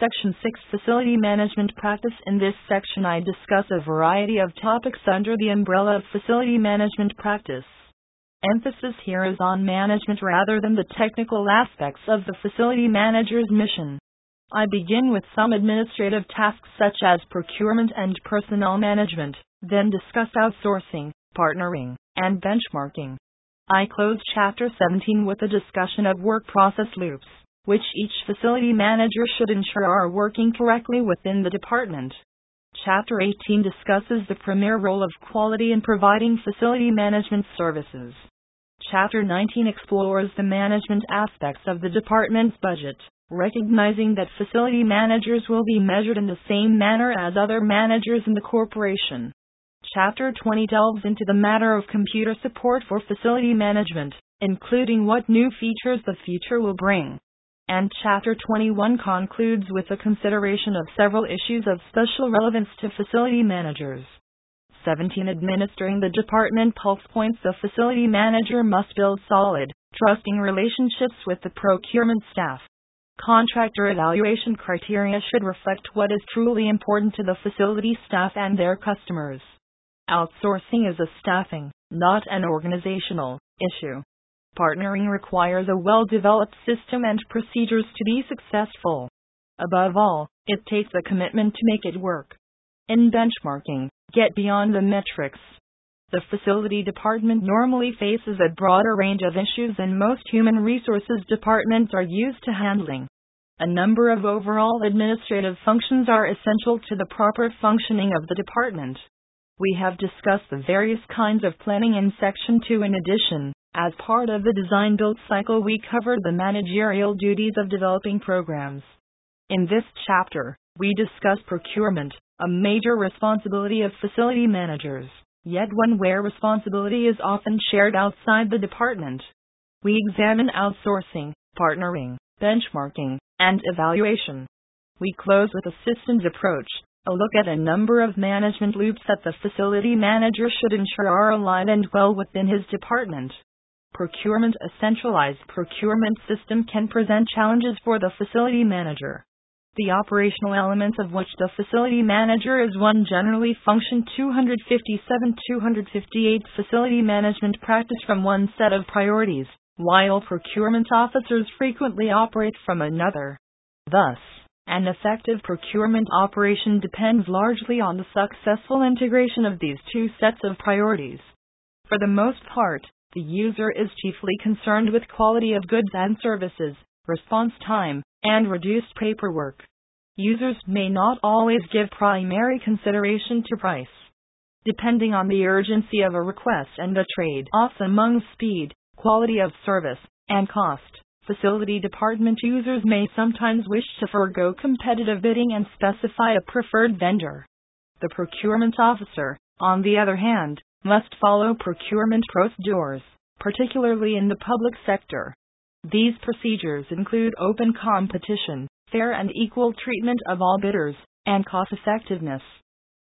Section 6 Facility Management Practice In this section, I discuss a variety of topics under the umbrella of facility management practice. Emphasis here is on management rather than the technical aspects of the facility manager's mission. I begin with some administrative tasks such as procurement and personnel management, then discuss outsourcing, partnering, and benchmarking. I close Chapter 17 with a discussion of work process loops, which each facility manager should ensure are working correctly within the department. Chapter 18 discusses the premier role of quality in providing facility management services. Chapter 19 explores the management aspects of the department's budget, recognizing that facility managers will be measured in the same manner as other managers in the corporation. Chapter 20 delves into the matter of computer support for facility management, including what new features the future will bring. And Chapter 21 concludes with a consideration of several issues of special relevance to facility managers. 17 Administering the department pulse points The facility manager must build solid, trusting relationships with the procurement staff. Contractor evaluation criteria should reflect what is truly important to the facility staff and their customers. Outsourcing is a staffing, not an organizational, issue. Partnering requires a well developed system and procedures to be successful. Above all, it takes a commitment to make it work. In benchmarking, get beyond the metrics. The facility department normally faces a broader range of issues than most human resources departments are used to handling. A number of overall administrative functions are essential to the proper functioning of the department. We have discussed the various kinds of planning in Section 2 in addition. As part of the design build cycle, we covered the managerial duties of developing programs. In this chapter, we discuss procurement, a major responsibility of facility managers, yet one where responsibility is often shared outside the department. We examine outsourcing, partnering, benchmarking, and evaluation. We close with a systems approach, a look at a number of management loops that the facility manager should ensure are aligned and well within his department. Procurement A centralized procurement system can present challenges for the facility manager the operational elements of which the facility manager is one generally function 257 258 facility management practice from one set of priorities, while procurement officers frequently operate from another. Thus, an effective procurement operation depends largely on the successful integration of these two sets of priorities. For the most part, the user is chiefly concerned with quality of goods and services, response time, and reduced paperwork. Users may not always give primary consideration to price. Depending on the urgency of a request and the trade offs among speed, quality of service, and cost, facility department users may sometimes wish to forego competitive bidding and specify a preferred vendor. The procurement officer, on the other hand, must follow procurement procedures, particularly in the public sector. These procedures include open competition, fair and equal treatment of all bidders, and cost effectiveness.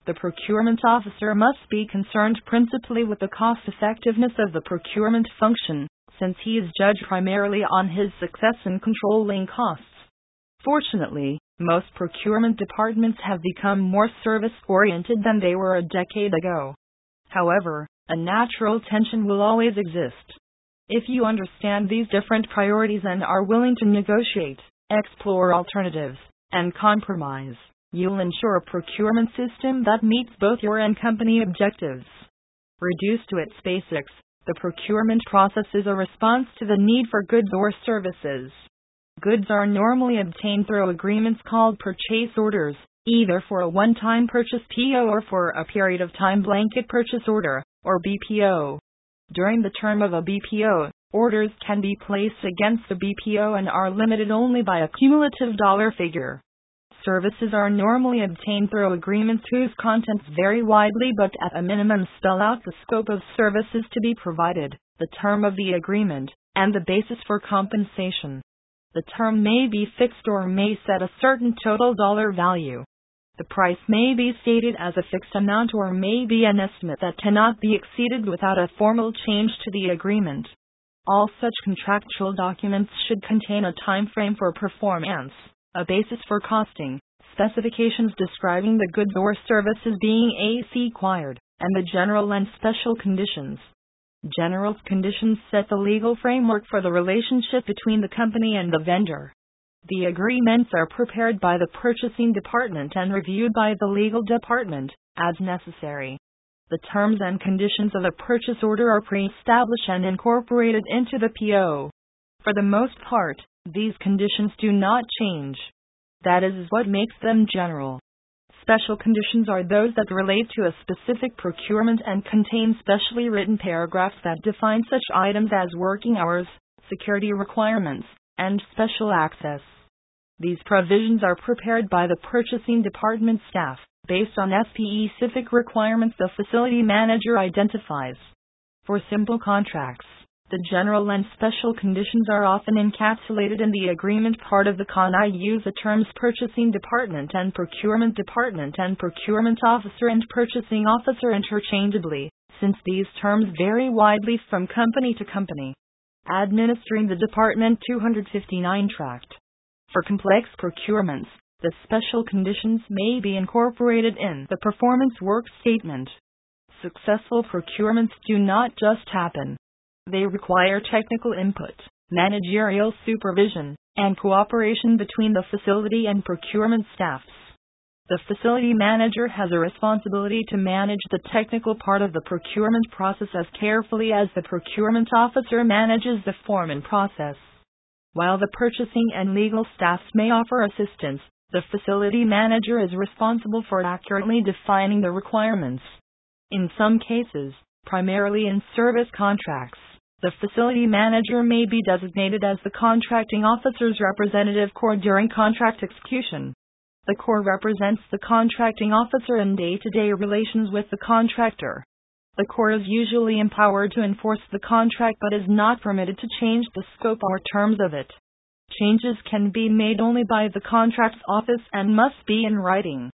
The procurement officer must be concerned principally with the cost effectiveness of the procurement function, since he is judged primarily on his success in controlling costs. Fortunately, most procurement departments have become more service oriented than they were a decade ago. However, a natural tension will always exist. If you understand these different priorities and are willing to negotiate, explore alternatives, and compromise, you'll ensure a procurement system that meets both your and company objectives. Reduced to its basics, the procurement process is a response to the need for goods or services. Goods are normally obtained through agreements called purchase orders, either for a one time purchase PO or for a period of time blanket purchase order, or BPO. During the term of a BPO, orders can be placed against the BPO and are limited only by a cumulative dollar figure. Services are normally obtained through agreements whose contents vary widely but at a minimum spell out the scope of services to be provided, the term of the agreement, and the basis for compensation. The term may be fixed or may set a certain total dollar value. The price may be stated as a fixed amount or may be an estimate that cannot be exceeded without a formal change to the agreement. All such contractual documents should contain a time frame for performance, a basis for costing, specifications describing the goods or services being AC acquired, and the general and special conditions. General conditions set the legal framework for the relationship between the company and the vendor. The agreements are prepared by the purchasing department and reviewed by the legal department, as necessary. The terms and conditions of a purchase order are pre established and incorporated into the PO. For the most part, these conditions do not change. That is what makes them general. Special conditions are those that relate to a specific procurement and contain specially written paragraphs that define such items as working hours, security requirements, and special access. These provisions are prepared by the purchasing department staff based on specific requirements the facility manager identifies. For simple contracts, the general and special conditions are often encapsulated in the agreement part of the con. I use the terms purchasing department and procurement department and procurement officer and purchasing officer interchangeably, since these terms vary widely from company to company. Administering the Department 259 Tract. For complex procurements, the special conditions may be incorporated in the performance work statement. Successful procurements do not just happen they require technical input, managerial supervision, and cooperation between the facility and procurement staffs. The facility manager has a responsibility to manage the technical part of the procurement process as carefully as the procurement officer manages the foreman process. While the purchasing and legal staffs may offer assistance, the facility manager is responsible for accurately defining the requirements. In some cases, primarily in service contracts, the facility manager may be designated as the contracting officer's representative core during contract execution. The core represents the contracting officer in day to day relations with the contractor. The core is usually empowered to enforce the contract but is not permitted to change the scope or terms of it. Changes can be made only by the contracts office and must be in writing.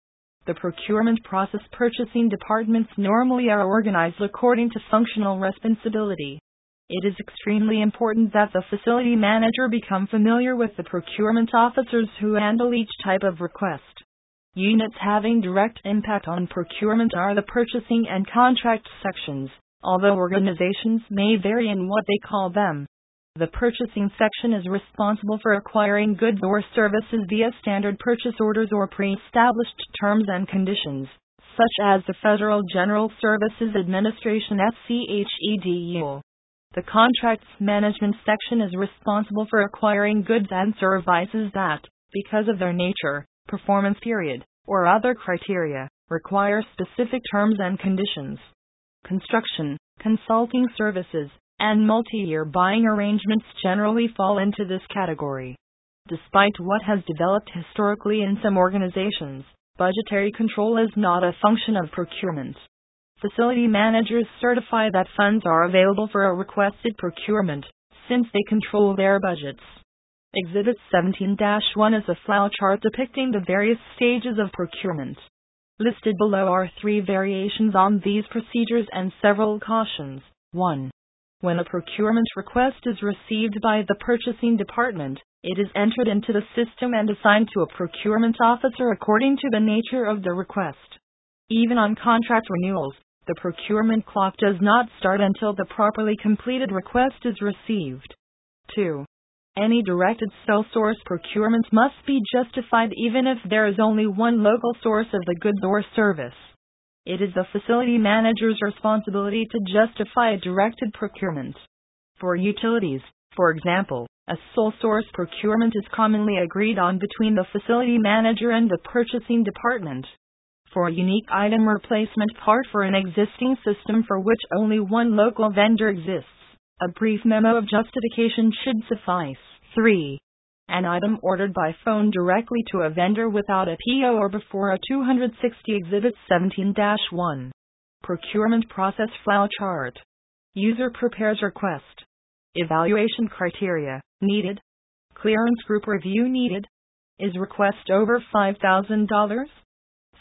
The procurement process purchasing departments normally are organized according to functional responsibility. It is extremely important that the facility manager become familiar with the procurement officers who handle each type of request. Units having direct impact on procurement are the purchasing and contract sections, although organizations may vary in what they call them. The purchasing section is responsible for acquiring goods or services via standard purchase orders or pre established terms and conditions, such as the Federal General Services Administration FCHEDU. The contracts management section is responsible for acquiring goods and services that, because of their nature, performance period, or other criteria, require specific terms and conditions. Construction, consulting services, and multi year buying arrangements generally fall into this category. Despite what has developed historically in some organizations, budgetary control is not a function of procurement. Facility managers certify that funds are available for a requested procurement, since they control their budgets. Exhibit 17 1 is a flowchart depicting the various stages of procurement. Listed below are three variations on these procedures and several cautions. 1. When a procurement request is received by the purchasing department, it is entered into the system and assigned to a procurement officer according to the nature of the request. Even on contract renewals, the procurement clock does not start until the properly completed request is received. 2. Any directed sole source procurement must be justified even if there is only one local source of the goods or service. It is the facility manager's responsibility to justify a directed procurement. For utilities, for example, a sole source procurement is commonly agreed on between the facility manager and the purchasing department for a unique item replacement part for an existing system for which only one local vendor exists. A brief memo of justification should suffice. 3. An item ordered by phone directly to a vendor without a PO or before a 260 Exhibit 17 1. Procurement Process Flow Chart. User prepares request. Evaluation criteria needed. Clearance group review needed. Is request over $5,000?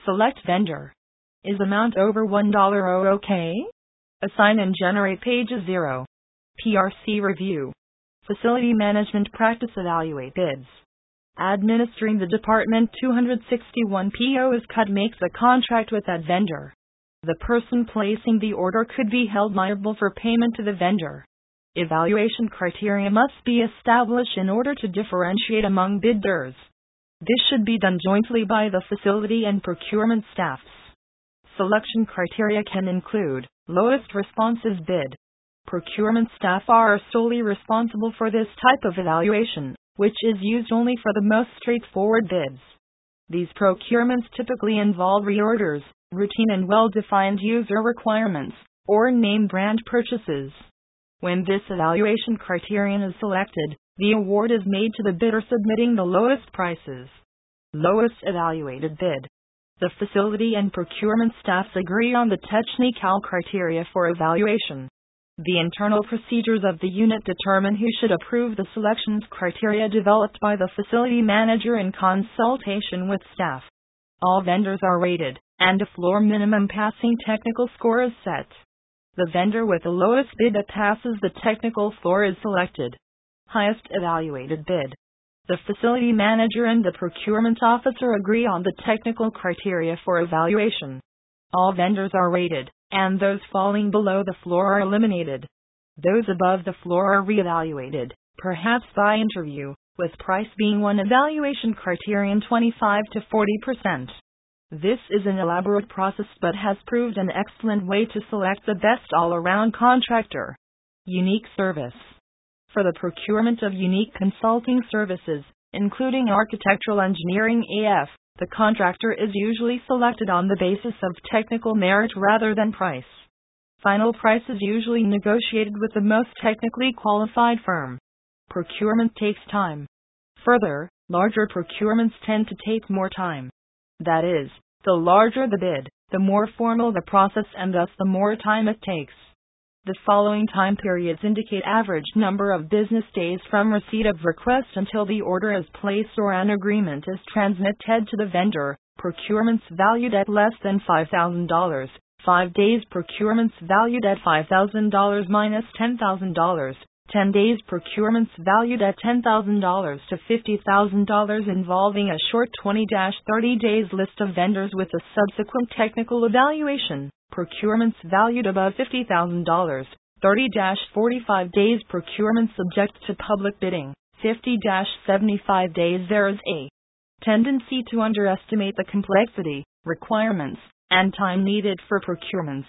Select vendor. Is amount over $1 OK? Assign and generate pages 0. PRC review. Facility management practice evaluate bids. administering the Department 261 PO is cut makes a contract with that vendor. The person placing the order could be held liable for payment to the vendor. Evaluation criteria must be established in order to differentiate among bidders. This should be done jointly by the facility and procurement staffs. Selection criteria can include lowest responses bid. Procurement staff are solely responsible for this type of evaluation, which is used only for the most straightforward bids. These procurements typically involve reorders, routine and well defined user requirements, or name brand purchases. When this evaluation criterion is selected, the award is made to the bidder submitting the lowest prices. Lowest evaluated bid. The facility and procurement staffs agree on the technical criteria for evaluation. The internal procedures of the unit determine who should approve the selections criteria developed by the facility manager in consultation with staff. All vendors are rated, and a floor minimum passing technical score is set. The vendor with the lowest bid that passes the technical floor is selected. Highest evaluated bid. The facility manager and the procurement officer agree on the technical criteria for evaluation. All vendors are rated, and those falling below the floor are eliminated. Those above the floor are reevaluated, perhaps by interview, with price being one evaluation criterion 25 to 40%. This is an elaborate process but has proved an excellent way to select the best all around contractor. Unique service. For the procurement of unique consulting services, including architectural engineering AE, the contractor is usually selected on the basis of technical merit rather than price. Final price is usually negotiated with the most technically qualified firm. Procurement takes time. Further, larger procurements tend to take more time. That is, the larger the bid, the more formal the process and thus the more time it takes. The following time periods indicate average number of business days from receipt of request until the order is placed or an agreement is transmitted to the vendor. Procurements valued at less than $5,000. 5 days procurements valued at $5,000 minus $10,000. 10 days procurements valued at $10,000 to $50,000 involving a short 20 30 days list of vendors with a subsequent technical evaluation. Procurements valued above $50,000. 30 45 days procurement subject to public bidding. 50 75 days there is a tendency to underestimate the complexity, requirements, and time needed for procurements.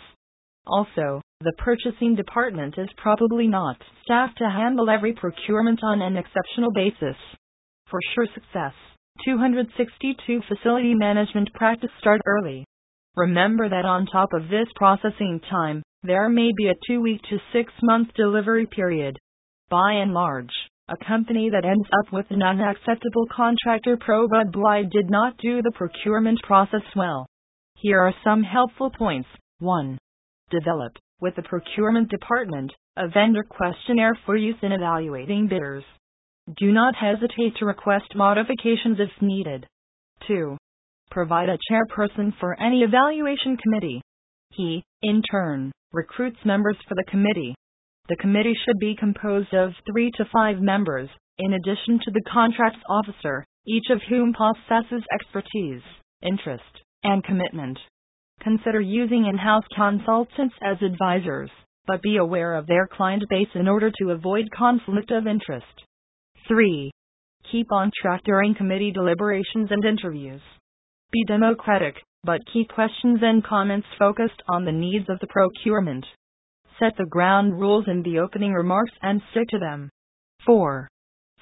Also, the purchasing department is probably not staffed to handle every procurement on an exceptional basis. For sure success, 262 facility management practice start early. Remember that on top of this processing time, there may be a two week to six month delivery period. By and large, a company that ends up with an unacceptable contractor pro Bud did not do the procurement process well. Here are some helpful points. 1. Develop with the procurement department, a vendor questionnaire for use in evaluating bidders. Do not hesitate to request modifications if needed. 2. Provide a chairperson for any evaluation committee. He, in turn, recruits members for the committee. The committee should be composed of three to five members, in addition to the contracts officer, each of whom possesses expertise, interest, and commitment. Consider using in house consultants as advisors, but be aware of their client base in order to avoid conflict of interest. 3. Keep on track during committee deliberations and interviews. Be democratic, but keep questions and comments focused on the needs of the procurement. Set the ground rules in the opening remarks and stick to them. 4.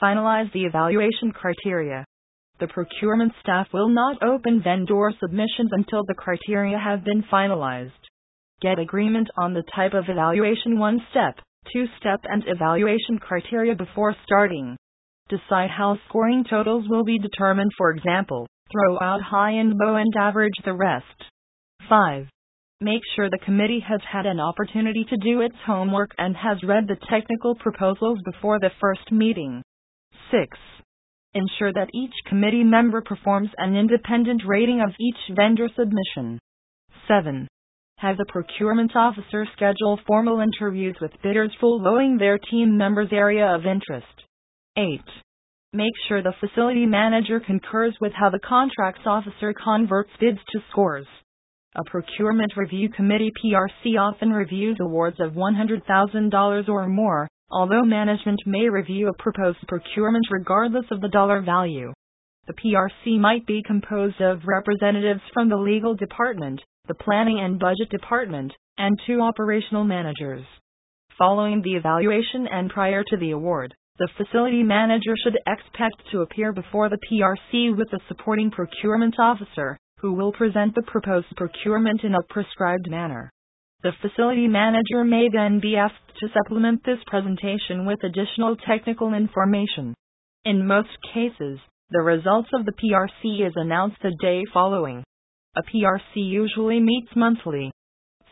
Finalize the evaluation criteria. The procurement staff will not open vendor submissions until the criteria have been finalized. Get agreement on the type of evaluation one step, two step, and evaluation criteria before starting. Decide how scoring totals will be determined, for example, throw out high and low and average the rest. 5. Make sure the committee has had an opportunity to do its homework and has read the technical proposals before the first meeting. 6. Ensure that each committee member performs an independent rating of each vendor submission. 7. Have the procurement officer schedule formal interviews with bidders following their team members' area of interest. 8. Make sure the facility manager concurs with how the contracts officer converts bids to scores. A procurement review committee PRC often reviews awards of $100,000 or more, although management may review a proposed procurement regardless of the dollar value. The PRC might be composed of representatives from the legal department, the planning and budget department, and two operational managers. Following the evaluation and prior to the award, the facility manager should expect to appear before the PRC with a supporting procurement officer, who will present the proposed procurement in a prescribed manner. The facility manager may then be asked to supplement this presentation with additional technical information. In most cases, the results of the PRC is announced the day following. A PRC usually meets monthly.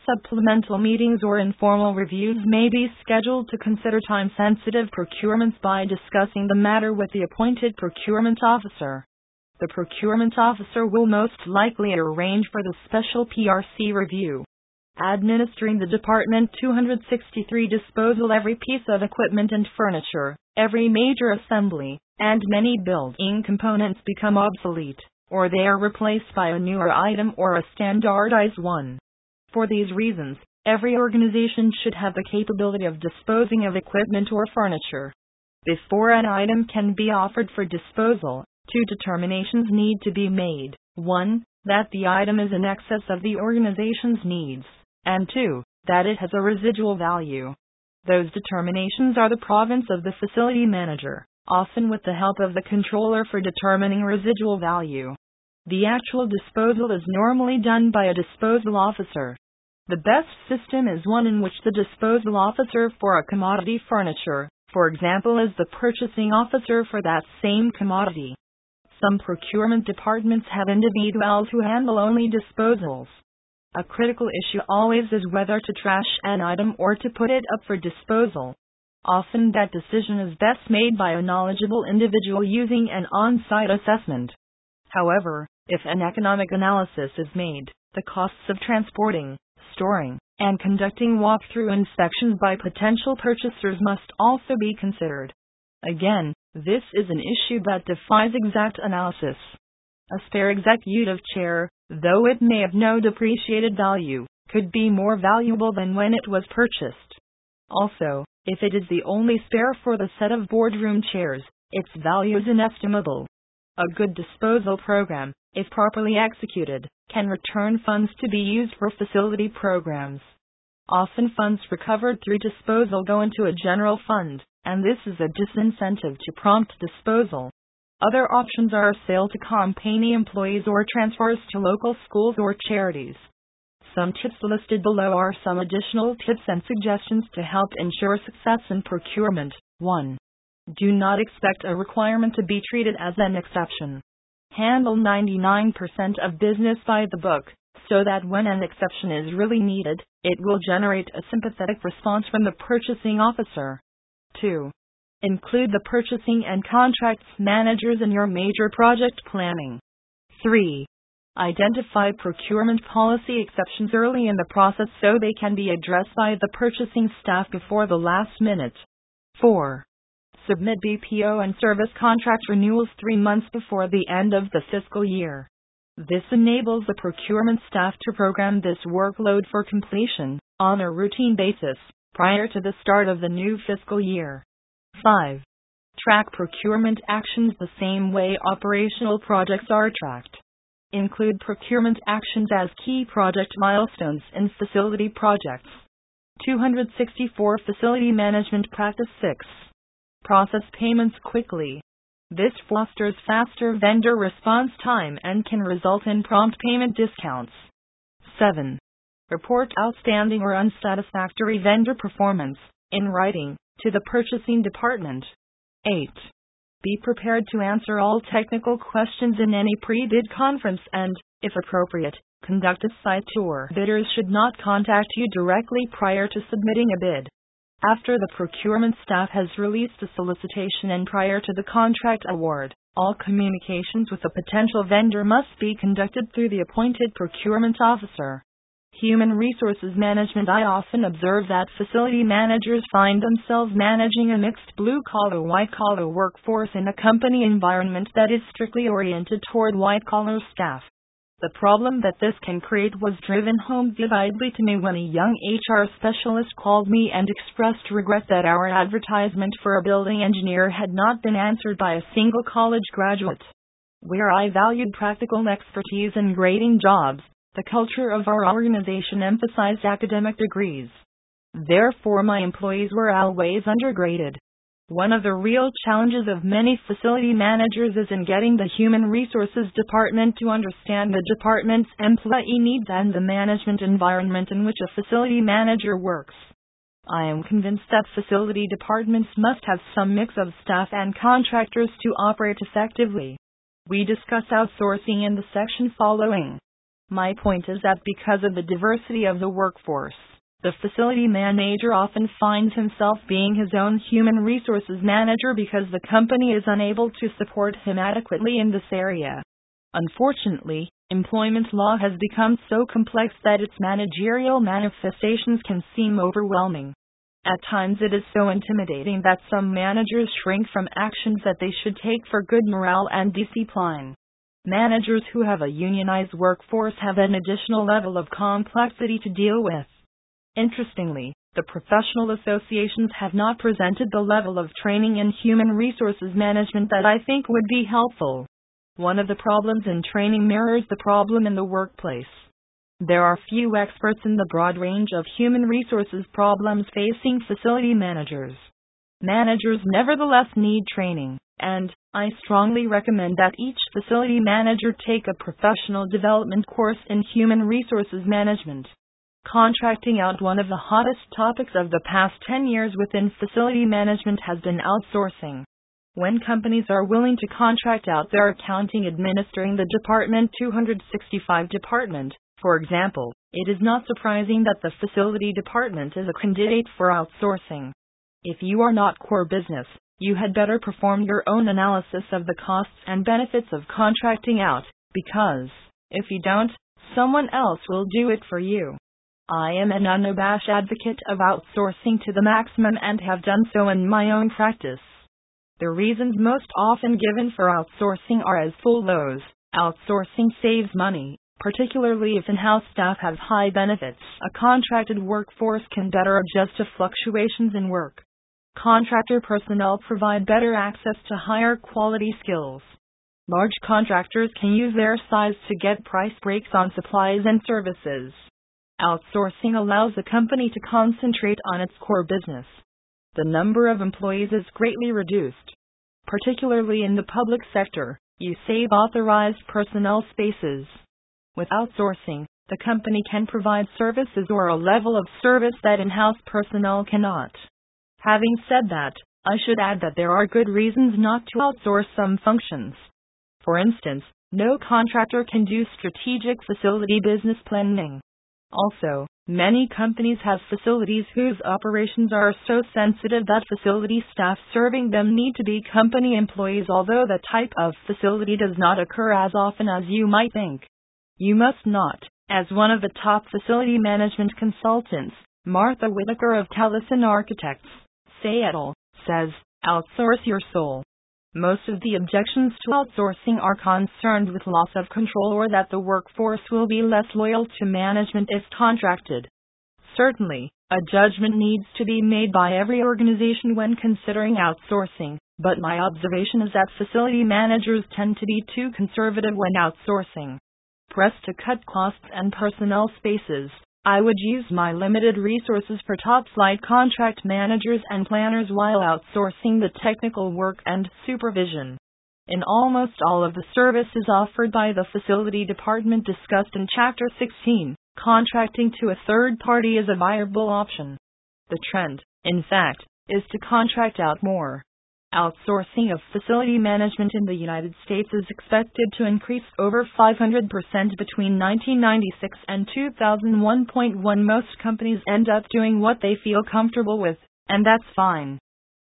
Supplemental meetings or informal reviews may be scheduled to consider time sensitive procurements by discussing the matter with the appointed procurement officer. The procurement officer will most likely arrange for the special PRC review. Administering the Department 263 disposal every piece of equipment and furniture, every major assembly, and many building components become obsolete, or they are replaced by a newer item or a standardized one. For these reasons, every organization should have the capability of disposing of equipment or furniture. Before an item can be offered for disposal, two determinations need to be made. 1. That the item is in excess of the organization's needs, and 2. That it has a residual value. Those determinations are the province of the facility manager, often with the help of the controller for determining residual value. The actual disposal is normally done by a disposal officer, the best system is one in which the disposal officer for a commodity furniture, for example, is the purchasing officer for that same commodity. Some procurement departments have individuals who handle only disposals. A critical issue always is whether to trash an item or to put it up for disposal. Often that decision is best made by a knowledgeable individual using an on site assessment. However, if an economic analysis is made, the costs of transporting, storing, and conducting walkthrough inspections by potential purchasers must also be considered. Again, this is an issue that defies exact analysis. A spare executive chair, though it may have no depreciated value, could be more valuable than when it was purchased. Also, if it is the only spare for the set of boardroom chairs, its value is inestimable. A good disposal program, if properly executed, can return funds to be used for facility programs. Often funds recovered through disposal go into a general fund, and this is a disincentive to prompt disposal. Other options are a sale to company employees or transfers to local schools or charities. Some tips listed below are some additional tips and suggestions to help ensure success in procurement. 1. Do not expect a requirement to be treated as an exception handle 99% of business by the book, so that when an exception is really needed, it will generate a sympathetic response from the purchasing officer. 2. Include the purchasing and contracts managers in your major project planning. 3. Identify procurement policy exceptions early in the process so they can be addressed by the purchasing staff before the last minute. 4. Submit BPO and service contract renewals three months before the end of the fiscal year. This enables the procurement staff to program this workload for completion on a routine basis prior to the start of the new fiscal year. 5. Track procurement actions the same way operational projects are tracked. Include procurement actions as key project milestones in facility projects. 264 Facility Management Practice 6 process payments quickly. This fosters faster vendor response time and can result in prompt payment discounts. 7. Report outstanding or unsatisfactory vendor performance, in writing, to the purchasing department. 8. Be prepared to answer all technical questions in any pre bid conference and, if appropriate, conduct a site tour. Bidders should not contact you directly prior to submitting a bid. After the procurement staff has released a solicitation and prior to the contract award, all communications with a potential vendor must be conducted through the appointed procurement officer. Human resources management I often observe that facility managers find themselves managing a mixed blue collar white collar workforce in a company environment that is strictly oriented toward white collar staff. The problem that this can create was driven home vividly to me when a young HR specialist called me and expressed regret that our advertisement for a building engineer had not been answered by a single college graduate. Where I valued practical expertise in grading jobs, the culture of our organization emphasized academic degrees. Therefore, my employees were always undergraded. One of the real challenges of many facility managers is in getting the human resources department to understand the department's employee needs and the management environment in which a facility manager works. I am convinced that facility departments must have some mix of staff and contractors to operate effectively. We discuss outsourcing in the section following. My point is that because of the diversity of the workforce, the facility manager often finds himself being his own human resources manager because the company is unable to support him adequately in this area. Unfortunately, employment law has become so complex that its managerial manifestations can seem overwhelming. At times, it is so intimidating that some managers shrink from actions that they should take for good morale and discipline. Managers who have a unionized workforce have an additional level of complexity to deal with. Interestingly, the professional associations have not presented the level of training in human resources management that I think would be helpful. One of the problems in training mirrors the problem in the workplace. There are few experts in the broad range of human resources problems facing facility managers. Managers nevertheless need training, and I strongly recommend that each facility manager take a professional development course in human resources management. Contracting out one of the hottest topics of the past 10 years within facility management has been outsourcing. When companies are willing to contract out their accounting administering the Department 265 department, for example, it is not surprising that the facility department is a candidate for outsourcing. If you are not core business, you had better perform your own analysis of the costs and benefits of contracting out, because, if you don't, someone else will do it for you. I am an unabashed advocate of outsourcing to the maximum and have done so in my own practice. The reasons most often given for outsourcing are as follows outsourcing saves money, particularly if in house staff have high benefits. A contracted workforce can better adjust to fluctuations in work. Contractor personnel provide better access to higher quality skills. Large contractors can use their size to get price breaks on supplies and services. Outsourcing allows a company to concentrate on its core business. The number of employees is greatly reduced. Particularly in the public sector, you save authorized personnel spaces. With outsourcing, the company can provide services or a level of service that in house personnel cannot. Having said that, I should add that there are good reasons not to outsource some functions. For instance, no contractor can do strategic facility business planning. Also, many companies have facilities whose operations are so sensitive that facility staff serving them need to be company employees, although the type of facility does not occur as often as you might think. You must not, as one of the top facility management consultants, Martha Whitaker of Callison Architects, Seattle, says, outsource your soul. Most of the objections to outsourcing are concerned with loss of control or that the workforce will be less loyal to management if contracted. Certainly, a judgment needs to be made by every organization when considering outsourcing, but my observation is that facility managers tend to be too conservative when outsourcing. Pressed to cut costs and personnel spaces, I would use my limited resources for top flight contract managers and planners while outsourcing the technical work and supervision. In almost all of the services offered by the facility department discussed in Chapter 16, contracting to a third party is a viable option. The trend, in fact, is to contract out more. Outsourcing of facility management in the United States is expected to increase over 500% between 1996 and 2001.1. Most companies end up doing what they feel comfortable with, and that's fine.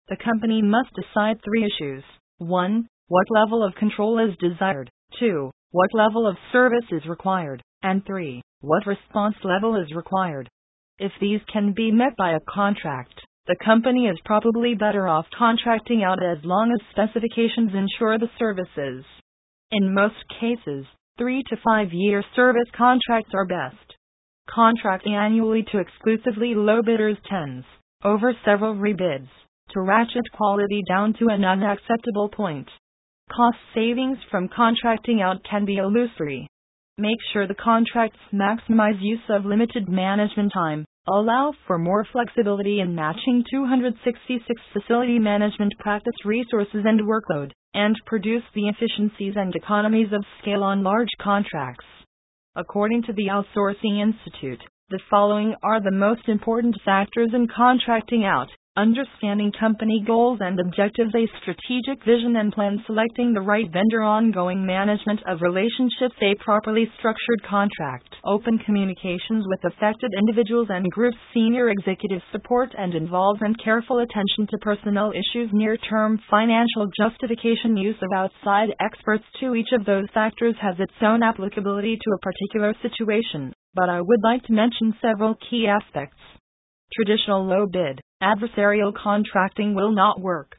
The company must decide three issues 1. What level of control is desired? 2. What level of service is required? And 3. what response level is required. If these can be met by a contract, the company is probably better off contracting out as long as specifications ensure the services. In most cases, three to five year service contracts are best. Contracting annually to exclusively low bidders tends, over several rebids, to ratchet quality down to an unacceptable point. Cost savings from contracting out can be illusory. Make sure the contracts maximize use of limited management time, allow for more flexibility in matching 266 facility management practice resources and workload, and produce the efficiencies and economies of scale on large contracts. According to the Outsourcing Institute, the following are the most important factors in contracting out understanding company goals and objectives, a strategic vision and plan, selecting the right vendor, ongoing management of relationships, a properly structured contract, open communications with affected individuals and groups, senior executive support, and involves and careful attention to personnel issues, near term financial justification, use of outside experts. To each of those factors has its own applicability to a particular situation, but I would like to mention several key aspects. Traditional low bid, adversarial contracting will not work.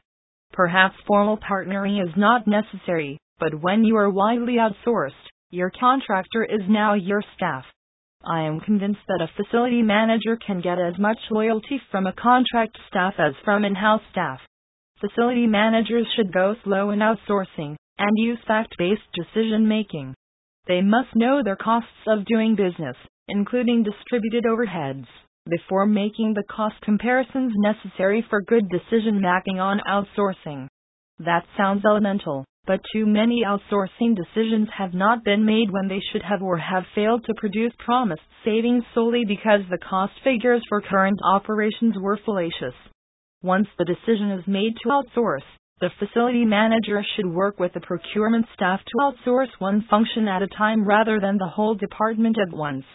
Perhaps formal partnering is not necessary, but when you are widely outsourced, your contractor is now your staff. I am convinced that a facility manager can get as much loyalty from a contract staff as from in house staff. Facility managers should go slow in outsourcing and use fact based decision making. They must know their costs of doing business, including distributed overheads before making the cost comparisons necessary for good decision making on outsourcing. That sounds elemental, but too many outsourcing decisions have not been made when they should have or have failed to produce promised savings solely because the cost figures for current operations were fallacious. Once the decision is made to outsource, the facility manager should work with the procurement staff to outsource one function at a time rather than the whole department at once.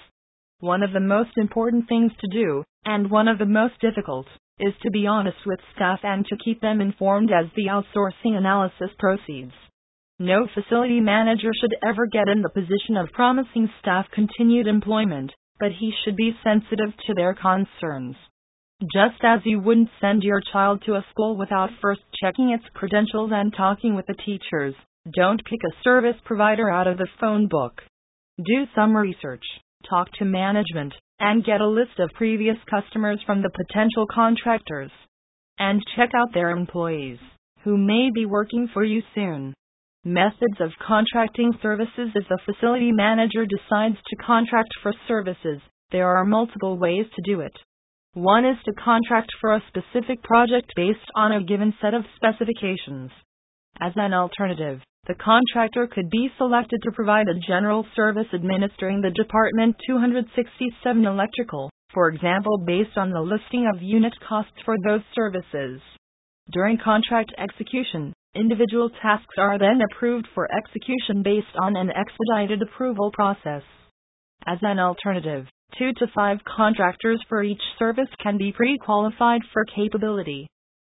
One of the most important things to do, and one of the most difficult, is to be honest with staff and to keep them informed as the outsourcing analysis proceeds. No facility manager should ever get in the position of promising staff continued employment, but he should be sensitive to their concerns. Just as you wouldn't send your child to a school without first checking its credentials and talking with the teachers, don't pick a service provider out of the phone book. Do some research talk to management, and get a list of previous customers from the potential contractors. And check out their employees, who may be working for you soon. Methods of contracting services If the facility manager decides to contract for services, there are multiple ways to do it. One is to contract for a specific project based on a given set of specifications. As an alternative, the contractor could be selected to provide a general service administering the Department 267 electrical, for example, based on the listing of unit costs for those services. During contract execution, individual tasks are then approved for execution based on an expedited approval process. As an alternative, two to five contractors for each service can be pre qualified for capability.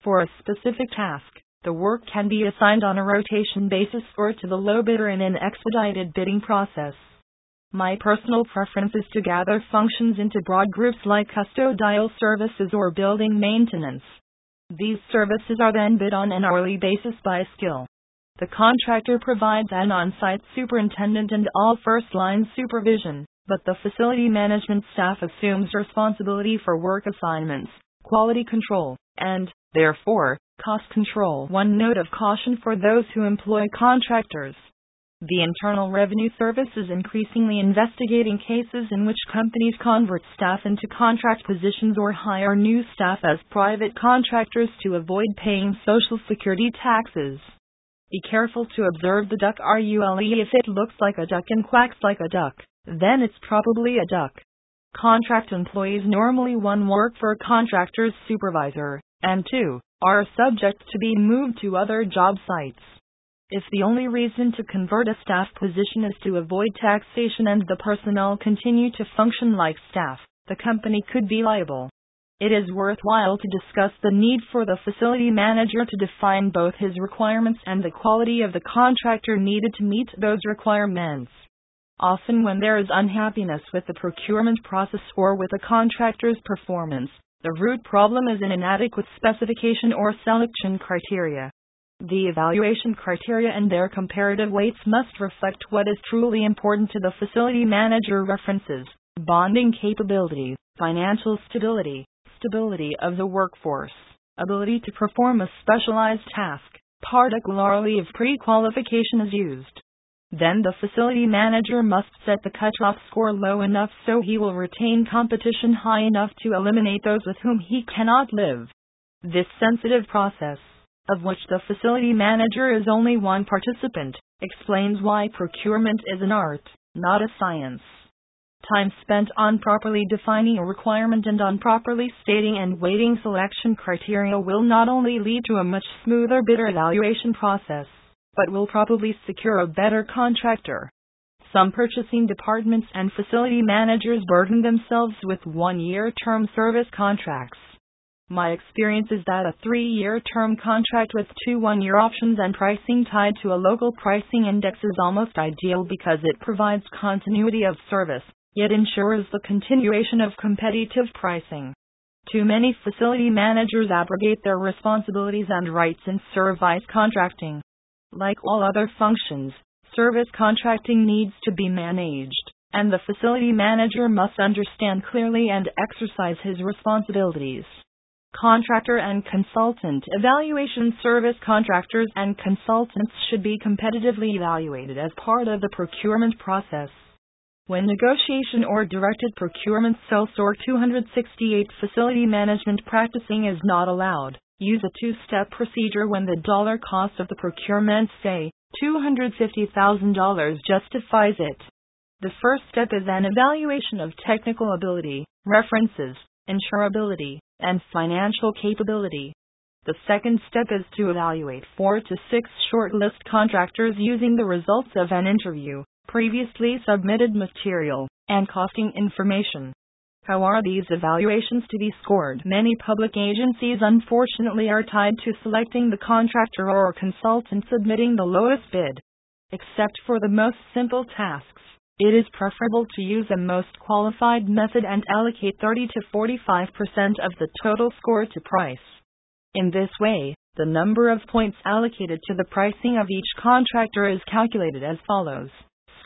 For a specific task, the work can be assigned on a rotation basis or to the low bidder in an expedited bidding process. My personal preference is to gather functions into broad groups like custodial services or building maintenance. These services are then bid on an hourly basis by skill. The contractor provides an on site superintendent and all first line supervision, but the facility management staff assumes responsibility for work assignments, quality control, and, therefore, Cost control. One note of caution for those who employ contractors. The Internal Revenue Service is increasingly investigating cases in which companies convert staff into contract positions or hire new staff as private contractors to avoid paying Social Security taxes. Be careful to observe the duck RULE. If it looks like a duck and quacks like a duck, then it's probably a duck. Contract employees normally one work for a contractor's supervisor, and two, are subject to be moved to other job sites. If the only reason to convert a staff position is to avoid taxation and the personnel continue to function like staff, the company could be liable. It is worthwhile to discuss the need for the facility manager to define both his requirements and the quality of the contractor needed to meet those requirements. Often, when there is unhappiness with the procurement process or with a contractor's performance, the root problem is an inadequate specification or selection criteria. The evaluation criteria and their comparative weights must reflect what is truly important to the facility manager references bonding capability, financial stability, stability of the workforce, ability to perform a specialized task, particularly if pre qualification is used. Then the facility manager must set the cutoff score low enough so he will retain competition high enough to eliminate those with whom he cannot live. This sensitive process, of which the facility manager is only one participant, explains why procurement is an art, not a science. Time spent on properly defining a requirement and on properly stating and weighting selection criteria will not only lead to a much smoother bidder evaluation process, but will probably secure a better contractor. Some purchasing departments and facility managers burden themselves with one year term service contracts. My experience is that a three year term contract with two one year options and pricing tied to a local pricing index is almost ideal because it provides continuity of service, yet ensures the continuation of competitive pricing. Too many facility managers abrogate their responsibilities and rights in service contracting. Like all other functions, service contracting needs to be managed, and the facility manager must understand clearly and exercise his responsibilities. Contractor and consultant evaluation service contractors and consultants should be competitively evaluated as part of the procurement process. When negotiation or directed procurement SOS or 268 facility management practicing is not allowed, Use a two step procedure when the dollar cost of the procurement, say, $250,000, justifies it. The first step is an evaluation of technical ability, references, insurability, and financial capability. The second step is to evaluate four to six shortlist contractors using the results of an interview, previously submitted material, and costing information. How are these evaluations to be scored? Many public agencies unfortunately are tied to selecting the contractor or consultant submitting the lowest bid. Except for the most simple tasks, it is preferable to use a most qualified method and allocate 30 to 45% of the total score to price. In this way, the number of points allocated to the pricing of each contractor is calculated as follows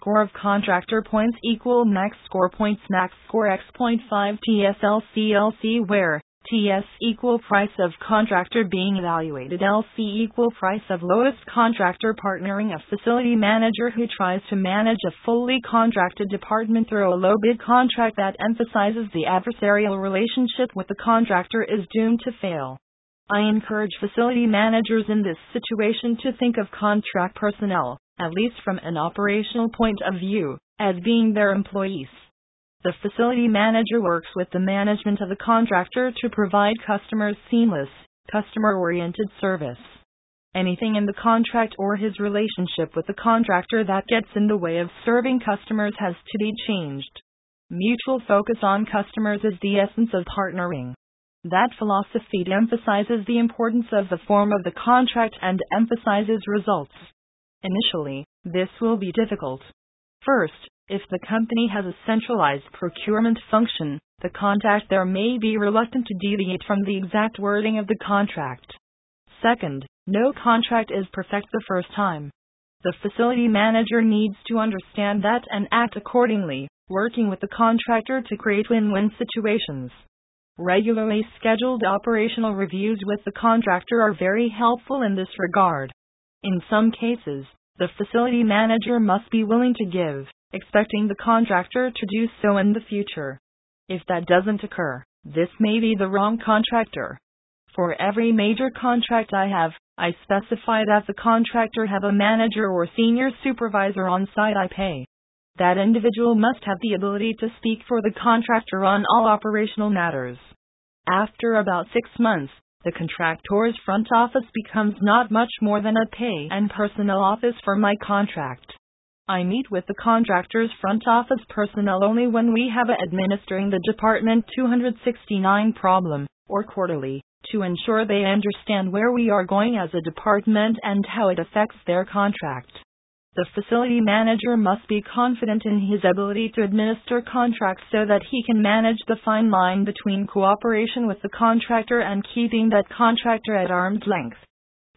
score of contractor points equal max score points max score x.5 TSLCLC where TS equal price of contractor being evaluated LC equal price of lowest contractor partnering a facility manager who tries to manage a fully contracted department through a low bid contract that emphasizes the adversarial relationship with the contractor is doomed to fail. I encourage facility managers in this situation to think of contract personnel at least from an operational point of view, as being their employees. The facility manager works with the management of the contractor to provide customers seamless, customer oriented service. Anything in the contract or his relationship with the contractor that gets in the way of serving customers has to be changed. Mutual focus on customers is the essence of partnering. That philosophy emphasizes the importance of the form of the contract and emphasizes results. Initially, this will be difficult. First, if the company has a centralized procurement function, the contact there may be reluctant to deviate from the exact wording of the contract. Second, no contract is perfect the first time. The facility manager needs to understand that and act accordingly, working with the contractor to create win win situations. Regularly scheduled operational reviews with the contractor are very helpful in this regard. In some cases, the facility manager must be willing to give, expecting the contractor to do so in the future. If that doesn't occur, this may be the wrong contractor. For every major contract I have, I specify that the contractor have a manager or senior supervisor on site I pay. That individual must have the ability to speak for the contractor on all operational matters. After about six months, the contractor's front office becomes not much more than a pay and personnel office for my contract. I meet with the contractor's front office personnel only when we have administering the Department 269 problem, or quarterly, to ensure they understand where we are going as a department and how it affects their contract. The facility manager must be confident in his ability to administer contracts so that he can manage the fine line between cooperation with the contractor and keeping that contractor at arm's length.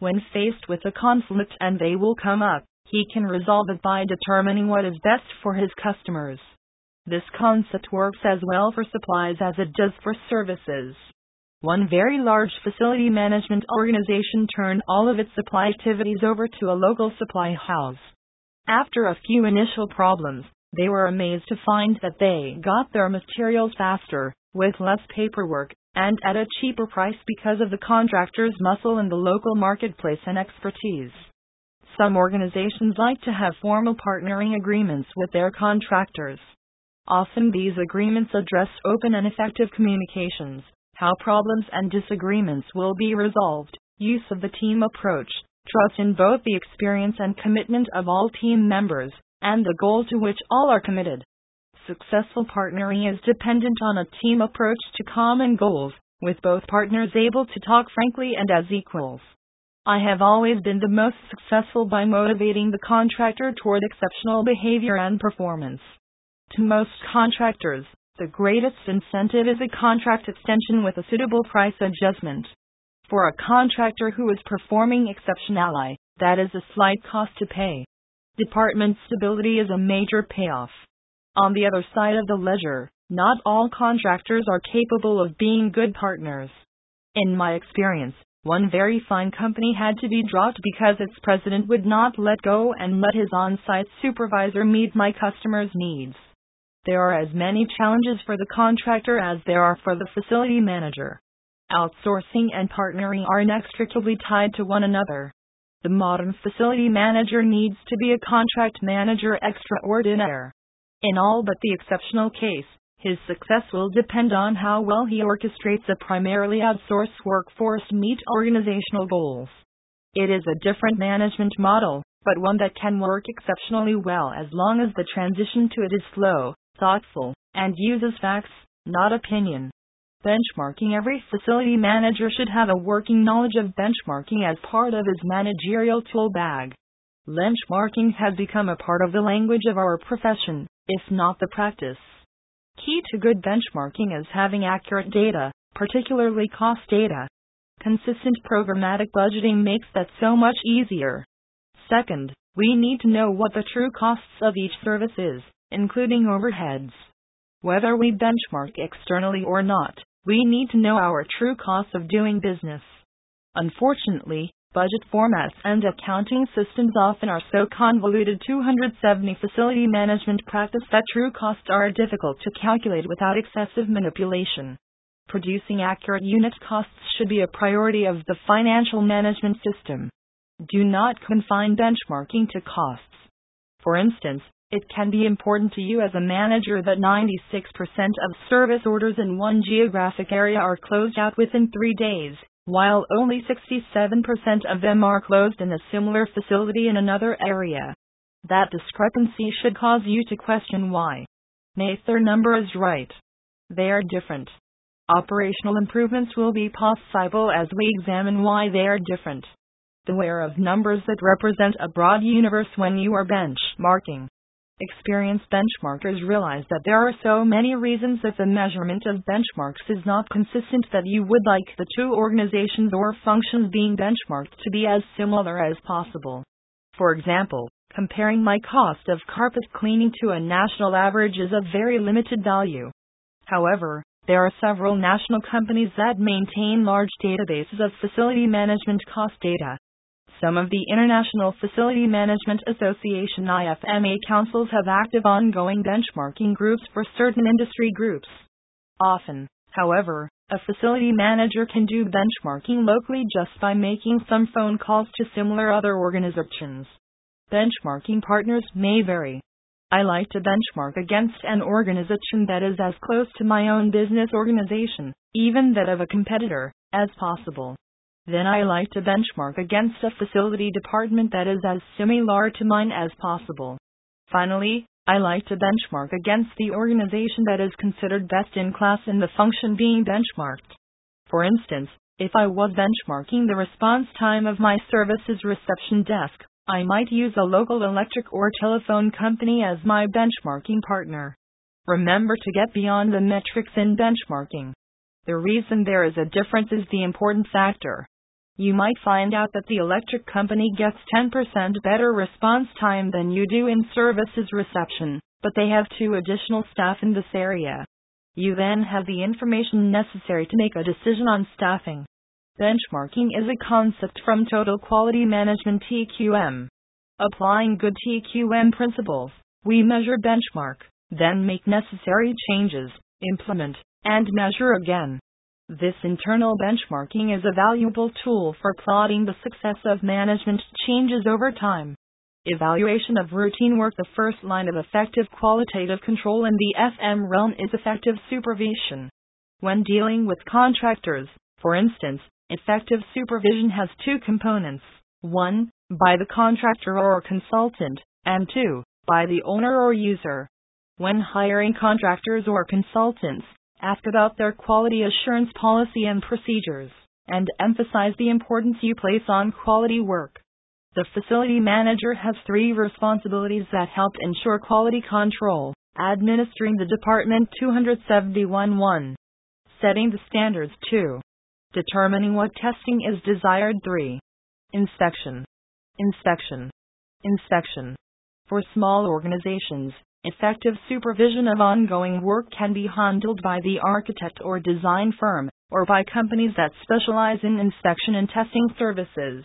When faced with a conflict and they will come up, he can resolve it by determining what is best for his customers. This concept works as well for supplies as it does for services. One very large facility management organization turned all of its supply activities over to a local supply house. After a few initial problems, they were amazed to find that they got their materials faster, with less paperwork, and at a cheaper price because of the contractor's muscle in the local marketplace and expertise. Some organizations like to have formal partnering agreements with their contractors. Often these agreements address open and effective communications, how problems and disagreements will be resolved, use of the team approach, trust in both the experience and commitment of all team members, and the goal to which all are committed. Successful partnering is dependent on a team approach to common goals, with both partners able to talk frankly and as equals. I have always been the most successful by motivating the contractor toward exceptional behavior and performance. To most contractors, the greatest incentive is a contract extension with a suitable price adjustment. For a contractor who is performing exceptionally, that is a slight cost to pay. Department stability is a major payoff. On the other side of the ledger, not all contractors are capable of being good partners. In my experience, one very fine company had to be dropped because its president would not let go and let his on site supervisor meet my customers' needs. There are as many challenges for the contractor as there are for the facility manager. Outsourcing and partnering are inextricably tied to one another. The modern facility manager needs to be a contract manager extraordinaire. In all but the exceptional case, his success will depend on how well he orchestrates a primarily outsourced workforce to meet organizational goals. It is a different management model, but one that can work exceptionally well as long as the transition to it is slow, thoughtful, and uses facts, not opinion. Benchmarking Every facility manager should have a working knowledge of benchmarking as part of his managerial tool bag. Benchmarking has become a part of the language of our profession, if not the practice. Key to good benchmarking is having accurate data, particularly cost data. Consistent programmatic budgeting makes that so much easier. Second, we need to know what the true costs of each service is, including overheads. Whether we benchmark externally or not, we need to know our true costs of doing business. Unfortunately, budget formats and accounting systems often are so convoluted 270 facility management practice that true costs are difficult to calculate without excessive manipulation. Producing accurate unit costs should be a priority of the financial management system. Do not confine benchmarking to costs. For instance, it can be important to you as a manager that 96% of service orders in one geographic area are closed out within three days, while only 67% of them are closed in a similar facility in another area. That discrepancy should cause you to question why. Nay, their number is right. They are different. Operational improvements will be possible as we examine why they are different. Beware of numbers that represent a broad universe when you are benchmarking. Experienced benchmarkers realize that there are so many reasons that the measurement of benchmarks is not consistent that you would like the two organizations or functions being benchmarked to be as similar as possible. For example, comparing my cost of carpet cleaning to a national average is of very limited value. However, there are several national companies that maintain large databases of facility management cost data. Some of the International Facility Management Association IFMA councils have active ongoing benchmarking groups for certain industry groups. Often, however, a facility manager can do benchmarking locally just by making some phone calls to similar other organizations. Benchmarking partners may vary. I like to benchmark against an organization that is as close to my own business organization, even that of a competitor, as possible. Then I like to benchmark against a facility department that is as similar to mine as possible. Finally, I like to benchmark against the organization that is considered best in class in the function being benchmarked. For instance, if I was benchmarking the response time of my services reception desk, I might use a local electric or telephone company as my benchmarking partner. Remember to get beyond the metrics in benchmarking. The reason there is a difference is the important factor. You might find out that the electric company gets 10% better response time than you do in services reception, but they have two additional staff in this area. You then have the information necessary to make a decision on staffing. Benchmarking is a concept from Total Quality Management TQM. Applying good TQM principles, we measure benchmark, then make necessary changes, implement, and measure again. This internal benchmarking is a valuable tool for plotting the success of management changes over time. Evaluation of routine work The first line of effective qualitative control in the FM realm is effective supervision. When dealing with contractors, for instance, Effective supervision has two components 1. By the contractor or consultant, and 2. By the owner or user. When hiring contractors or consultants, ask about their quality assurance policy and procedures, and emphasize the importance you place on quality work. The facility manager has three responsibilities that help ensure quality control administering the Department 271 1. Setting the standards 2. Determining what testing is desired. 3. Inspection. Inspection. Inspection. For small organizations, effective supervision of ongoing work can be handled by the architect or design firm, or by companies that specialize in inspection and testing services.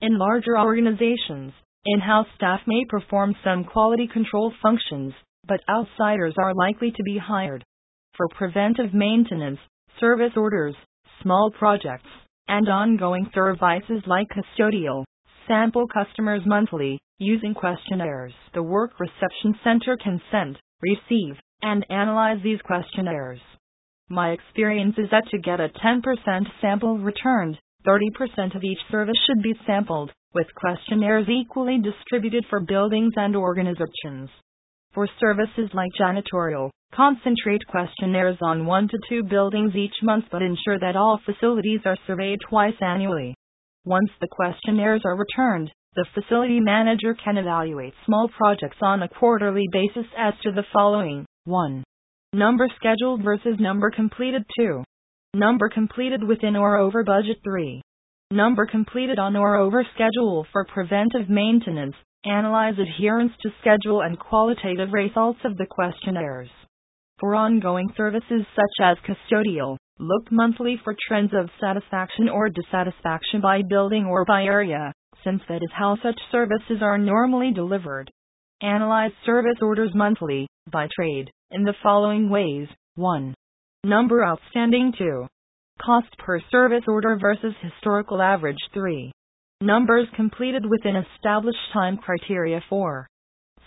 In larger organizations, in house staff may perform some quality control functions, but outsiders are likely to be hired. For preventive maintenance, service orders, small projects, and ongoing services like custodial. Sample customers monthly, using questionnaires. The Work Reception Center can send, receive, and analyze these questionnaires. My experience is that to get a 10% sample returned, 30% of each service should be sampled, with questionnaires equally distributed for buildings and organizations. For services like janitorial, concentrate questionnaires on one to two buildings each month but ensure that all facilities are surveyed twice annually. Once the questionnaires are returned, the facility manager can evaluate small projects on a quarterly basis as to the following 1. Number scheduled versus number completed 2. Number completed within or over budget 3. Number completed on or over schedule for preventive maintenance Analyze adherence to schedule and qualitative results of the questionnaires. For ongoing services such as custodial, look monthly for trends of satisfaction or dissatisfaction by building or by area, since that is how such services are normally delivered. Analyze service orders monthly, by trade, in the following ways 1. Number outstanding 2. Cost per service order versus historical average 3. Numbers completed within established time criteria 4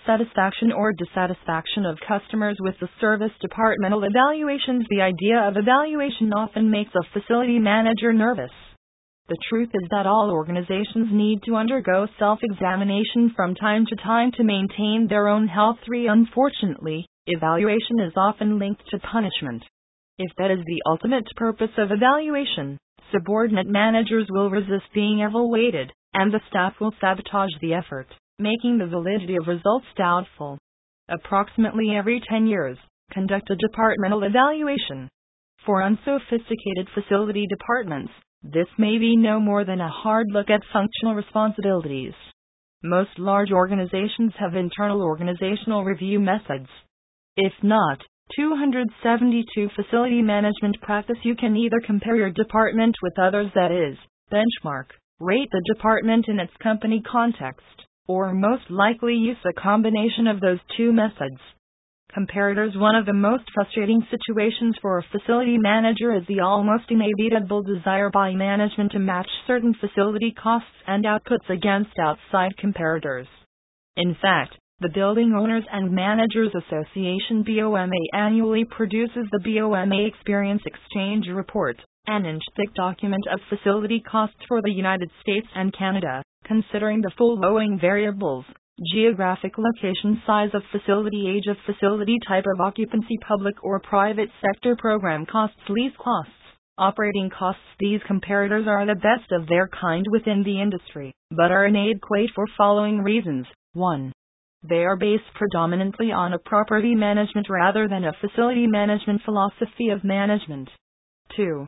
satisfaction or dissatisfaction of customers with the service departmental evaluations. The idea of evaluation often makes a facility manager nervous. The truth is that all organizations need to undergo self examination from time to time to maintain their own health. 3. Unfortunately, evaluation is often linked to punishment. If that is the ultimate purpose of evaluation, subordinate managers will resist being evaluated, and the staff will sabotage the effort, making the validity of results doubtful. Approximately every 10 years, conduct a departmental evaluation. For unsophisticated facility departments, this may be no more than a hard look at functional responsibilities. Most large organizations have internal organizational review methods. If not, 272 Facility Management Practice You can either compare your department with others, that is, benchmark, rate the department in its company context, or most likely use a combination of those two methods. Comparators One of the most frustrating situations for a facility manager is the almost inevitable desire by management to match certain facility costs and outputs against outside comparators. In fact, the Building Owners and Managers Association BOMA annually produces the BOMA Experience Exchange Report, an inch thick document of facility costs for the United States and Canada, considering the following variables geographic location, size of facility, age of facility, type of occupancy, public or private sector program costs, lease costs, Operating costs These comparators are the best of their kind within the industry, but are inadequate for following reasons. 1. They are based predominantly on a property management rather than a facility management philosophy of management. 2.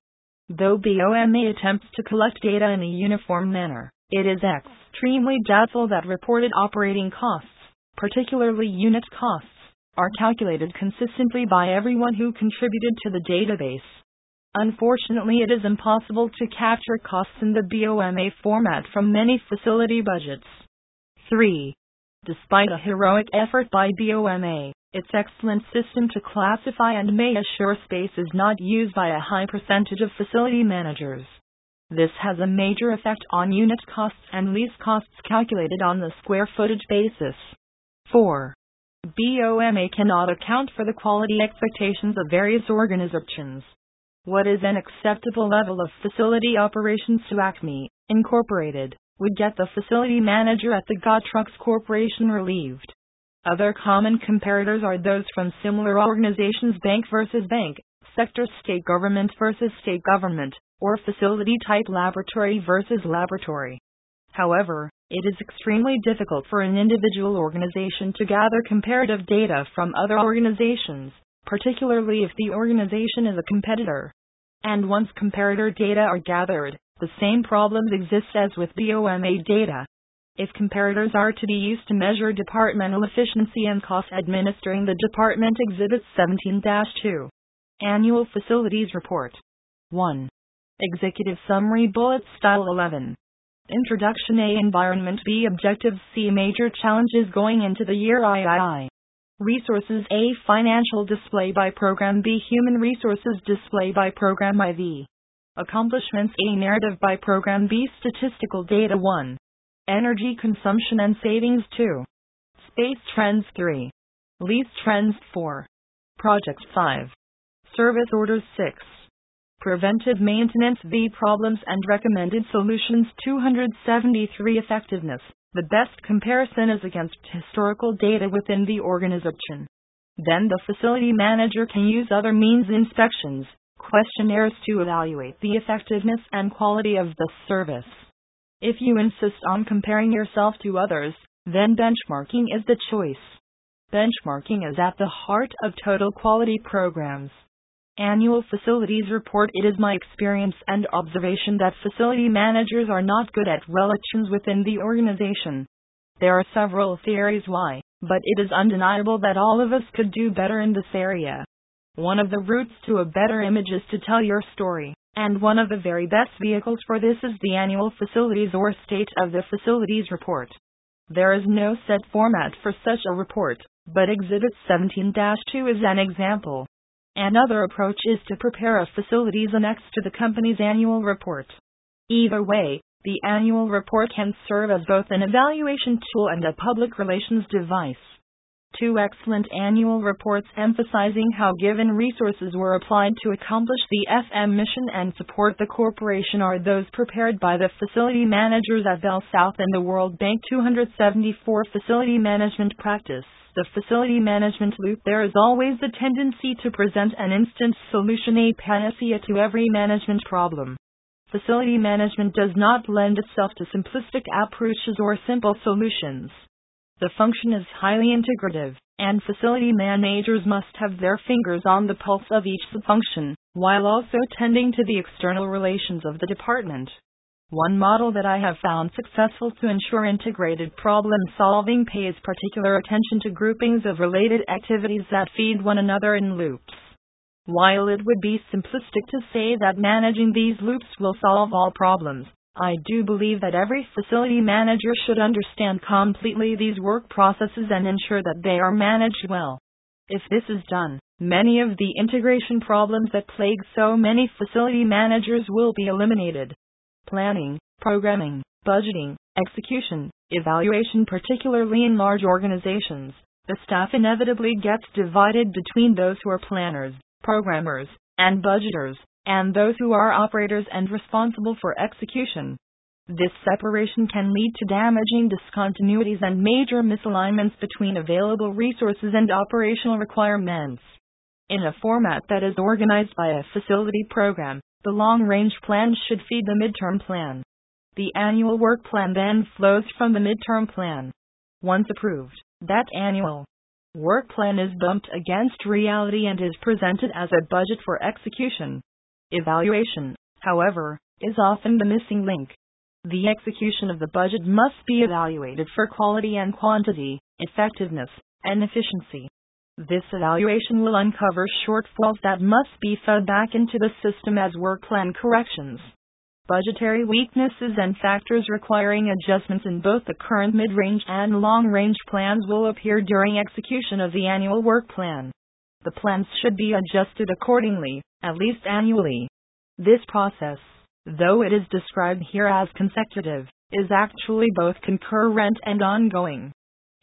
Though BOMA attempts to collect data in a uniform manner, it is extremely doubtful that reported operating costs, particularly unit costs, are calculated consistently by everyone who contributed to the database. Unfortunately, it is impossible to capture costs in the BOMA format from many facility budgets. 3. Despite a heroic effort by BOMA, its excellent system to classify and may assure space is not used by a high percentage of facility managers. This has a major effect on unit costs and lease costs calculated on the square footage basis. 4. BOMA cannot account for the quality expectations of various organizations. What is an acceptable level of facility operations to Acme, Incorporated, would get the facility manager at the Trucks Corporation relieved. Other common comparators are those from similar organizations bank versus bank, sector state government versus state government, or facility type laboratory versus laboratory. However, it is extremely difficult for an individual organization to gather comparative data from other organizations, particularly if the organization is a competitor. And once comparator data are gathered, the same problems exist as with BOMA data. If comparators are to be used to measure departmental efficiency and cost administering the Department exhibits 17 2. Annual Facilities Report 1. Executive Summary Bullet Style 11. Introduction A Environment B Objectives C Major Challenges Going into the Year III Resources A. Financial display by program B. Human resources display by program IV. Accomplishments A. Narrative by program B. Statistical data 1. Energy consumption and savings 2. Space trends 3. Lease trends 4. Projects 5. Service orders 6. Preventive maintenance V problems and recommended solutions 273 Effectiveness the best comparison is against historical data within the organization. Then the facility manager can use other means inspections, questionnaires to evaluate the effectiveness and quality of the service. If you insist on comparing yourself to others, then benchmarking is the choice. Benchmarking is at the heart of total quality programs. Annual Facilities Report It is my experience and observation that facility managers are not good at relations within the organization. There are several theories why, but it is undeniable that all of us could do better in this area. One of the routes to a better image is to tell your story, and one of the very best vehicles for this is the annual facilities or state of the facilities report. There is no set format for such a report, but Exhibit 17 2 is an example. Another approach is to prepare a facilities annex to the company's annual report. Either way, the annual report can serve as both an evaluation tool and a public relations device. Two excellent annual reports emphasizing how given resources were applied to accomplish the FM mission and support the corporation are those prepared by the facility managers at Bell South and the World Bank 274 Facility Management Practice the facility management loop, there is always the tendency to present an instant solution, a panacea to every management problem. Facility management does not lend itself to simplistic approaches or simple solutions. The function is highly integrative, and facility managers must have their fingers on the pulse of each subfunction, while also tending to the external relations of the department. One model that I have found successful to ensure integrated problem solving pays particular attention to groupings of related activities that feed one another in loops. While it would be simplistic to say that managing these loops will solve all problems, I do believe that every facility manager should understand completely these work processes and ensure that they are managed well. If this is done, many of the integration problems that plague so many facility managers will be eliminated planning, programming, budgeting, execution, evaluation, particularly in large organizations. The staff inevitably gets divided between those who are planners, programmers, and budgeters, and those who are operators and responsible for execution. This separation can lead to damaging discontinuities and major misalignments between available resources and operational requirements. In a format that is organized by a facility program, The long range plan should feed the midterm plan. The annual work plan then flows from the midterm plan. Once approved, that annual work plan is bumped against reality and is presented as a budget for execution. Evaluation, however, is often the missing link. The execution of the budget must be evaluated for quality and quantity, effectiveness, and efficiency. This evaluation will uncover shortfalls that must be fed back into the system as work plan corrections. Budgetary weaknesses and factors requiring adjustments in both the current mid range and long range plans will appear during execution of the annual work plan. The plans should be adjusted accordingly, at least annually. This process, though it is described here as consecutive, is actually both concurrent and ongoing.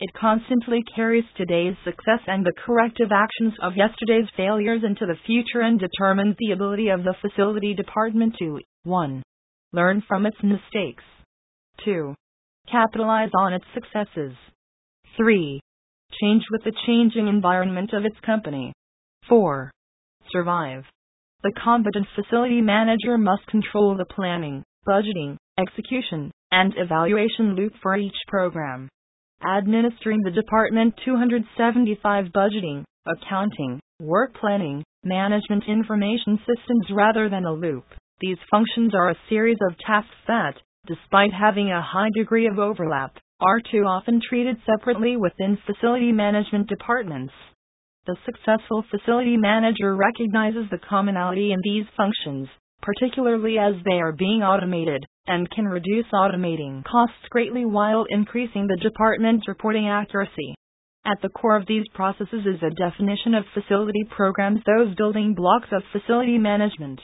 It constantly carries today's success and the corrective actions of yesterday's failures into the future and determines the ability of the facility department to 1. Learn from its mistakes. 2. Capitalize on its successes. 3. Change with the changing environment of its company. 4. Survive. The competent facility manager must control the planning, budgeting, execution, and evaluation loop for each program administering the Department 275 budgeting, accounting, work planning, management information systems rather than a loop. These functions are a series of tasks that, despite having a high degree of overlap, are too often treated separately within facility management departments. The successful facility manager recognizes the commonality in these functions, particularly as they are being automated, and can reduce automating costs greatly while increasing the department's reporting accuracy. At the core of these processes is a definition of facility programs, those building blocks of facility management.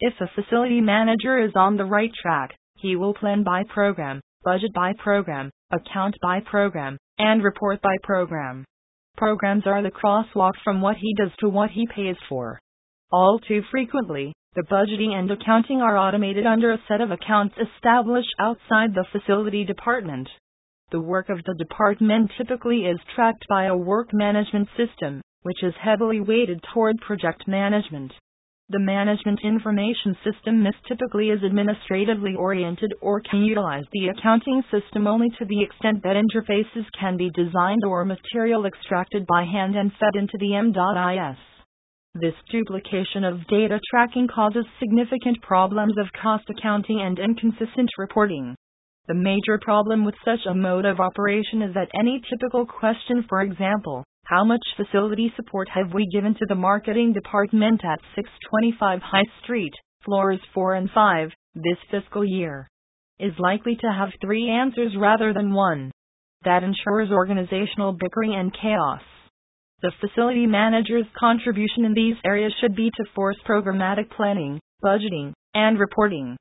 If a facility manager is on the right track, he will plan by program, budget by program, account by program, and report by program. Programs are the crosswalk from what he does to what he pays for. All too frequently, the budgeting and accounting are automated under a set of accounts established outside the facility department. The work of the department typically is tracked by a work management system, which is heavily weighted toward project management. The management information system is typically is administratively oriented or can utilize the accounting system only to the extent that interfaces can be designed or material extracted by hand and fed into the M.IS. This duplication of data tracking causes significant problems of cost accounting and inconsistent reporting. The major problem with such a mode of operation is that any typical question, for example, how much facility support have we given to the marketing department at 625 High Street, floors 4 and 5, this fiscal year, is likely to have three answers rather than one. That ensures organizational bickering and chaos. The facility manager's contribution in these areas should be to force programmatic planning, budgeting, and reporting.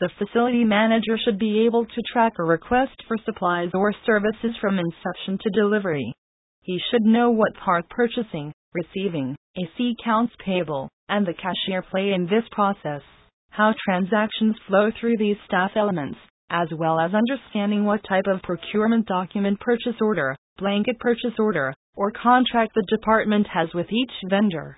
The facility manager should be able to track a request for supplies or services from inception to delivery. He should know what part purchasing, receiving, AC counts payable, and the cashier play in this process, how transactions flow through these staff elements, as well as understanding what type of procurement document purchase order, blanket purchase order, or contract the department has with each vendor.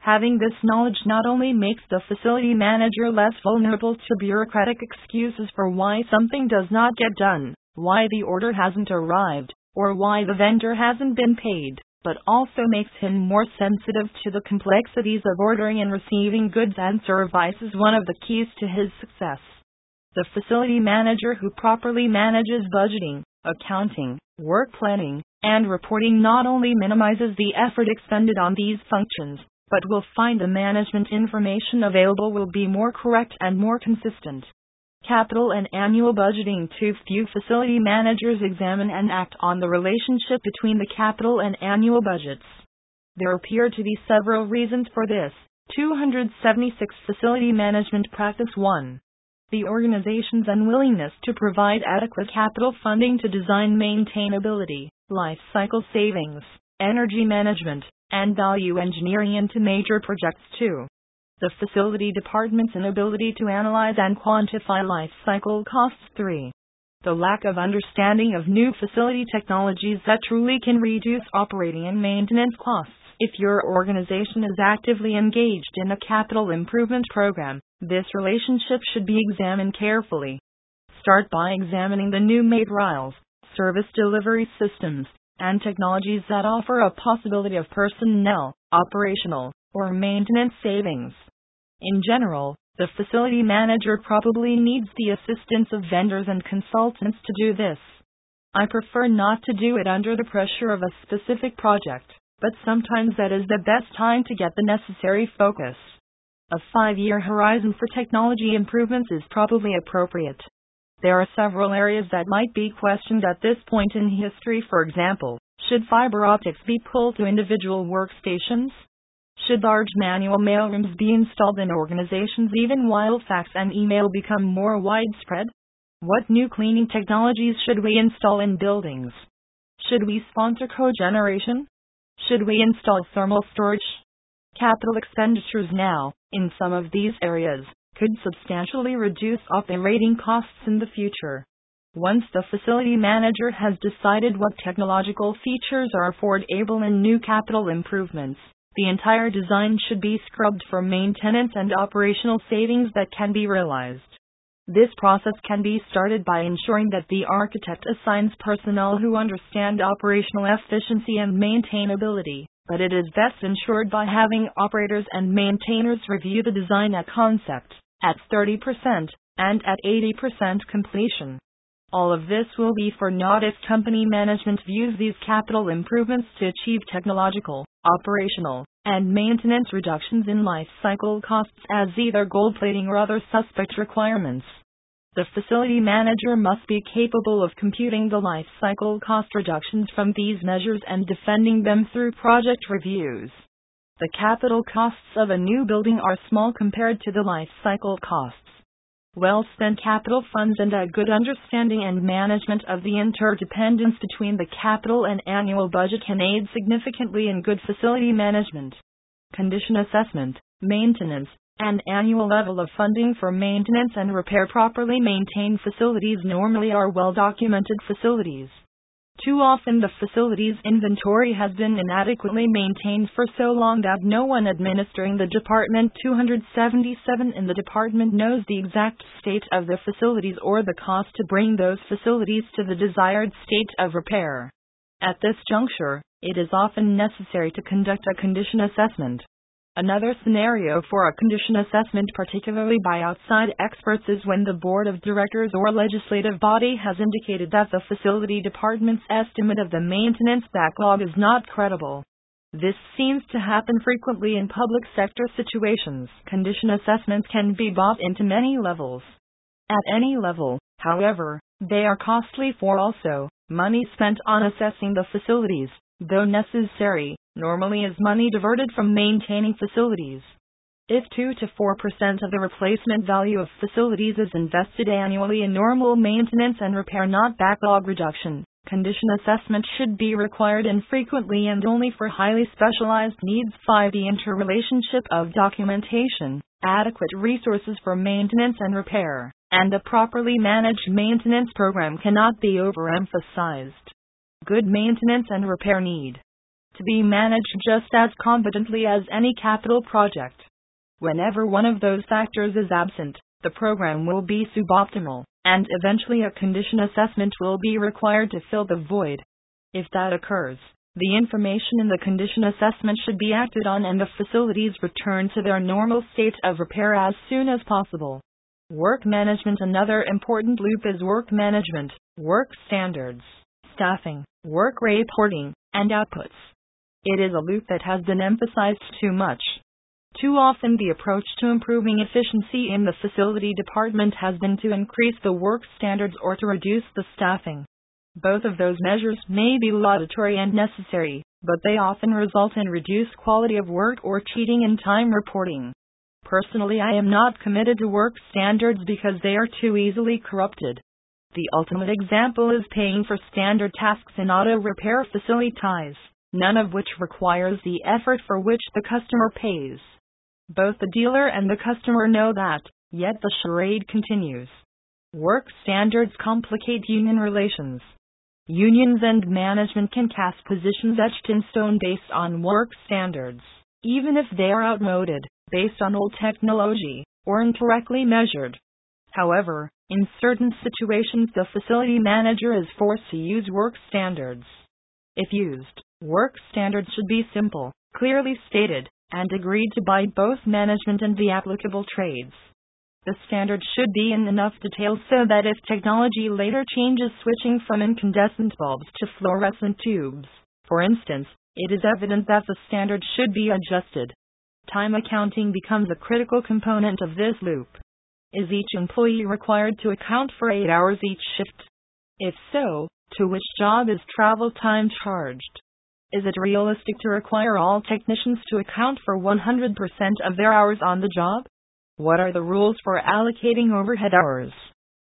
Having this knowledge not only makes the facility manager less vulnerable to bureaucratic excuses for why something does not get done, why the order hasn't arrived, or why the vendor hasn't been paid, but also makes him more sensitive to the complexities of ordering and receiving goods and services one of the keys to his success. The facility manager who properly manages budgeting, accounting, work planning, and reporting not only minimizes the effort expended on these functions, but will find the management information available will be more correct and more consistent. Capital and annual budgeting Too few facility managers examine and act on the relationship between the capital and annual budgets. There appear to be several reasons for this. 276 Facility Management Practice 1 the organization's unwillingness to provide adequate capital funding to design maintainability, life cycle savings, energy management, and value engineering into major projects too. The facility department's inability to analyze and quantify life cycle costs 3. The lack of understanding of new facility technologies that truly can reduce operating and maintenance costs If your organization is actively engaged in a capital improvement program, this relationship should be examined carefully. Start by examining the new materials, service delivery systems, and technologies that offer a possibility of personnel, operational, or maintenance savings. In general, the facility manager probably needs the assistance of vendors and consultants to do this. I prefer not to do it under the pressure of a specific project, but sometimes that is the best time to get the necessary focus. A five year horizon for technology improvements is probably appropriate. There are several areas that might be questioned at this point in history. For example, should fiber optics be pulled to individual workstations? Should large manual mailrooms be installed in organizations even while fax and email become more widespread? What new cleaning technologies should we install in buildings? Should we sponsor cogeneration? Should we install thermal storage? Capital expenditures now, in some of these areas, could substantially reduce operating costs in the future. Once the facility manager has decided what technological features are affordable in new capital improvements, the entire design should be scrubbed for maintenance and operational savings that can be realized. This process can be started by ensuring that the architect assigns personnel who understand operational efficiency and maintainability, but it is best ensured by having operators and maintainers review the design at concept at 30% and at 80% completion. All of this will be for naught if company management views these capital improvements to achieve technological, operational, and maintenance reductions in life cycle costs as either gold plating or other suspect requirements. The facility manager must be capable of computing the life cycle cost reductions from these measures and defending them through project reviews. The capital costs of a new building are small compared to the life cycle costs. Well spent capital funds and a good understanding and management of the interdependence between the capital and annual budget can aid significantly in good facility management. Condition assessment, maintenance, and annual level of funding for maintenance and repair properly maintained facilities normally are well documented facilities. Too often the facility's inventory has been inadequately maintained for so long that no one administering the Department 277 in the department knows the exact state of the facilities or the cost to bring those facilities to the desired state of repair. At this juncture, it is often necessary to conduct a condition assessment. Another scenario for a condition assessment, particularly by outside experts, is when the board of directors or legislative body has indicated that the facility department's estimate of the maintenance backlog is not credible. This seems to happen frequently in public sector situations. Condition assessments can be bought into many levels. At any level, however, they are costly for also money spent on assessing the facilities, though necessary, normally is money diverted from maintaining facilities. If 2 to 4% of the replacement value of facilities is invested annually in normal maintenance and repair, not backlog reduction, condition assessment should be required infrequently and only for highly specialized needs. 5. The interrelationship of documentation, adequate resources for maintenance and repair, and a properly managed maintenance program cannot be overemphasized. Good maintenance and repair need to be managed just as competently as any capital project. Whenever one of those factors is absent, the program will be suboptimal, and eventually a condition assessment will be required to fill the void. If that occurs, the information in the condition assessment should be acted on and the facilities returned to their normal state of repair as soon as possible. Work management Another important loop is work management, work standards, staffing, work reporting, and outputs. It is a loop that has been emphasized too much. Too often, the approach to improving efficiency in the facility department has been to increase the work standards or to reduce the staffing. Both of those measures may be laudatory and necessary, but they often result in reduced quality of work or cheating in time reporting. Personally, I am not committed to work standards because they are too easily corrupted. The ultimate example is paying for standard tasks in auto repair facilities none of which requires the effort for which the customer pays. Both the dealer and the customer know that, yet the charade continues. Work standards complicate union relations. unions and management can cast positions etched in stone based on work standards, even if they are outmoded, based on old technology, or incorrectly measured. However, in certain situations, the facility manager is forced to use work standards. If used, work standards should be simple, clearly stated, and agreed to by both management and the applicable trades. The standard should be in enough detail so that if technology later changes switching from incandescent bulbs to fluorescent tubes, for instance, it is evident that the standard should be adjusted. Time accounting becomes a critical component of this loop. Is each employee required to account for 8 hours each shift? If so, to which job is travel time charged? Is it realistic to require all technicians to account for 100% of their hours on the job? What are the rules for allocating overhead hours?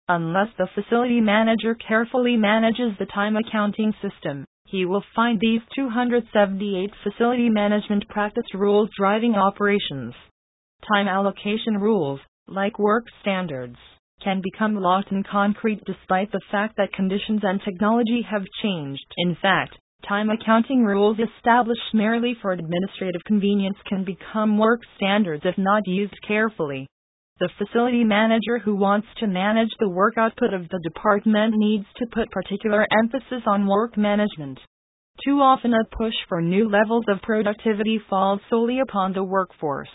Unless the facility manager carefully manages the time accounting system, he will find these 278 facility management practice rules driving operations. Time allocation rules, like work standards, can become locked in concrete despite the fact that conditions and technology have changed. In fact, time accounting rules established merely for administrative convenience can become work standards if not used carefully. The facility manager who wants to manage the work output of the department needs to put particular emphasis on work management. Too often, a push for new levels of productivity falls solely upon the workforce.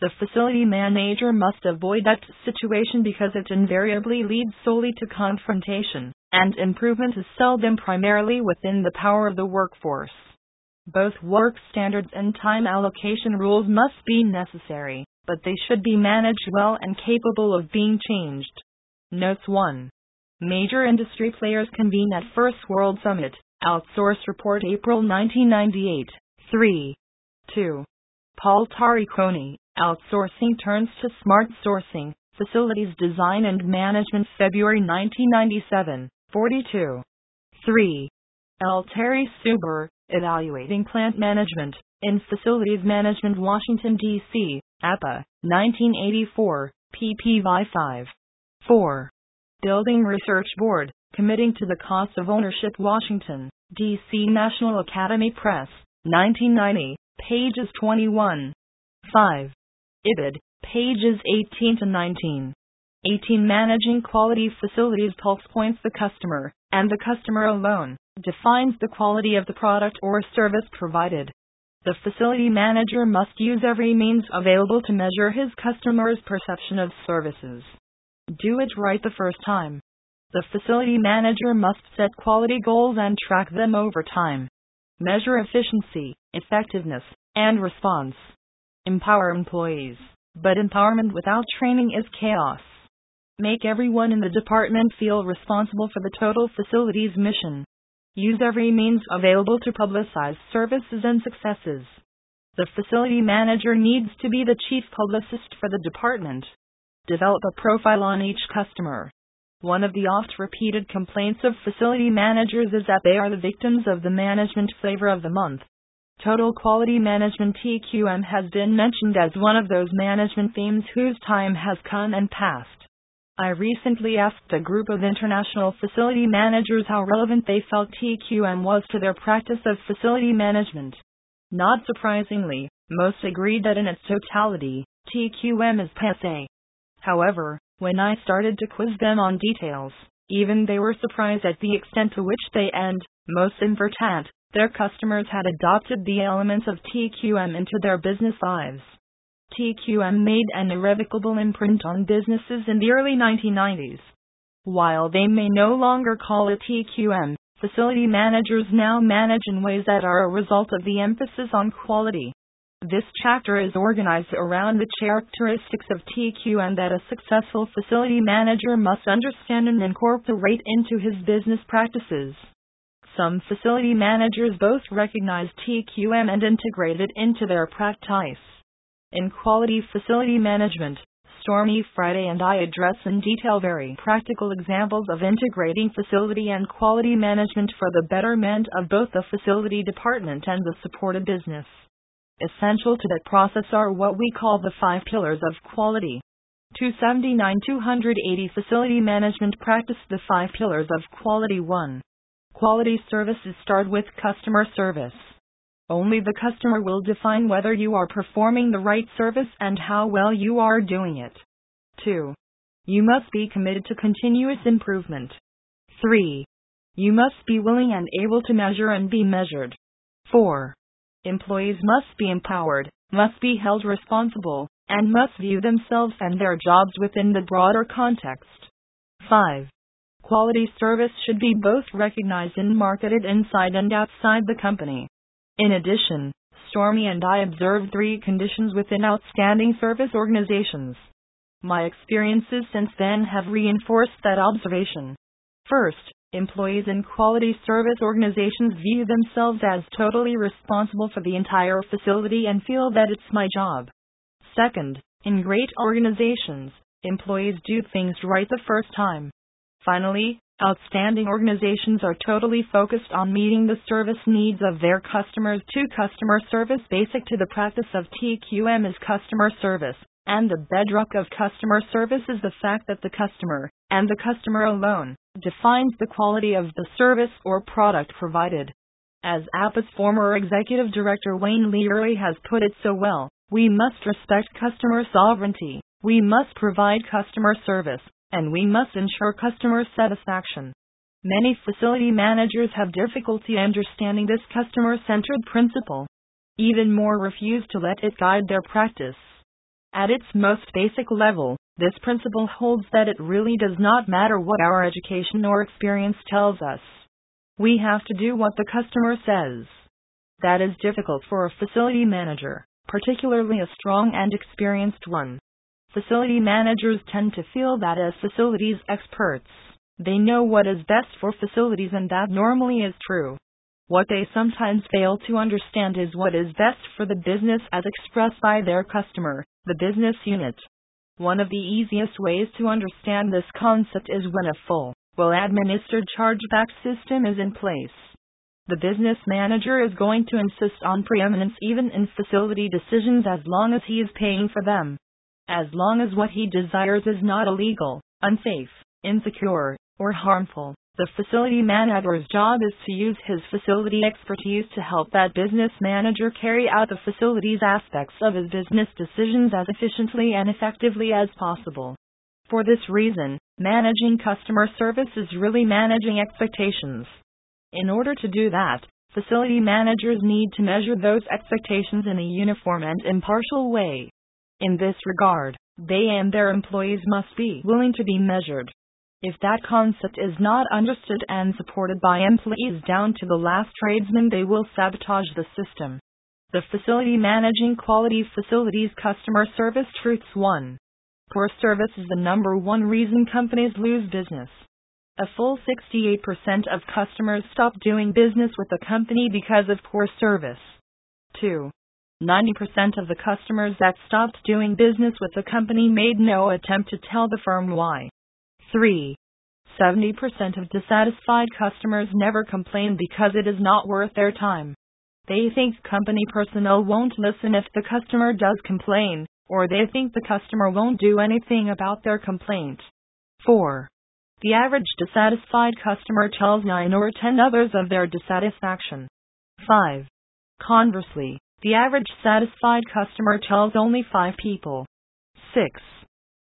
The facility manager must avoid that situation because it invariably leads solely to confrontation, and improvement is seldom primarily within the power of the workforce. Both work standards and time allocation rules must be necessary, but they should be managed well and capable of being changed. Notes 1. Major industry players convene at First World Summit, Outsource Report April 1998. 3. 2. Paul Tariconi, Outsourcing turns to smart sourcing. Facilities Design and Management, February 1997. 42. 3. L. Terry Suber, Evaluating Plant Management in Facilities Management, Washington, D.C., APA, 1984, pp. 5. 4. Building Research Board, Committing to the Cost of Ownership, Washington, D.C. National Academy Press, 1990, pages 21. 5. IBID, pages 18 to 19. 18. Managing quality facilities pulse points the customer, and the customer alone, defines the quality of the product or service provided. The facility manager must use every means available to measure his customer's perception of services. Do it right the first time. The facility manager must set quality goals and track them over time. Measure efficiency, effectiveness, and response. Empower employees. But empowerment without training is chaos. Make everyone in the department feel responsible for the total facility's mission. Use every means available to publicize services and successes. The facility manager needs to be the chief publicist for the department. Develop a profile on each customer. One of the oft repeated complaints of facility managers is that they are the victims of the management flavor of the month. Total Quality Management TQM has been mentioned as one of those management themes whose time has come and passed. I recently asked a group of international facility managers how relevant they felt TQM was to their practice of facility management. Not surprisingly, most agreed that in its totality, TQM is passe. However, when I started to quiz them on details, even they were surprised at the extent to which they and, most invertat, their customers had adopted the elements of TQM into their business lives. TQM made an irrevocable imprint on businesses in the early 1990s. While they may no longer call it TQM, facility managers now manage in ways that are a result of the emphasis on quality. This chapter is organized around the characteristics of TQM that a successful facility manager must understand and incorporate into his business practices. Some facility managers both recognize TQM and integrate it into their practice. In quality facility management, Stormy Friday and I address in detail very practical examples of integrating facility and quality management for the betterment of both the facility department and the supported business. Essential to that process are what we call the five pillars of quality. 279 280 Facility Management Practice The five pillars of quality 1. Quality services start with customer service. Only the customer will define whether you are performing the right service and how well you are doing it. 2. You must be committed to continuous improvement. 3. You must be willing and able to measure and be measured. 4. Employees must be empowered, must be held responsible, and must view themselves and their jobs within the broader context. 5. Quality service should be both recognized and marketed inside and outside the company. In addition, Stormy and I observed three conditions within outstanding service organizations. My experiences since then have reinforced that observation. First, employees in quality service organizations view themselves as totally responsible for the entire facility and feel that it's my job. Second, in great organizations, employees do things right the first time. Finally, Outstanding organizations are totally focused on meeting the service needs of their customers. To customer service, basic to the practice of TQM is customer service, and the bedrock of customer service is the fact that the customer, and the customer alone, defines the quality of the service or product provided. As APA's former executive director Wayne Leroy has put it so well, we must respect customer sovereignty. We must provide customer service and we must ensure customer satisfaction. Many facility managers have difficulty understanding this customer centered principle. Even more refuse to let it guide their practice. At its most basic level, this principle holds that it really does not matter what our education or experience tells us. We have to do what the customer says. That is difficult for a facility manager, particularly a strong and experienced one. Facility managers tend to feel that as facilities experts, they know what is best for facilities, and that normally is true. What they sometimes fail to understand is what is best for the business as expressed by their customer, the business unit. One of the easiest ways to understand this concept is when a full, well administered chargeback system is in place. The business manager is going to insist on preeminence even in facility decisions as long as he is paying for them as long as what he desires is not illegal, unsafe, insecure, or harmful. The facility manager's job is to use his facility expertise to help that business manager carry out the facility's aspects of his business decisions as efficiently and effectively as possible. For this reason, managing customer service is really managing expectations. In order to do that, facility managers need to measure those expectations in a uniform and impartial way. In this regard, they and their employees must be willing to be measured. If that concept is not understood and supported by employees down to the last tradesman, they will sabotage the system. The facility managing quality facilities customer service truths 1. Poor service is the number one reason companies lose business. A full 68% of customers stop doing business with a company because of poor service. 2. 90% of the customers that stopped doing business with the company made no attempt to tell the firm why. 3. 70% of dissatisfied customers never complain because it is not worth their time. They think company personnel won't listen if the customer does complain, or they think the customer won't do anything about their complaint. 4. The average dissatisfied customer tells 9 or 10 others of their dissatisfaction. 5. Conversely, the average satisfied customer tells only five people. 6.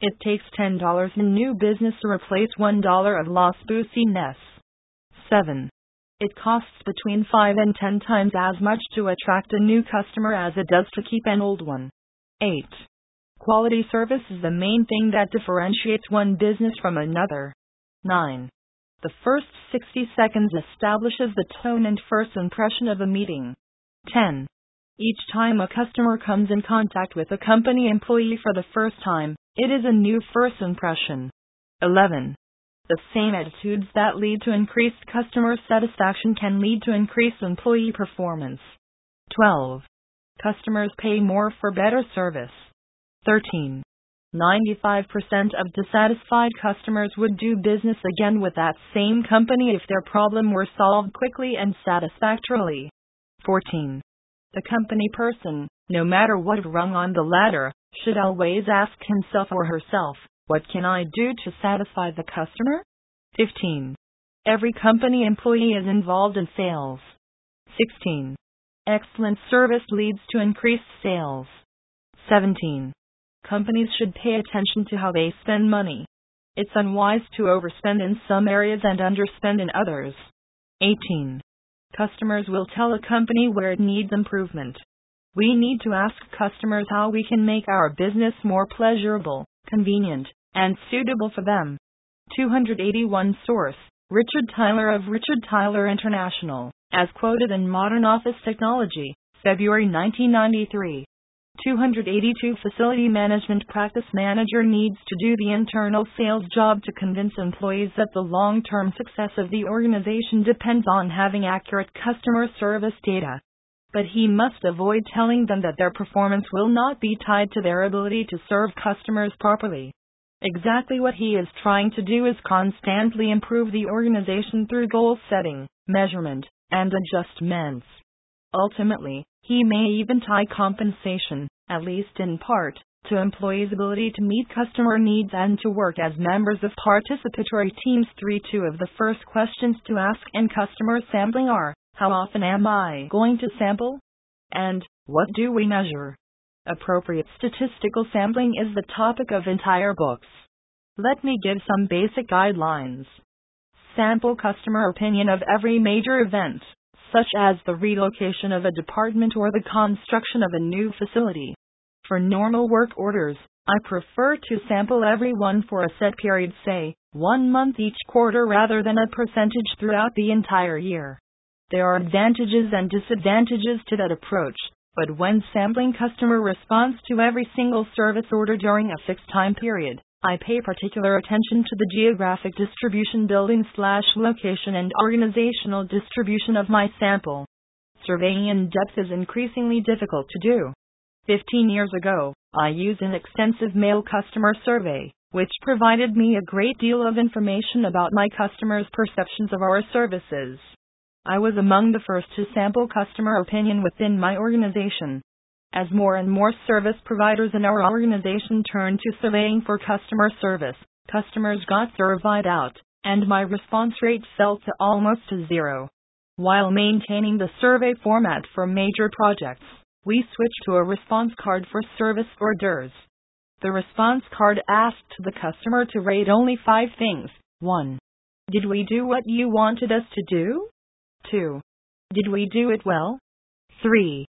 It takes $10 in new business to replace $1 of lost business. 7. It costs between 5 and 10 times as much to attract a new customer as it does to keep an old one. 8. Quality service is the main thing that differentiates one business from another. 9. The first 60 seconds establishes the tone and first impression of a meeting. 10. Each time a customer comes in contact with a company employee for the first time, it is a new first impression. 11. The same attitudes that lead to increased customer satisfaction can lead to increased employee performance. 12. Customers pay more for better service. 13. 95% of dissatisfied customers would do business again with that same company if their problem were solved quickly and satisfactorily. 14. The company person, no matter what rung on the ladder, should always ask himself or herself, What can I do to satisfy the customer? 15. Every company employee is involved in sales. 16. Excellent service leads to increased sales. 17. Companies should pay attention to how they spend money. It's unwise to overspend in some areas and underspend in others. 18. Customers will tell a company where it needs improvement. We need to ask customers how we can make our business more pleasurable, convenient, and suitable for them. 281 Source Richard Tyler of Richard Tyler International, as quoted in Modern Office Technology, February 1993. 282 Facility Management Practice Manager needs to do the internal sales job to convince employees that the long term success of the organization depends on having accurate customer service data. But he must avoid telling them that their performance will not be tied to their ability to serve customers properly. Exactly what he is trying to do is constantly improve the organization through goal setting, measurement, and adjustments. Ultimately, he may even tie compensation, at least in part, to employees' ability to meet customer needs and to work as members of participatory teams. 3 2 of the first questions to ask in customer sampling are How often am I going to sample? And What do we measure? Appropriate statistical sampling is the topic of entire books. Let me give some basic guidelines. Sample customer opinion of every major event such as the relocation of a department or the construction of a new facility. For normal work orders, I prefer to sample every one for a set period, say, one month each quarter rather than a percentage throughout the entire year. There are advantages and disadvantages to that approach, but when sampling customer response to every single service order during a fixed time period, I pay particular attention to the geographic distribution building slash location and organizational distribution of my sample. Surveying in depth is increasingly difficult to do. 15 years ago, I used an extensive mail customer survey, which provided me a great deal of information about my customers' perceptions of our services. I was among the first to sample customer opinion within my organization. As more and more service providers in our organization turned to surveying for customer service, customers got surveyed out, and my response rate fell to almost zero. While maintaining the survey format for major projects, we switched to a response card for service orders. The response card asked the customer to rate only five things 1. Did we do what you wanted us to do? 2. Did we do it well? 3.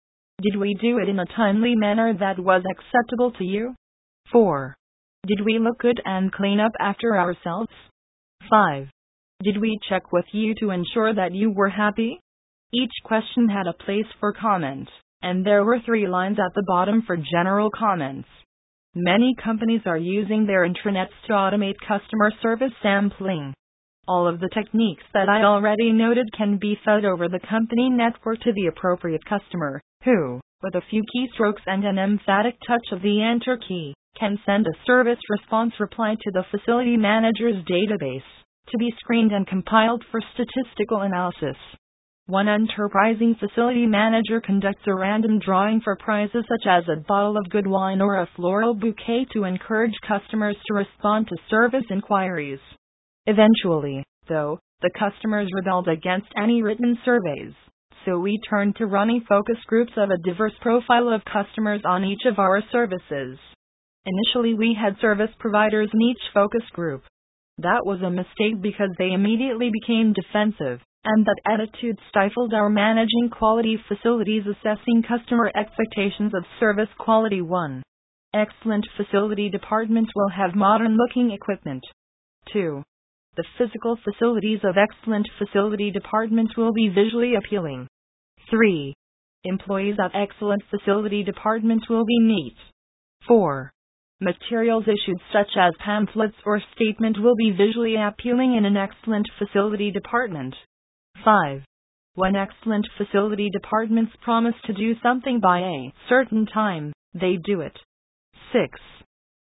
Did we do it in a timely manner that was acceptable to you? 4. Did we look good and clean up after ourselves? 5. Did we check with you to ensure that you were happy? Each question had a place for comment, and there were three lines at the bottom for general comments. Many companies are using their intranets to automate customer service sampling. All of the techniques that I already noted can be fed over the company network to the appropriate customer, who, with a few keystrokes and an emphatic touch of the Enter key, can send a service response reply to the facility manager's database to be screened and compiled for statistical analysis. One enterprising facility manager conducts a random drawing for prizes such as a bottle of good wine or a floral bouquet to encourage customers to respond to service inquiries. Eventually, though, the customers rebelled against any written surveys so we turned to running focus groups of a diverse profile of customers on each of our services. Initially, we had service providers in each focus group. That was a mistake because they immediately became defensive, and that attitude stifled our managing quality facilities assessing customer expectations of service quality 1. Excellent facility departments will have modern looking equipment. 2. The physical facilities of excellent facility departments will be visually appealing. 3. Employees of excellent facility departments will be neat. 4. Materials issued such as pamphlets or statement will be visually appealing in an excellent facility department. 5. When excellent facility departments promise to do something by a certain time, they do it. 6.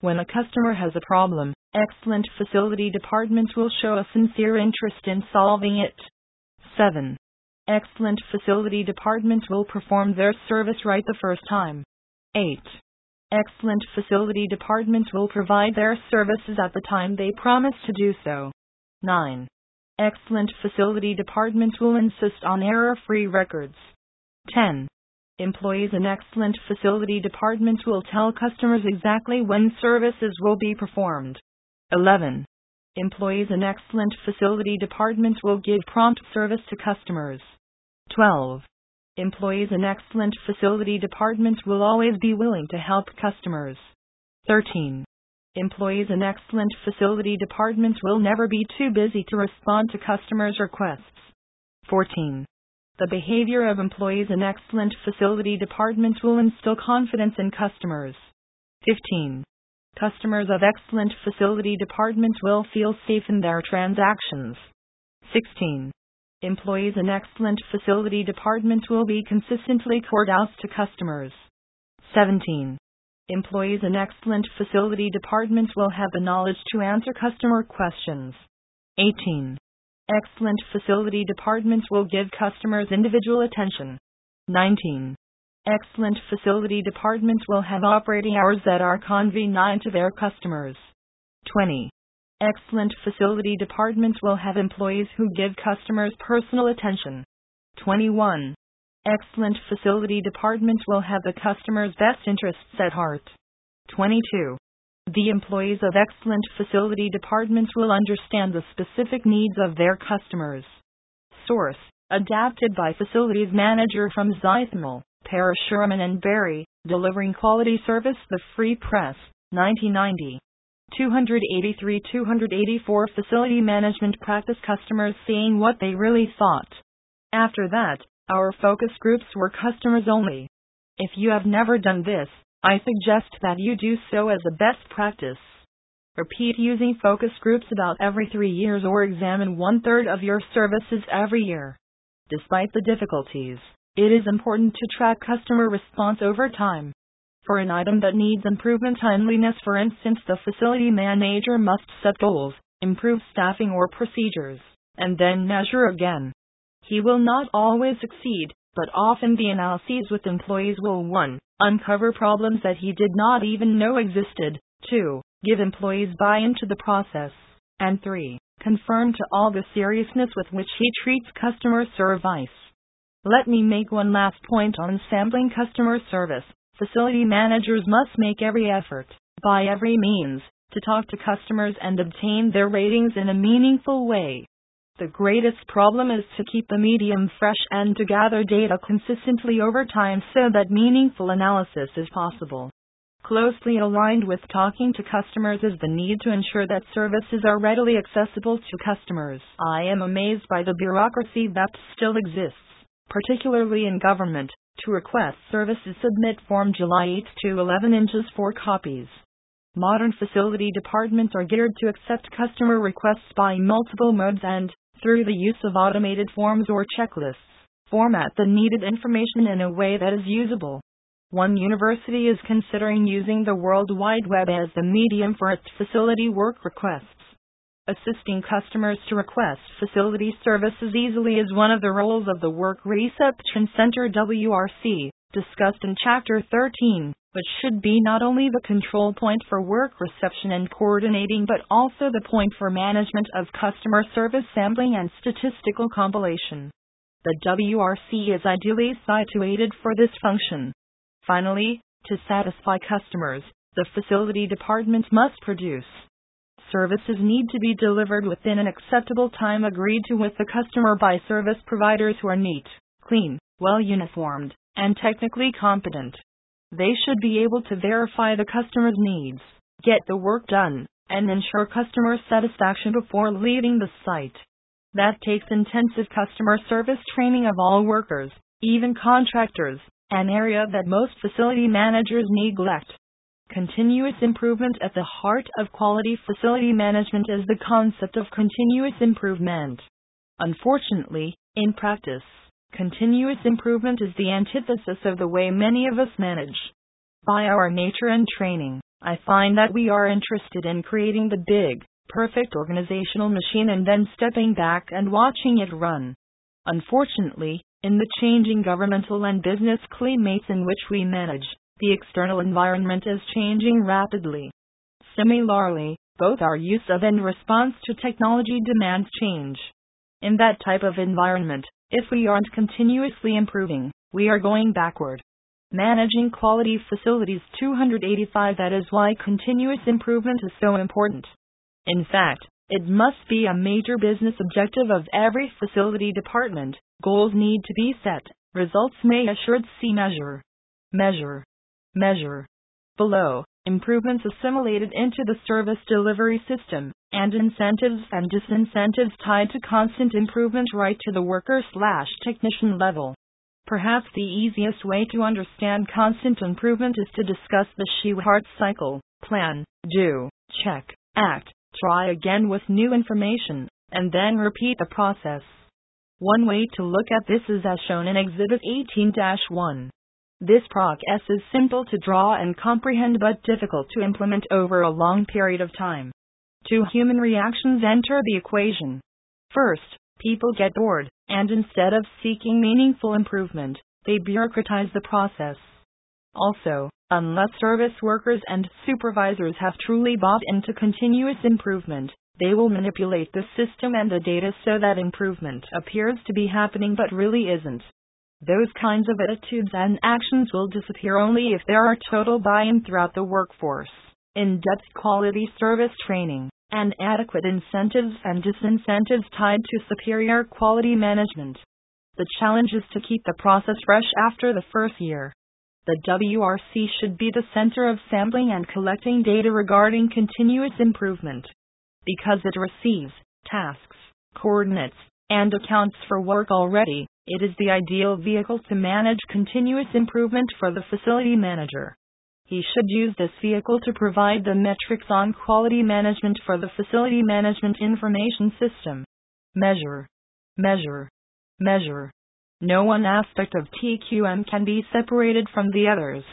When a customer has a problem, excellent facility departments will show a sincere interest in solving it. 7. Excellent facility departments will perform their service right the first time. 8. Excellent facility departments will provide their services at the time they promise to do so. 9. Excellent facility departments will insist on error free records. 10. Employees in excellent facility departments will tell customers exactly when services will be performed. 11. Employees in excellent facility departments will give prompt service to customers. 12. Employees in excellent facility departments will always be willing to help customers. 13. Employees in excellent facility departments will never be too busy to respond to customers' requests. 14. The behavior of employees in excellent facility departments will instill confidence in customers. 15. Customers of excellent facility departments will feel safe in their transactions. 16. Employees in excellent facility departments will be consistently cordial to customers. 17. Employees in excellent facility departments will have the knowledge to answer customer questions. 18. Excellent facility departments will give customers individual attention. 19. Excellent facility departments will have operating hours that are convenient to their customers. 20. Excellent facility departments will have employees who give customers personal attention. 21. Excellent facility departments will have the customer's best interests at heart. 22. The employees of excellent facility departments will understand the specific needs of their customers. Source Adapted by Facilities Manager from Zeithaml, Para Sherman and Berry, Delivering Quality Service The Free Press, 1990. 283 284 Facility Management Practice Customers Seeing what they really thought. After that, our focus groups were customers only. If you have never done this, I suggest that you do so as a best practice. Repeat using focus groups about every three years or examine one third of your services every year. Despite the difficulties, it is important to track customer response over time. For an item that needs improvement timeliness, for instance, the facility manager must set goals, improve staffing or procedures, and then measure again. He will not always succeed, but often the analyses with employees will 1. Uncover problems that he did not even know existed, 2. Give employees buy into the process, and 3. Confirm to all the seriousness with which he treats customer service. Let me make one last point on sampling customer service. Facility managers must make every effort, by every means, to talk to customers and obtain their ratings in a meaningful way. The greatest problem is to keep the medium fresh and to gather data consistently over time so that meaningful analysis is possible. Closely aligned with talking to customers is the need to ensure that services are readily accessible to customers. I am amazed by the bureaucracy that still exists, particularly in government, to request services submit Form July 8 to 11 inches for copies. Modern facility departments are geared to accept customer requests by multiple modes and, through the use of automated forms or checklists, format the needed information in a way that is usable. One university is considering using the World Wide Web as the medium for its facility work requests. Assisting customers to request facility services easily is one of the roles of the Work Reception Center WRC, discussed in Chapter 13, which should be not only the control point for work reception and coordinating but also the point for management of customer service sampling and statistical compilation. The WRC is ideally situated for this function. Finally, to satisfy customers, the facility department must produce services need to be delivered within an acceptable time agreed to with the customer by service providers who are neat, clean, well uniformed, and technically competent. They should be able to verify the customer's needs, get the work done, and ensure customer satisfaction before leaving the site. That takes intensive customer service training of all workers, even contractors, an area that most facility managers neglect. Continuous improvement at the heart of quality facility management is the concept of continuous improvement. Unfortunately, in practice, continuous improvement is the antithesis of the way many of us manage. By our nature and training, I find that we are interested in creating the big, perfect organizational machine and then stepping back and watching it run. Unfortunately, in the changing governmental and business climates in which we manage, the external environment is changing rapidly. Similarly, both our use of and response to technology demands change. In that type of environment, if we aren't continuously improving, we are going backward. Managing Quality Facilities 285 That is why continuous improvement is so important. In fact, it must be a major business objective of every facility department. Goals need to be set, results may assured see measure. Measure. Measure. Below, improvements assimilated into the service delivery system, and incentives and disincentives tied to constant improvement right to the worker slash technician level. Perhaps the easiest way to understand constant improvement is to discuss the Shewhart cycle plan, do, check, act, try again with new information, and then repeat the process. One way to look at this is as shown in Exhibit 18 1. This process is simple to draw and comprehend but difficult to implement over a long period of time. Two human reactions enter the equation. First, people get bored, and instead of seeking meaningful improvement, they bureaucratize the process. Also, unless service workers and supervisors have truly bought into continuous improvement, they will manipulate the system and the data so that improvement appears to be happening but really isn't. Those kinds of attitudes and actions will disappear only if there are total buy in throughout the workforce, in depth quality service training, and adequate incentives and disincentives tied to superior quality management. The challenge is to keep the process fresh after the first year. The WRC should be the center of sampling and collecting data regarding continuous improvement. Because it receives tasks, coordinates, and accounts for work already, it is the ideal vehicle to manage continuous improvement for the facility manager. He should use this vehicle to provide the metrics on quality management for the Facility Management Information System. Measure, measure, measure. No one aspect of TQM can be separated from the others.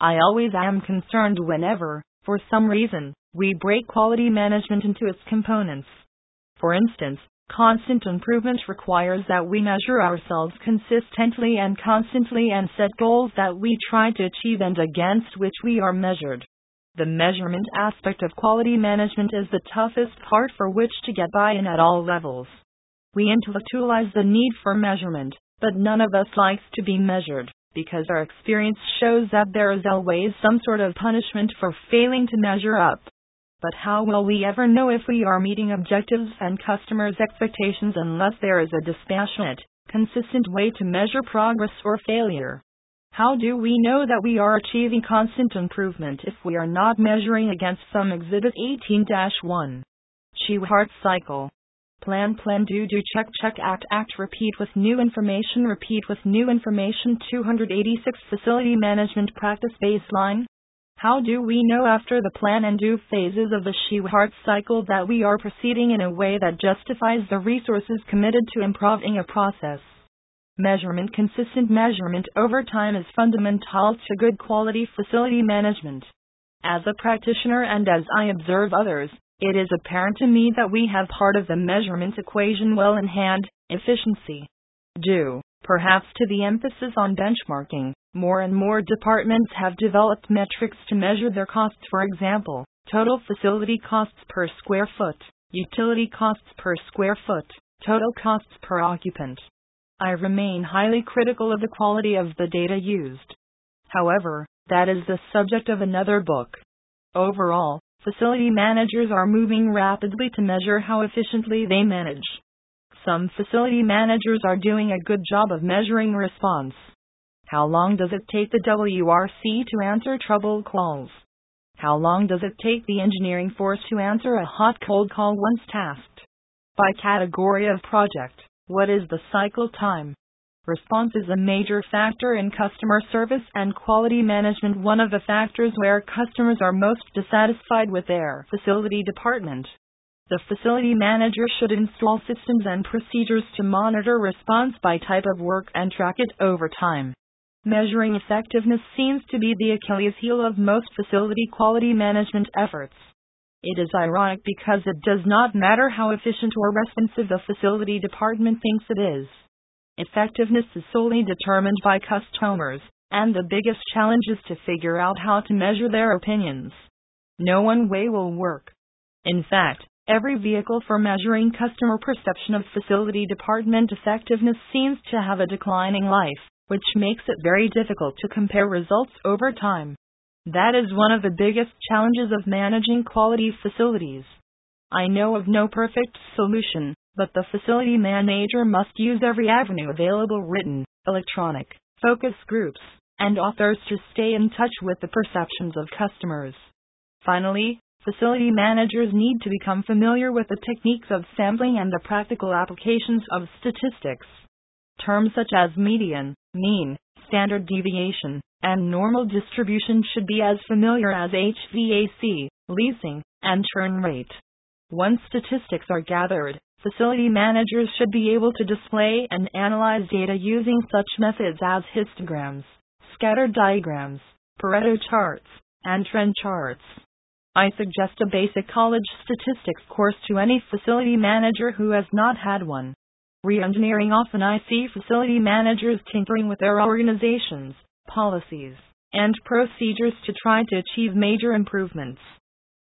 I always am concerned whenever, for some reason, we break quality management into its components. For instance, Constant improvement requires that we measure ourselves consistently and constantly and set goals that we try to achieve and against which we are measured. The measurement aspect of quality management is the toughest part for which to get buy in at all levels. We intellectualize the need for measurement, but none of us likes to be measured, because our experience shows that there is always some sort of punishment for failing to measure up. But how will we ever know if we are meeting objectives and customers' expectations unless there is a dispassionate, consistent way to measure progress or failure? How do we know that we are achieving constant improvement if we are not measuring against some Exhibit 18 1? Shewhart Cycle. Plan, plan, do, do, check, check, act, act, repeat with new information, repeat with new information. 286 Facility Management Practice Baseline. How do we know after the plan and do phases of the Shewhart cycle that we are proceeding in a way that justifies the resources committed to improving a process? Measurement Consistent measurement over time is fundamental to good quality facility management. As a practitioner and as I observe others, it is apparent to me that we have part of the measurement equation well in hand efficiency. Do, perhaps to the emphasis on benchmarking, more and more departments have developed metrics to measure their costs, for example, total facility costs per square foot, utility costs per square foot, total costs per occupant. I remain highly critical of the quality of the data used. However, that is the subject of another book. Overall, facility managers are moving rapidly to measure how efficiently they manage. Some facility managers are doing a good job of measuring response. How long does it take the WRC to answer trouble calls? How long does it take the engineering force to answer a hot cold call once tasked? By category of project, what is the cycle time? Response is a major factor in customer service and quality management, one of the factors where customers are most dissatisfied with their facility department. The facility manager should install systems and procedures to monitor response by type of work and track it over time. Measuring effectiveness seems to be the Achilles heel of most facility quality management efforts. It is ironic because it does not matter how efficient or responsive the facility department thinks it is. Effectiveness is solely determined by customers, and the biggest challenge is to figure out how to measure their opinions. No one way will work. In fact, Every vehicle for measuring customer perception of facility department effectiveness seems to have a declining life, which makes it very difficult to compare results over time. That is one of the biggest challenges of managing quality facilities. I know of no perfect solution, but the facility manager must use every avenue available written, electronic, focus groups, and authors to stay in touch with the perceptions of customers. Finally, facility managers need to become familiar with the techniques of sampling and the practical applications of statistics. Terms such as median, mean, standard deviation, and normal distribution should be as familiar as HVAC, leasing, and churn rate. Once statistics are gathered, facility managers should be able to display and analyze data using such methods as histograms, scatter diagrams, Pareto charts, and trend charts. I suggest a basic college statistics course to any facility manager who has not had one. Reengineering often I see facility managers tinkering with their organizations, policies, and procedures to try to achieve major improvements.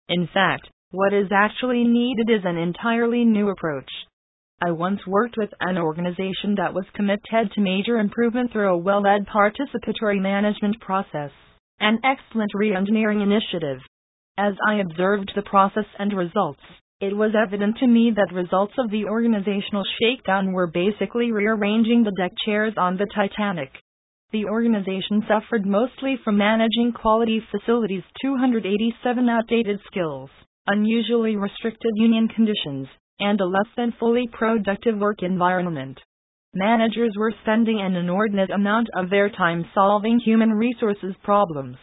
In fact, what is actually needed is an entirely new approach. I once worked with an organization that was committed to major improvement through a well led participatory management process, an excellent reengineering initiative. As I observed the process and results, it was evident to me that results of the organizational shakedown were basically rearranging the deck chairs on the Titanic. The organization suffered mostly from managing quality facilities 287 outdated skills unusually restricted union conditions, and a less than fully productive work environment. Managers were spending an inordinate amount of their time solving human resources problems.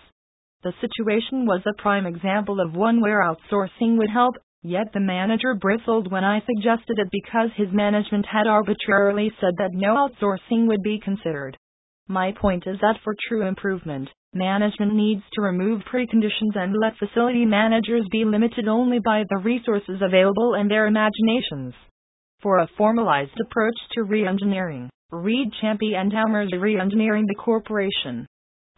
The situation was a prime example of one where outsourcing would help, yet the manager bristled when I suggested it because his management had arbitrarily said that no outsourcing would be considered. My point is that for true improvement, Management needs to remove preconditions and let facility managers be limited only by the resources available and their imaginations. For a formalized approach to reengineering, read Champy and Hammer's Reengineering the Corporation.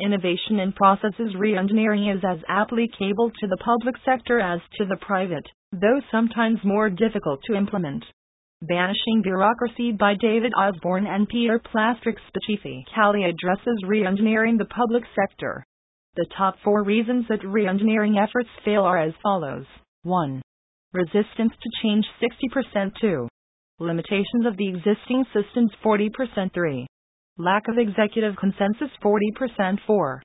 Innovation in processes reengineering is as applicable to the public sector as to the private, though sometimes more difficult to implement. Banishing Bureaucracy by David Osborne and Peter Plastrik specifically addresses reengineering the public sector. The top four reasons that reengineering efforts fail are as follows 1. Resistance to change 60% 2. Limitations of the existing systems 40% 3. Lack of executive consensus 40% 4.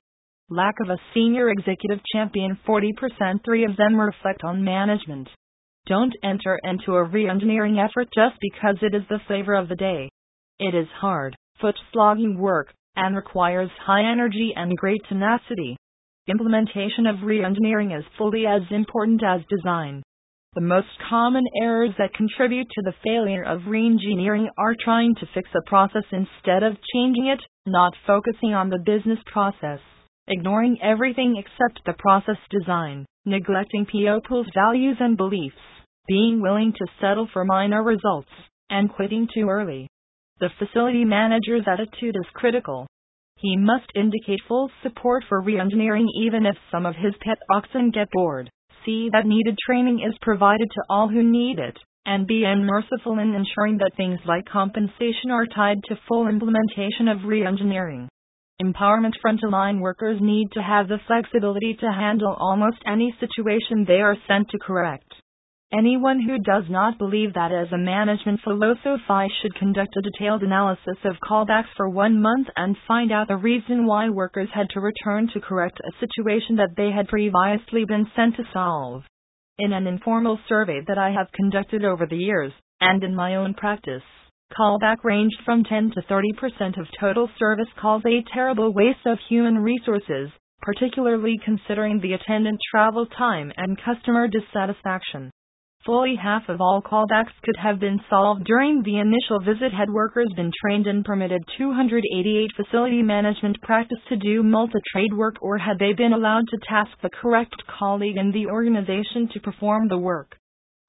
Lack of a senior executive champion 40% 3 of them reflect on management. Don't enter into a re-engineering effort just because it is the flavor of the day. It is hard, foot-slogging work, and requires high energy and great tenacity. Implementation of re-engineering is fully as important as design. The most common errors that contribute to the failure of re-engineering are trying to fix a process instead of changing it, not focusing on the business process, ignoring everything except the process design, neglecting people's values and beliefs being willing to settle for minor results, and quitting too early. The facility manager's attitude is critical. He must indicate full support for reengineering even if some of his pet oxen get bored, see that needed training is provided to all who need it, and be unmerciful in ensuring that things like compensation are tied to full implementation of reengineering. Empowerment frontline workers need to have the flexibility to handle almost any situation they are sent to correct. Anyone who does not believe that as a management philosophy should conduct a detailed analysis of callbacks for one month and find out the reason why workers had to return to correct a situation that they had previously been sent to solve. In an informal survey that I have conducted over the years, and in my own practice, callback ranged from 10 to 30% of total service calls, a terrible waste of human resources, particularly considering the attendant travel time and customer dissatisfaction. Fully half of all callbacks could have been solved during the initial visit had workers been trained and permitted 288 facility management practice to do multi-trade work or had they been allowed to task the correct colleague in the organization to perform the work.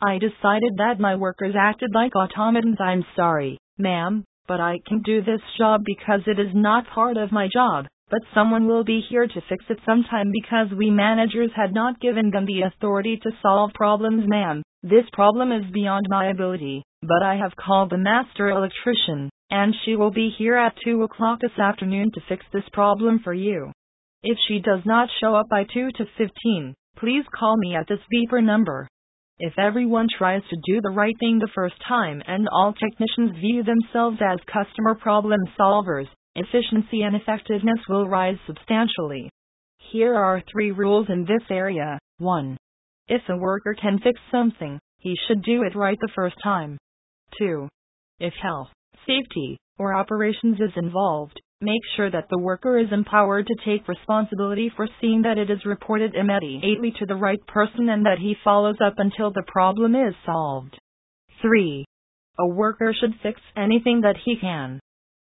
I decided that my workers acted like automatons. I'm sorry, ma'am, but I can do this job because it is not part of my job but someone will be here to fix it sometime because we managers had not given them the authority to solve problems, ma'am. This problem is beyond my ability, but I have called the master electrician, and she will be here at 2 o'clock this afternoon to fix this problem for you. If she does not show up by 2 to 15, please call me at this beeper number. If everyone tries to do the right thing the first time and all technicians view themselves as customer problem solvers, efficiency and effectiveness will rise substantially. Here are three rules in this area. 1. If a worker can fix something, he should do it right the first time. 2. If health, safety, or operations is involved, make sure that the worker is empowered to take responsibility for seeing that it is reported immediately to the right person and that he follows up until the problem is solved. 3. A worker should fix anything that he can.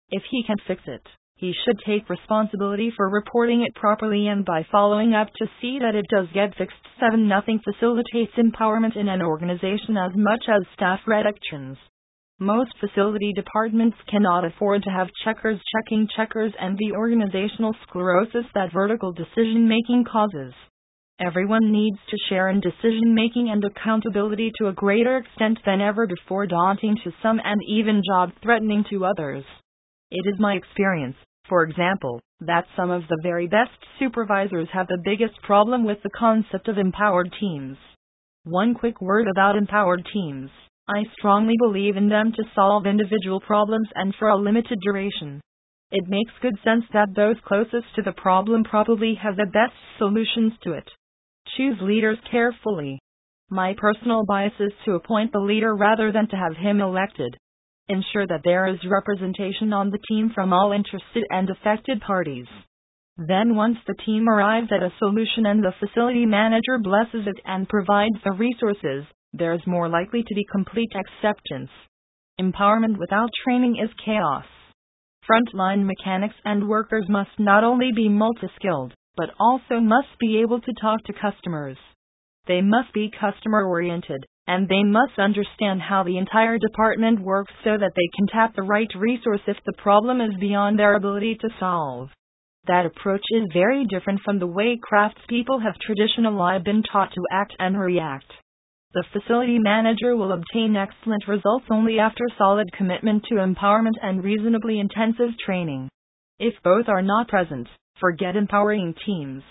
If he can fix it, he should take responsibility for reporting it properly and by following up to see that it does get fixed. 7. Nothing facilitates empowerment in an organization as much as staff reductions. Most facility departments cannot afford to have checkers checking checkers and the organizational sclerosis that vertical decision making causes. Everyone needs to share in decision making and accountability to a greater extent than ever before, daunting to some and even job threatening to others. It is my experience, for example, that some of the very best supervisors have the biggest problem with the concept of empowered teams. One quick word about empowered teams. I strongly believe in them to solve individual problems and for a limited duration. It makes good sense that those closest to the problem probably have the best solutions to it. Choose leaders carefully. My personal bias is to appoint the leader rather than to have him elected. Ensure that there is representation on the team from all interested and affected parties. Then, once the team arrives at a solution and the facility manager blesses it and provides the resources, there is more likely to be complete acceptance. Empowerment without training is chaos. Frontline mechanics and workers must not only be multi skilled, but also must be able to talk to customers. They must be customer oriented, and they must understand how the entire department works so that they can tap the right resource if the problem is beyond their ability to solve. That approach is very different from the way craftspeople have traditionally been taught to act and react. The facility manager will obtain excellent results only after solid commitment to empowerment and reasonably intensive training. If both are not present, forget empowering teams.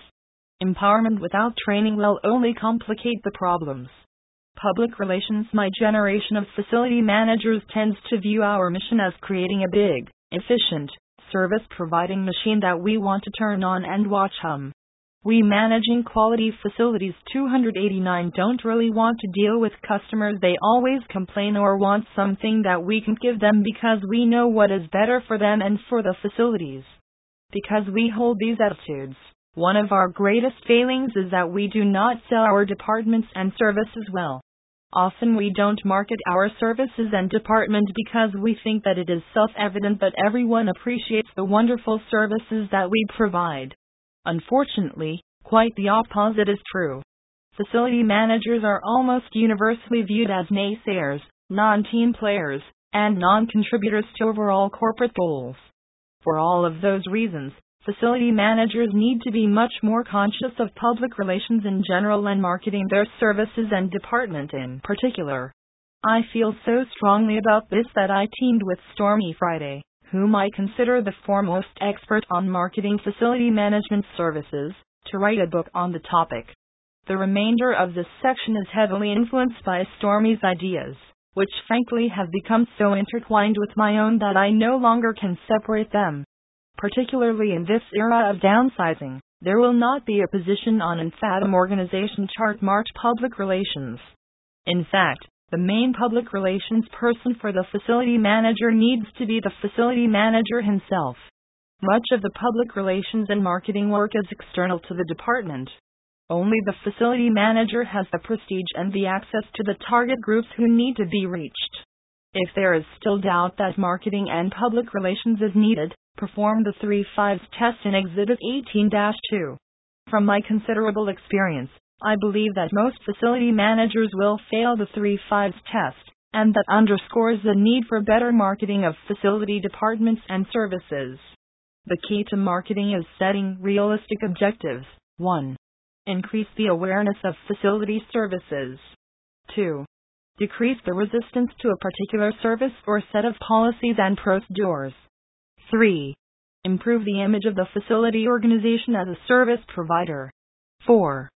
Empowerment without training will only complicate the problems. Public relations My generation of facility managers tends to view our mission as creating a big, efficient, service providing machine that we want to turn on and watch hum. We managing quality facilities 289 don't really want to deal with customers. They always complain or want something that we can give them because we know what is better for them and for the facilities. Because we hold these attitudes, one of our greatest failings is that we do not sell our departments and services well. Often we don't market our services and department because we think that it is self evident that everyone appreciates the wonderful services that we provide. Unfortunately, quite the opposite is true. Facility managers are almost universally viewed as naysayers, non team players, and non contributors to overall corporate goals. For all of those reasons, facility managers need to be much more conscious of public relations in general and marketing their services and department in particular. I feel so strongly about this that I teamed with Stormy Friday whom I consider the foremost expert on marketing facility management services, to write a book on the topic. The remainder of this section is heavily influenced by Stormy's ideas, which frankly have become so intertwined with my own that I no longer can separate them. Particularly in this era of downsizing, there will not be a position on an FM organization chart marked public relations. In fact, the main public relations person for the facility manager needs to be the facility manager himself. Much of the public relations and marketing work is external to the department. Only the facility manager has the prestige and the access to the target groups who need to be reached. If there is still doubt that marketing and public relations is needed, perform the 3 5s test in Exhibit 18 2. From my considerable experience, I believe that most facility managers will fail the 3 5s test, and that underscores the need for better marketing of facility departments and services. The key to marketing is setting realistic objectives. 1. Increase the awareness of facility services. 2. Decrease the resistance to a particular service or set of policies and procedures. 3. Improve the image of the facility organization as a service provider. 4.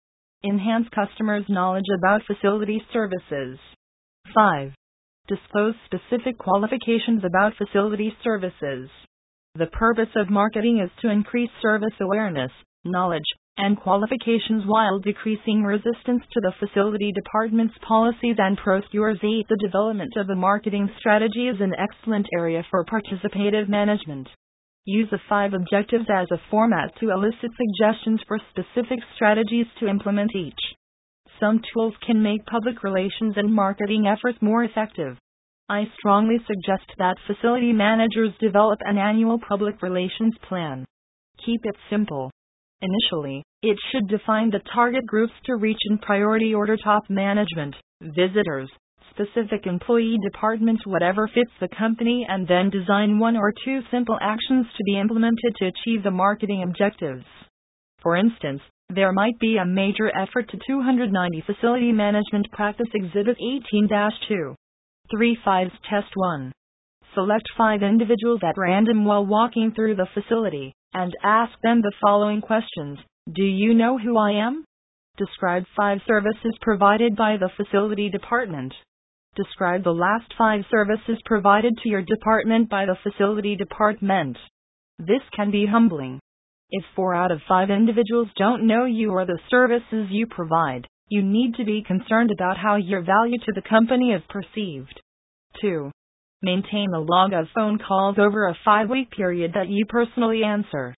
Enhance customers' knowledge about facility services. 5. Disclose specific qualifications about facility services. The purpose of marketing is to increase service awareness, knowledge, and qualifications while decreasing resistance to the facility department's policies and procedures. 8. The development of a marketing strategy is an excellent area for participative management. Use the five objectives as a format to elicit suggestions for specific strategies to implement each. Some tools can make public relations and marketing efforts more effective. I strongly suggest that facility managers develop an annual public relations plan. Keep it simple. Initially, it should define the target groups to reach in priority order top management, visitors, specific employee departments, whatever fits the company, and then design one or two simple actions to be implemented to achieve the marketing objectives. For instance, there might be a major effort to 290 Facility Management Practice Exhibit 18 2. 3 5's Test 1. Select five individuals at random while walking through the facility and ask them the following questions Do you know who I am? Describe five services provided by the facility department. Describe the last five services provided to your department by the facility department. This can be humbling. If four out of five individuals don't know you or the services you provide, you need to be concerned about how your value to the company is perceived. 2. Maintain a log of phone calls over a five week period that you personally answer.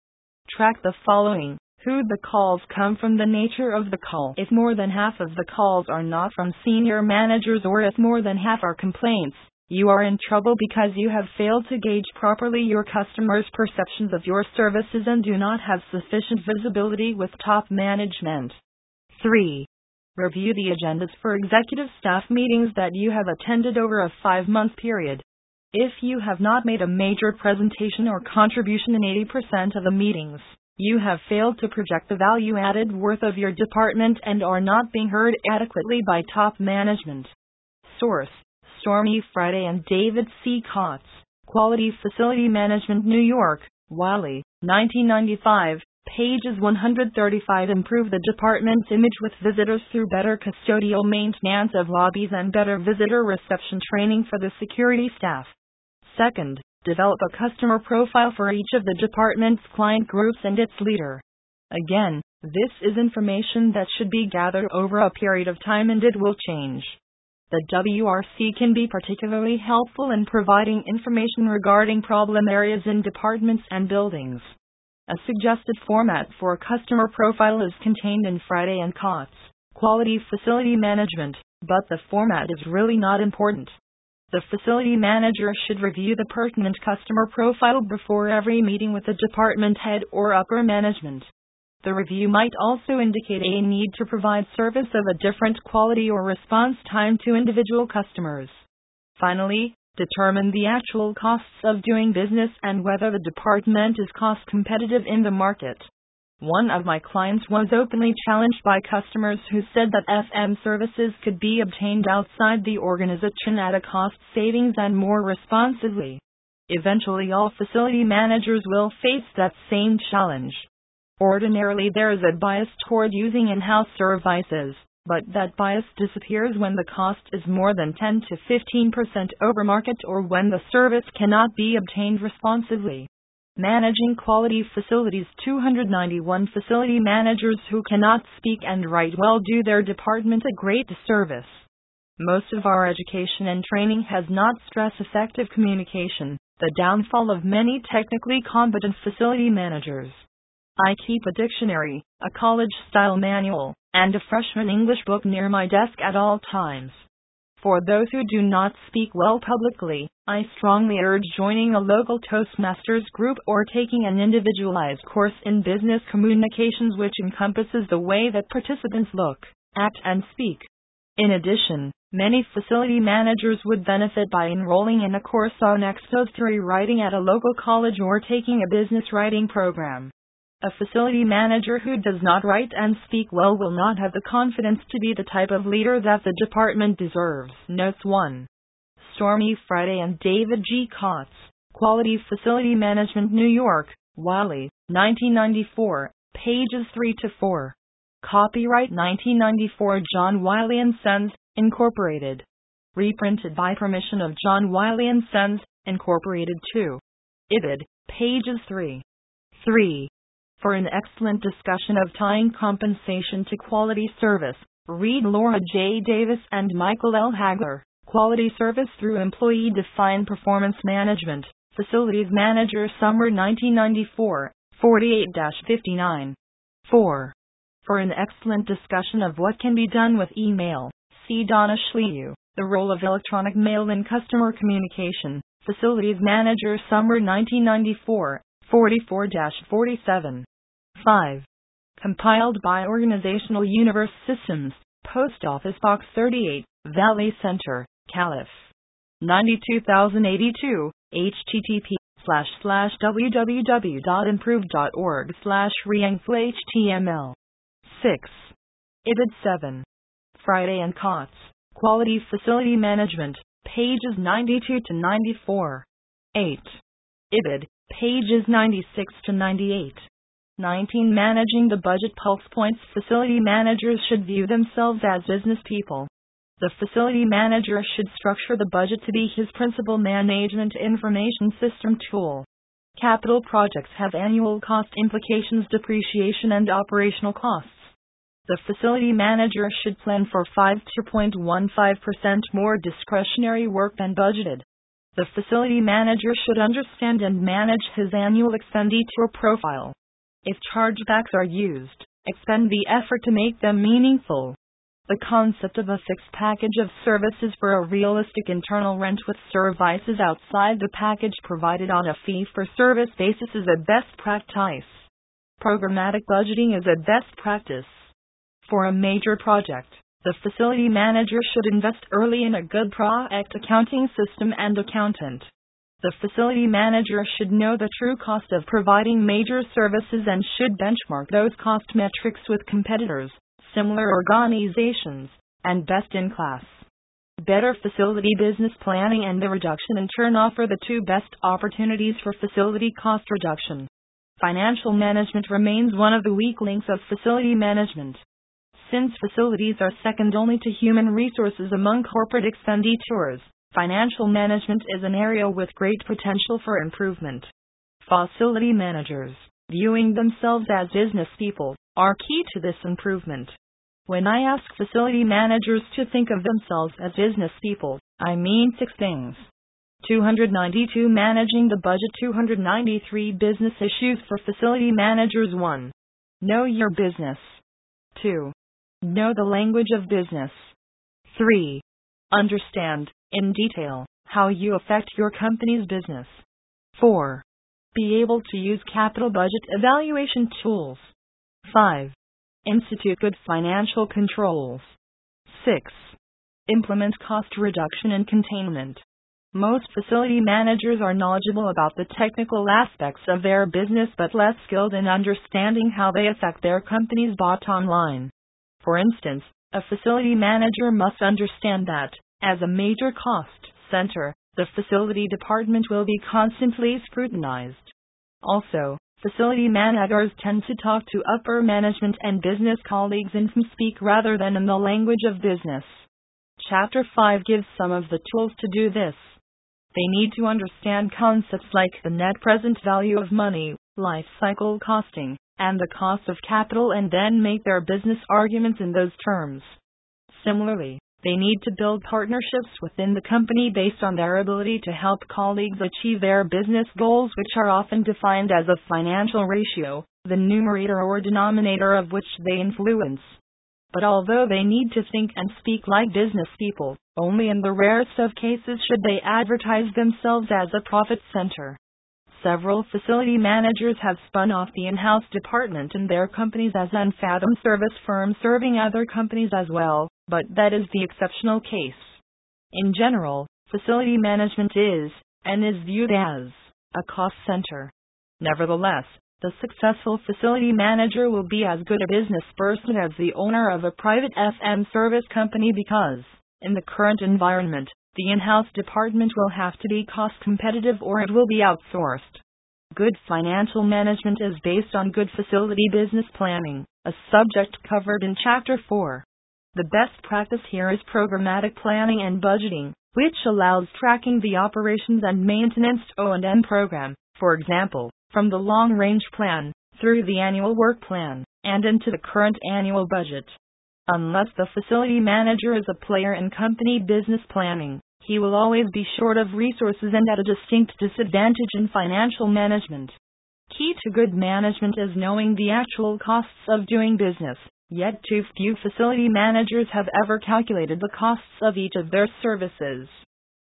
Track the following who the calls come from, the nature of the call. If more than half of the calls are not from senior managers or if more than half are complaints, you are in trouble because you have failed to gauge properly your customers' perceptions of your services and do not have sufficient visibility with top management. 3. Review the agendas for executive staff meetings that you have attended over a five month period. If you have not made a major presentation or contribution in 80% of the meetings, you have failed to project the value added worth of your department and are not being heard adequately by top management. Source Stormy Friday and David C. Cotts, Quality Facility Management, New York, Wiley, 1995. Pages 135 Improve the department's image with visitors through better custodial maintenance of lobbies and better visitor reception training for the security staff. Second, develop a customer profile for each of the department's client groups and its leader. Again, this is information that should be gathered over a period of time and it will change. The WRC can be particularly helpful in providing information regarding problem areas in departments and buildings. A suggested format for a customer profile is contained in Friday and Cotts Quality Facility Management, but the format is really not important. The facility manager should review the pertinent customer profile before every meeting with the department head or upper management. The review might also indicate a need to provide service of a different quality or response time to individual customers. Finally, determine the actual costs of doing business and whether the department is cost competitive in the market. One of my clients was openly challenged by customers who said that FM services could be obtained outside the organization at a cost savings and more responsively. Eventually, all facility managers will face that same challenge. Ordinarily, there is a bias toward using in house services, but that bias disappears when the cost is more than 10 to 15% over market or when the service cannot be obtained responsively. Managing Quality Facilities 291 facility managers who cannot speak and write well do their department a great disservice. Most of our education and training has not stressed effective communication, the downfall of many technically competent facility managers. I keep a dictionary, a college style manual, and a freshman English book near my desk at all times. For those who do not speak well publicly, I strongly urge joining a local Toastmasters group or taking an individualized course in business communications which encompasses the way that participants look, act, and speak. In addition, many facility managers would benefit by enrolling in a course on expository writing at a local college or taking a business writing program. A facility manager who does not write and speak well will not have the confidence to be the type of leader that the department deserves. Notes 1. Stormy Friday and David G. Cotts, Quality Facility Management, New York, Wiley, 1994, pages 3 to 4. Copyright 1994 John Wiley and Sons, Incorporated. Reprinted by permission of John Wiley and Sons, Incorporated 2. Ibid, pages 3. 3. For an excellent discussion of tying compensation to quality service, read Laura J. Davis and Michael L. Hagler, Quality Service Through Employee Defined Performance Management, Facilities Manager Summer 1994, 48 59. 4. For an excellent discussion of what can be done with email, see Donna Schlieu, The Role of Electronic Mail in Customer Communication, Facilities Manager Summer 1994, 44 47. 5. Compiled by Organizational Universe Systems, Post Office Box 38, Valley Center, Calif. 92082, http slash slash www.improve.org slash html 6. IBID 7. Friday and Cotts, Quality Facility Management, pages 92 to 94. 8. IBID, pages 96 to 98. 19. Managing the budget pulse points. Facility managers should view themselves as business people. The facility manager should structure the budget to be his principal management information system tool. Capital projects have annual cost implications, depreciation, and operational costs. The facility manager should plan for 5 to 0.15% more discretionary work than budgeted. The facility manager should understand and manage his annual expenditure profile. If chargebacks are used, expend the effort to make them meaningful. The concept of a fixed package of services for a realistic internal rent with services outside the package provided on a fee for service basis is a best practice. Programmatic budgeting is a best practice. For a major project, the facility manager should invest early in a good project accounting system and accountant. The facility manager should know the true cost of providing major services and should benchmark those cost metrics with competitors, similar organizations, and best in class. Better facility business planning and the reduction in churn offer the two best opportunities for facility cost reduction. Financial management remains one of the weak links of facility management. Since facilities are second only to human resources among corporate expenditures, financial management is an area with great potential for improvement. Facility managers, viewing themselves as business people, are key to this improvement. When I ask facility managers to think of themselves as business people, I mean six things. 292 Managing the budget 293 Business issues for facility managers 1. Know your business. 2. Know the language of business. 3. Understand, in detail, how you affect your company's business. 4. Be able to use capital budget evaluation tools. 5. Institute good financial controls. 6. Implement cost reduction and containment. Most facility managers are knowledgeable about the technical aspects of their business but less skilled in understanding how they affect their company's bottom line. For instance, a facility manager must understand that, as a major cost center, the facility department will be constantly scrutinized. Also, facility managers tend to talk to upper management and business colleagues in speak rather than in the language of business. Chapter 5 gives some of the tools to do this. They need to understand concepts like the net present value of money, life cycle costing, and the cost of capital and then make their business arguments in those terms. Similarly, they need to build partnerships within the company based on their ability to help colleagues achieve their business goals, which are often defined as a financial ratio, the numerator or denominator of which they influence. But although they need to think and speak like business people, only in the rarest of cases should they advertise themselves as a profit center. Several facility managers have spun off the in house department in their companies as unfathom service firms serving other companies as well, but that is the exceptional case. In general, facility management is, and is viewed as, a cost center. Nevertheless, The successful facility manager will be as good a business person as the owner of a private FM service company because, in the current environment, the in house department will have to be cost competitive or it will be outsourced. Good financial management is based on good facility business planning, a subject covered in Chapter 4. The best practice here is programmatic planning and budgeting, which allows tracking the operations and maintenance O&M program, for example, from the long range plan, through the annual work plan, and into the current annual budget. Unless the facility manager is a player in company business planning, he will always be short of resources and at a distinct disadvantage in financial management. Key to good management is knowing the actual costs of doing business, yet too few facility managers have ever calculated the costs of each of their services.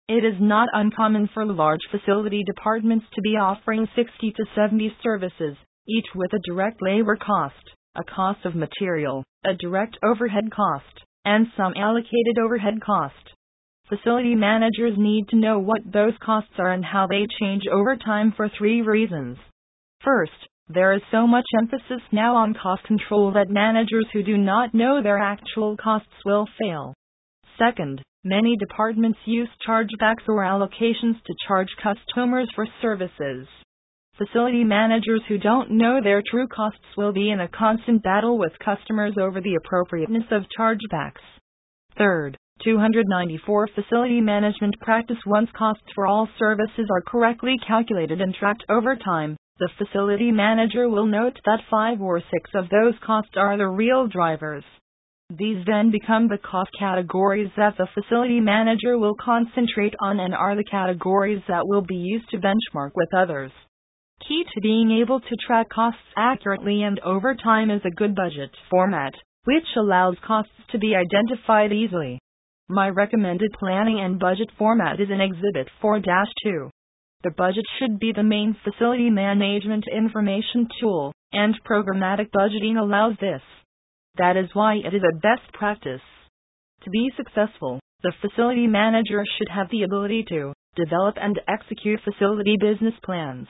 It is not uncommon for large facility departments to be offering 60 to 70 services, each with a direct labor cost, a cost of material, a direct overhead cost, and some allocated overhead cost. Facility managers need to know what those costs are and how they change over time for three reasons. First, there is so much emphasis now on cost control that managers who do not know their actual costs will fail. Second, Many departments use chargebacks or allocations to charge customers for services. Facility managers who don't know their true costs will be in a constant battle with customers over the appropriateness of chargebacks. Third, 294 Facility Management Practice Once costs for all services are correctly calculated and tracked over time, the facility manager will note that five or six of those costs are the real drivers. These then become the cost categories that the facility manager will concentrate on and are the categories that will be used to benchmark with others. Key to being able to track costs accurately and over time is a good budget format, which allows costs to be identified easily. My recommended planning and budget format is in Exhibit 4 2. The budget should be the main facility management information tool, and programmatic budgeting allows this. That is why it is a best practice. To be successful, the facility manager should have the ability to develop and execute facility business plans,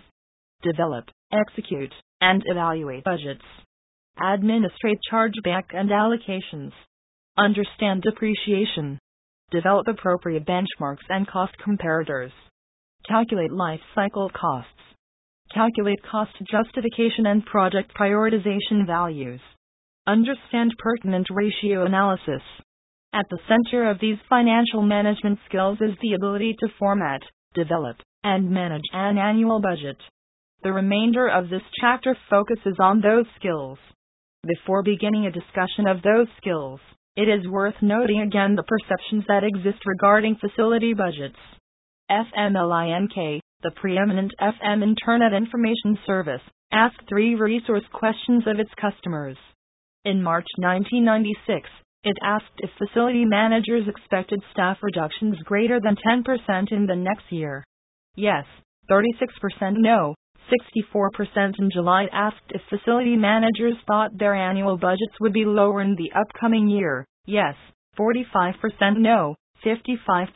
develop, execute, and evaluate budgets, administrate chargeback and allocations, understand depreciation, develop appropriate benchmarks and cost comparators, calculate life cycle costs, calculate cost justification and project prioritization values Understand pertinent ratio analysis. At the center of these financial management skills is the ability to format, develop, and manage an annual budget. The remainder of this chapter focuses on those skills. Before beginning a discussion of those skills, it is worth noting again the perceptions that exist regarding facility budgets. FMLINK, the preeminent FM Internet Information Service, asked three resource questions of its customers. In March 1996, it asked if facility managers expected staff reductions greater than 10% in the next year. Yes, 36% no, 64% in July asked if facility managers thought their annual budgets would be lower in the upcoming year. Yes, 45% no, 55%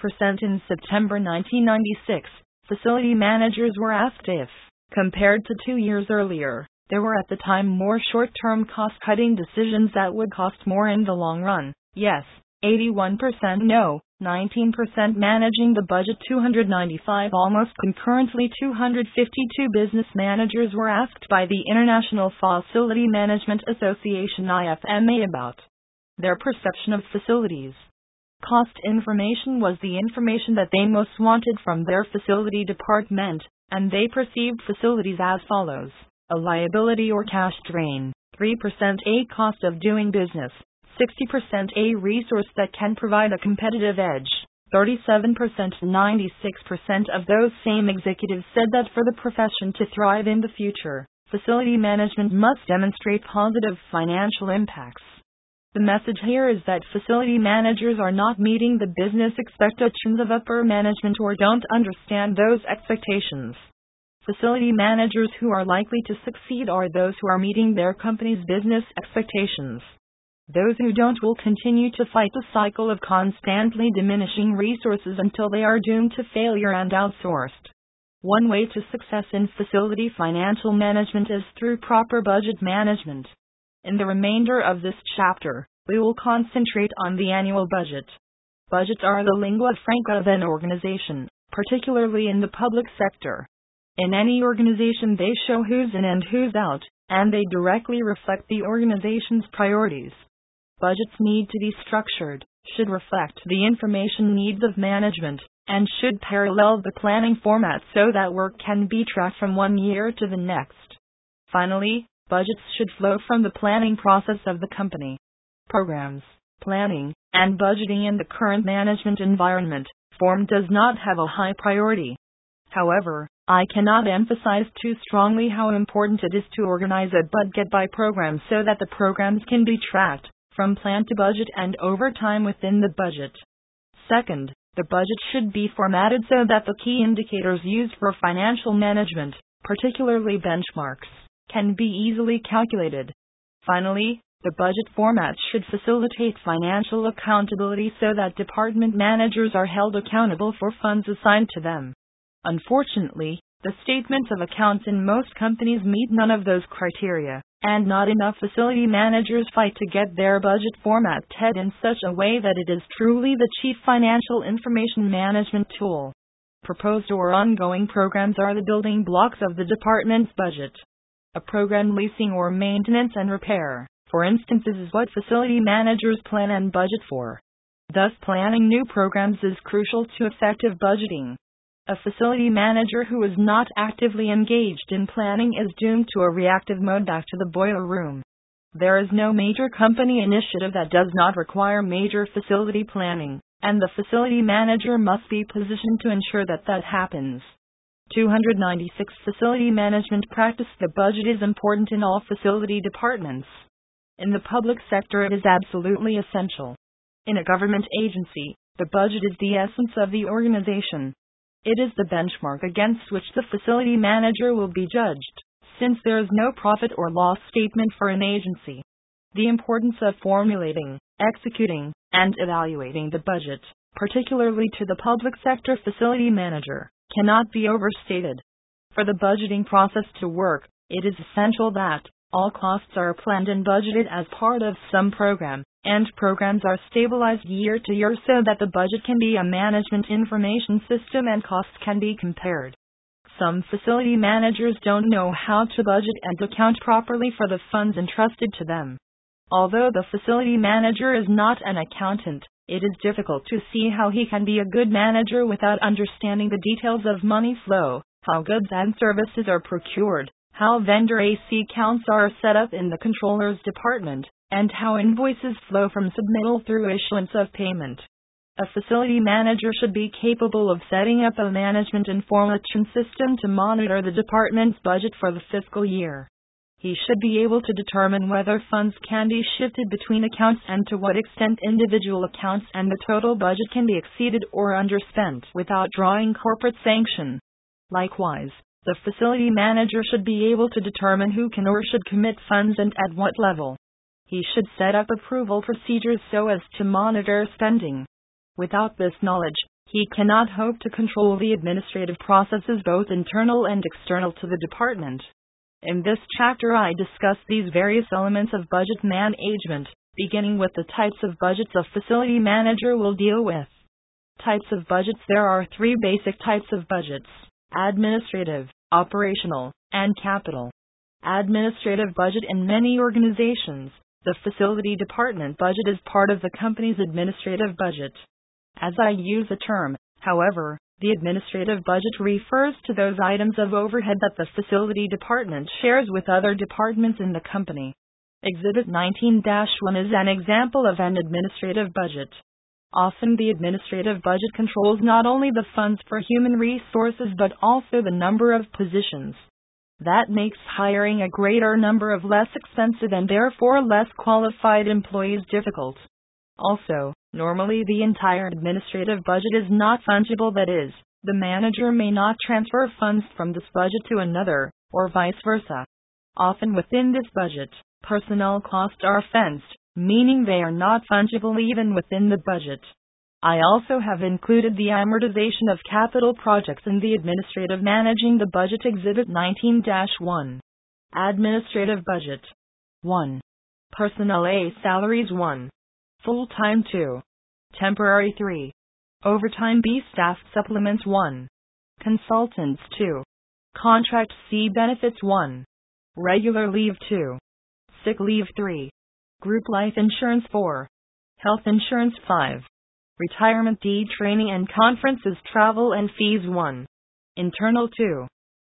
in September 1996. Facility managers were asked if, compared to two years earlier, there were at the time more short term cost cutting decisions that would cost more in the long run. Yes, 81% no, 19% managing the budget 295 almost concurrently 252 business managers were asked by the International Facility Management Association IFMA about their perception of facilities. Cost information was the information that they most wanted from their facility department, and they perceived facilities as follows. A liability or cash drain, 3% a cost of doing business, 60% a resource that can provide a competitive edge. 37% 96% of those same executives said that for the profession to thrive in the future, facility management must demonstrate positive financial impacts. The message here is that facility managers are not meeting the business expectations of upper management or don't understand those expectations. Facility managers who are likely to succeed are those who are meeting their company's business expectations. Those who don't will continue to fight the cycle of constantly diminishing resources until they are doomed to failure and outsourced. One way to success in facility financial management is through proper budget management. In the remainder of this chapter, we will concentrate on the annual budget. Budgets are the lingua franca of an organization, particularly in the public sector. In any organization, they show who's in and who's out, and they directly reflect the organization's priorities. Budgets need to be structured, should reflect the information needs of management, and should parallel the planning format so that work can be tracked from one year to the next. Finally, budgets should flow from the planning process of the company. Programs, planning, and budgeting in the current management environment form does not have a high priority. However, I cannot emphasize too strongly how important it is to organize a budget by program so that the programs can be tracked from plan to budget and over time within the budget. Second, the budget should be formatted so that the key indicators used for financial management, particularly benchmarks, can be easily calculated. Finally, the budget format should facilitate financial accountability so that department managers are held accountable for funds assigned to them. Unfortunately, the statements of accounts in most companies meet none of those criteria, and not enough facility managers fight to get their budget format TED in such a way that it is truly the chief financial information management tool. Proposed or ongoing programs are the building blocks of the department's budget. A program leasing or maintenance and repair, for instance, is what facility managers plan and budget for. Thus, planning new programs is crucial to effective budgeting. A facility manager who is not actively engaged in planning is doomed to a reactive mode back to the boiler room. There is no major company initiative that does not require major facility planning, and the facility manager must be positioned to ensure that that happens. 296 Facility Management Practice The budget is important in all facility departments. In the public sector, it is absolutely essential. In a government agency, the budget is the essence of the organization. It is the benchmark against which the facility manager will be judged, since there is no profit or loss statement for an agency. The importance of formulating, executing, and evaluating the budget, particularly to the public sector facility manager, cannot be overstated. For the budgeting process to work, it is essential that all costs are planned and budgeted as part of some program, and programs are stabilized year to year so that the budget can be a management information system and costs can be compared. Some facility managers don't know how to budget and account properly for the funds entrusted to them. Although the facility manager is not an accountant, it is difficult to see how he can be a good manager without understanding the details of money flow, how goods and services are procured, how vendor AC counts are set up in the controller's department, and how invoices flow from submittal through issuance of payment. A facility manager should be capable of setting up a management information system to monitor the department's budget for the fiscal year. He should be able to determine whether funds can be shifted between accounts and to what extent individual accounts and the total budget can be exceeded or underspent without drawing corporate sanction. Likewise, the facility manager should be able to determine who can or should commit funds and at what level. He should set up approval procedures so as to monitor spending. Without this knowledge, he cannot hope to control the administrative processes both internal and external to the department. In this chapter, I discuss these various elements of budget management, beginning with the types of budgets a facility manager will deal with. Types of budgets There are three basic types of budgets administrative, operational, and capital. Administrative budget in many organizations, the facility department budget is part of the company's administrative budget. As I use the term, however, the administrative budget refers to those items of overhead that the facility department shares with other departments in the company. Exhibit 19 1 is an example of an administrative budget. Often the administrative budget controls not only the funds for human resources but also the number of positions. That makes hiring a greater number of less expensive and therefore less qualified employees difficult. Also, normally the entire administrative budget is not fungible, that is, the manager may not transfer funds from this budget to another, or vice versa. Often within this budget, personnel costs are fenced, meaning they are not fungible even within the budget. I also have included the amortization of capital projects in the Administrative Managing the Budget Exhibit 19 1. Administrative Budget 1. Personnel A Salaries 1. Full time 2. Temporary 3. Overtime B Staff Supplements 1. Consultants 2. Contract C Benefits 1. Regular Leave 2. Sick Leave 3. Group Life Insurance 4. Health Insurance 5. Retirement D Training and Conferences Travel and Fees 1. Internal 2.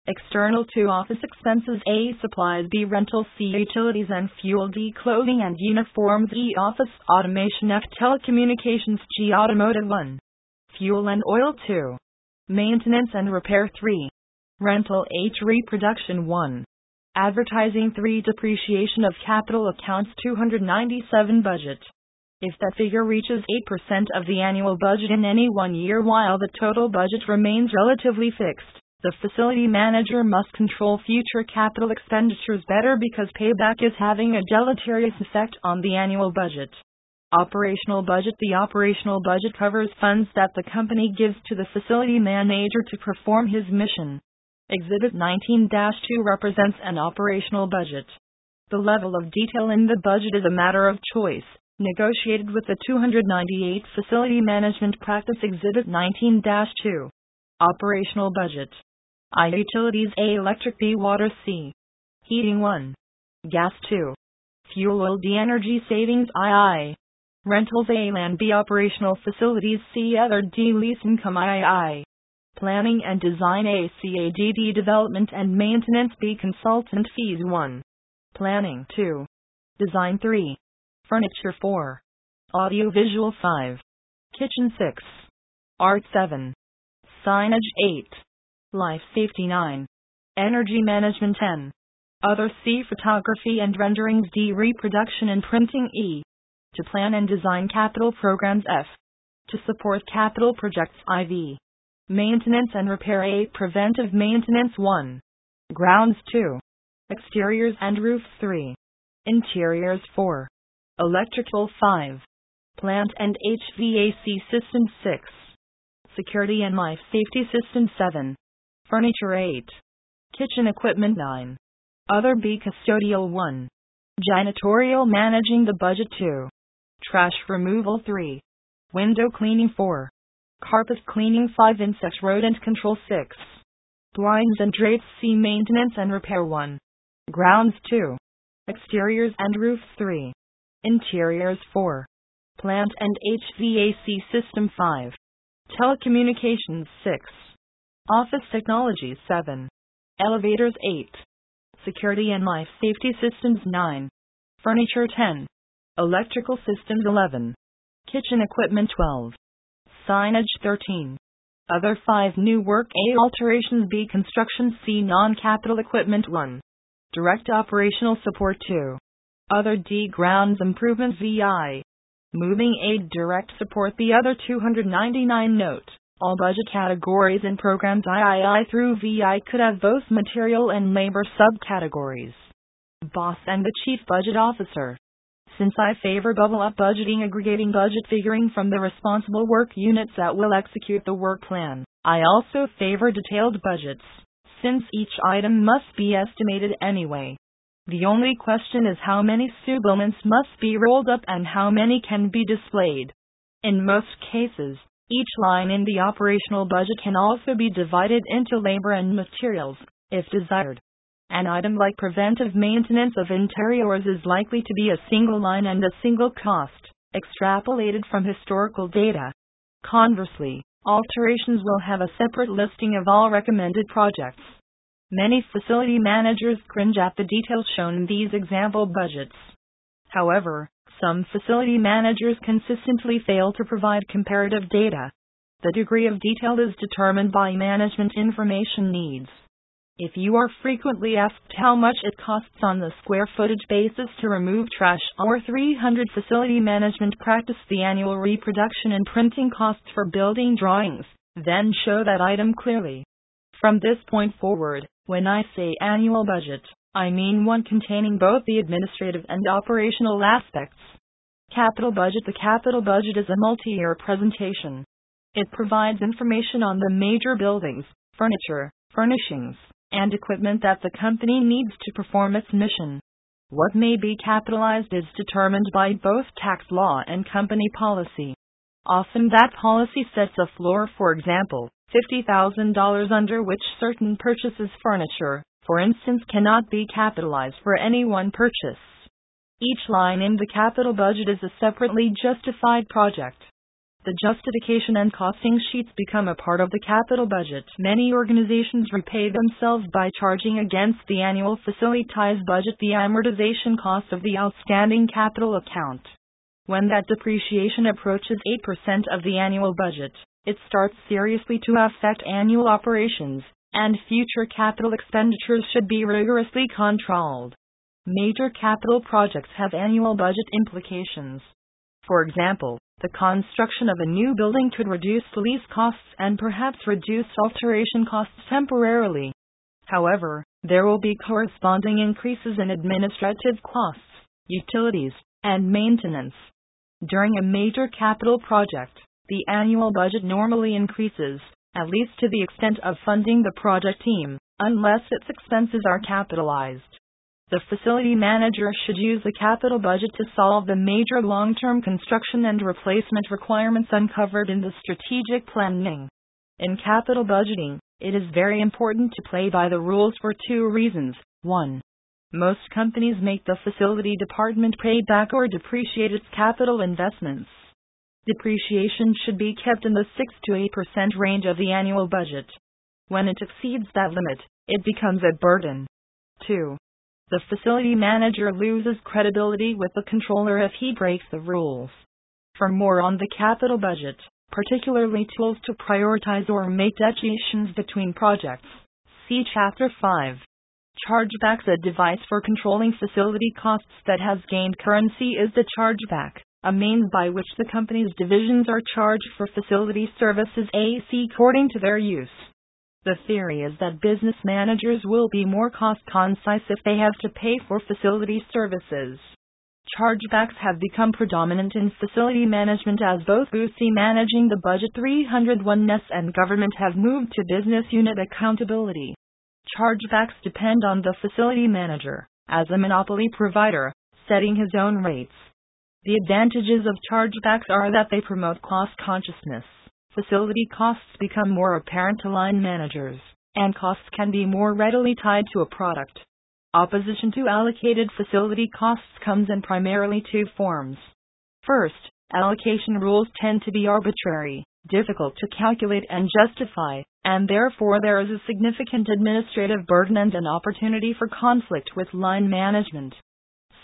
External 2 Office Expenses A Supplies B Rental C Utilities and Fuel D Clothing and Uniforms E Office Automation F Telecommunications G Automotive 1. Fuel and Oil 2. Maintenance and Repair 3. Rental H Reproduction 1. Advertising 3 Depreciation of Capital Accounts 297 Budget if that figure reaches 8% of the annual budget in any one year while the total budget remains relatively fixed, the facility manager must control future capital expenditures better because payback is having a deleterious effect on the annual budget. Operational budget The operational budget covers funds that the company gives to the facility manager to perform his mission. Exhibit 19 2 represents an operational budget. The level of detail in the budget is a matter of choice negotiated with the 298 Facility Management Practice Exhibit 19 2. Operational Budget I. Utilities A. Electric B. Water C. Heating 1. Gas 2. Fuel Oil D. Energy Savings II. Rentals A. Land B. Operational Facilities C. Other D. Lease Income II. Planning and Design A. CADD Development and Maintenance B. Consultant Fees 1. Planning 2. Design 3. Furniture 4. Audiovisual 5. Kitchen 6. Art 7. Signage 8. Life Safety 9. Energy Management 10. Other C. Photography and Renderings D. Reproduction and Printing E. To plan and design capital programs F. To support capital projects IV. Maintenance and repair A. Preventive maintenance 1. Grounds 2. Exteriors and roofs 3. Interiors 4. Electrical 5. Plant and HVAC System 6. Security and Life Safety System 7. Furniture 8. Kitchen Equipment 9. Other B Custodial 1. Janitorial Managing the Budget 2. Trash Removal 3. Window Cleaning 4. Carpet Cleaning 5. Insect Rodent Control 6. Blinds and Drapes C Maintenance and Repair 1. Grounds 2. Exteriors and Roofs 3. Interiors 4. Plant and HVAC System 5. Telecommunications 6. Office Technologies 7. Elevators 8. Security and Life Safety Systems 9. Furniture 10. Electrical Systems 11. Kitchen Equipment 12. Signage 13. Other 5 New Work A Alterations B Construction C Non Capital Equipment 1. Direct Operational Support 2. Other D grounds improvement VI. Moving aid direct support the other 299 note. All budget categories and programs III through VI could have both material and labor subcategories. Boss and the Chief Budget Officer. Since I favor bubble up budgeting, aggregating budget figuring from the responsible work units that will execute the work plan, I also favor detailed budgets, since each item must be estimated anyway. The only question is how many supplements must be rolled up and how many can be displayed. In most cases, each line in the operational budget can also be divided into labor and materials, if desired. An item like preventive maintenance of interiors is likely to be a single line and a single cost, extrapolated from historical data. Conversely, alterations will have a separate listing of all recommended projects. Many facility managers cringe at the details shown in these example budgets. However, some facility managers consistently fail to provide comparative data. The degree of detail is determined by management information needs. If you are frequently asked how much it costs on the square footage basis to remove trash or 300 facility management practice the annual reproduction and printing costs for building drawings, then show that item clearly. From this point forward, when I say annual budget, I mean one containing both the administrative and operational aspects. Capital Budget The capital budget is a multi year presentation. It provides information on the major buildings, furniture, furnishings, and equipment that the company needs to perform its mission. What may be capitalized is determined by both tax law and company policy. Often that policy sets a floor, for example, $50,000 under which certain purchases furniture, for instance, cannot be capitalized for any one purchase. Each line in the capital budget is a separately justified project. The justification and costing sheets become a part of the capital budget. Many organizations repay themselves by charging against the annual facilitized budget the amortization cost of the outstanding capital account. When that depreciation approaches 8% of the annual budget, it starts seriously to affect annual operations, and future capital expenditures should be rigorously controlled. Major capital projects have annual budget implications. For example, the construction of a new building could reduce lease costs and perhaps reduce alteration costs temporarily. However, there will be corresponding increases in administrative costs, utilities, and maintenance. During a major capital project, the annual budget normally increases, at least to the extent of funding the project team, unless its expenses are capitalized. The facility manager should use the capital budget to solve the major long term construction and replacement requirements uncovered in the strategic planning. In capital budgeting, it is very important to play by the rules for two reasons. 1. Most companies make the facility department pay back or depreciate its capital investments. Depreciation should be kept in the 6 to 8% range of the annual budget. When it exceeds that limit, it becomes a burden. 2 the facility manager loses credibility with the controller if he breaks the rules. For more on the capital budget, particularly tools to prioritize or make decisions between projects, see Chapter 5. Chargebacks A device for controlling facility costs that has gained currency is the chargeback, a means by which the company's divisions are charged for facility services AC according to their use. The theory is that business managers will be more cost concise if they have to pay for facility services. Chargebacks have become predominant in facility management as both BUSI managing the budget 301ness and government have moved to business unit accountability. Chargebacks depend on the facility manager, as a monopoly provider, setting his own rates. The advantages of chargebacks are that they promote cost consciousness facility costs become more apparent to line managers, and costs can be more readily tied to a product. Opposition to allocated facility costs comes in primarily two forms. First, allocation rules tend to be arbitrary, difficult to calculate and justify, and therefore there is a significant administrative burden and an opportunity for conflict with line management.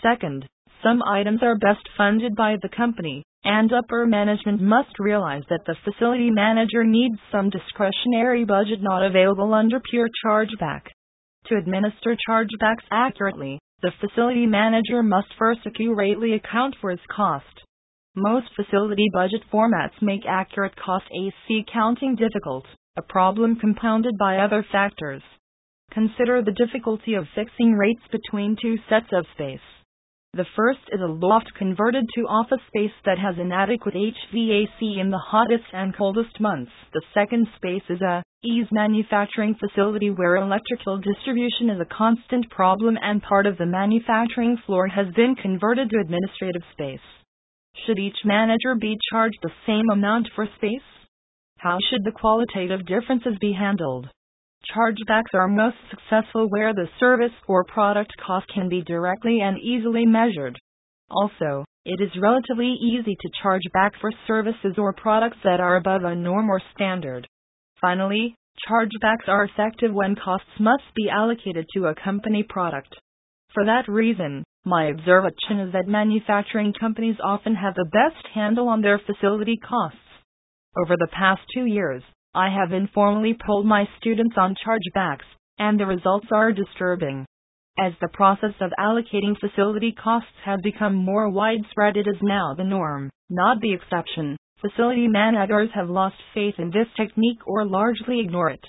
Second, some items are best funded by the company, and upper management must realize that the facility manager needs some discretionary budget not available under pure chargeback. To administer chargebacks accurately, the facility manager must first accurately account for its cost. Most facility budget formats make accurate cost AC counting difficult, a problem compounded by other factors. Consider the difficulty of fixing rates between two sets of space. The first is a loft converted to office space that has inadequate HVAC in the hottest and coldest months. The second space is a ease manufacturing facility where electrical distribution is a constant problem and part of the manufacturing floor has been converted to administrative space. Should each manager be charged the same amount for space? How should the qualitative differences be handled? Chargebacks are most successful where the service or product cost can be directly and easily measured. Also, it is relatively easy to charge back for services or products that are above a norm or standard. Finally, chargebacks are effective when costs must be allocated to a company product. For that reason, my observation is that manufacturing companies often have the best handle on their facility costs. Over the past two years, I have informally polled my students on chargebacks, and the results are disturbing. As the process of allocating facility costs has become more widespread, it is now the norm, not the exception. Facility managers have lost faith in this technique or largely ignore it.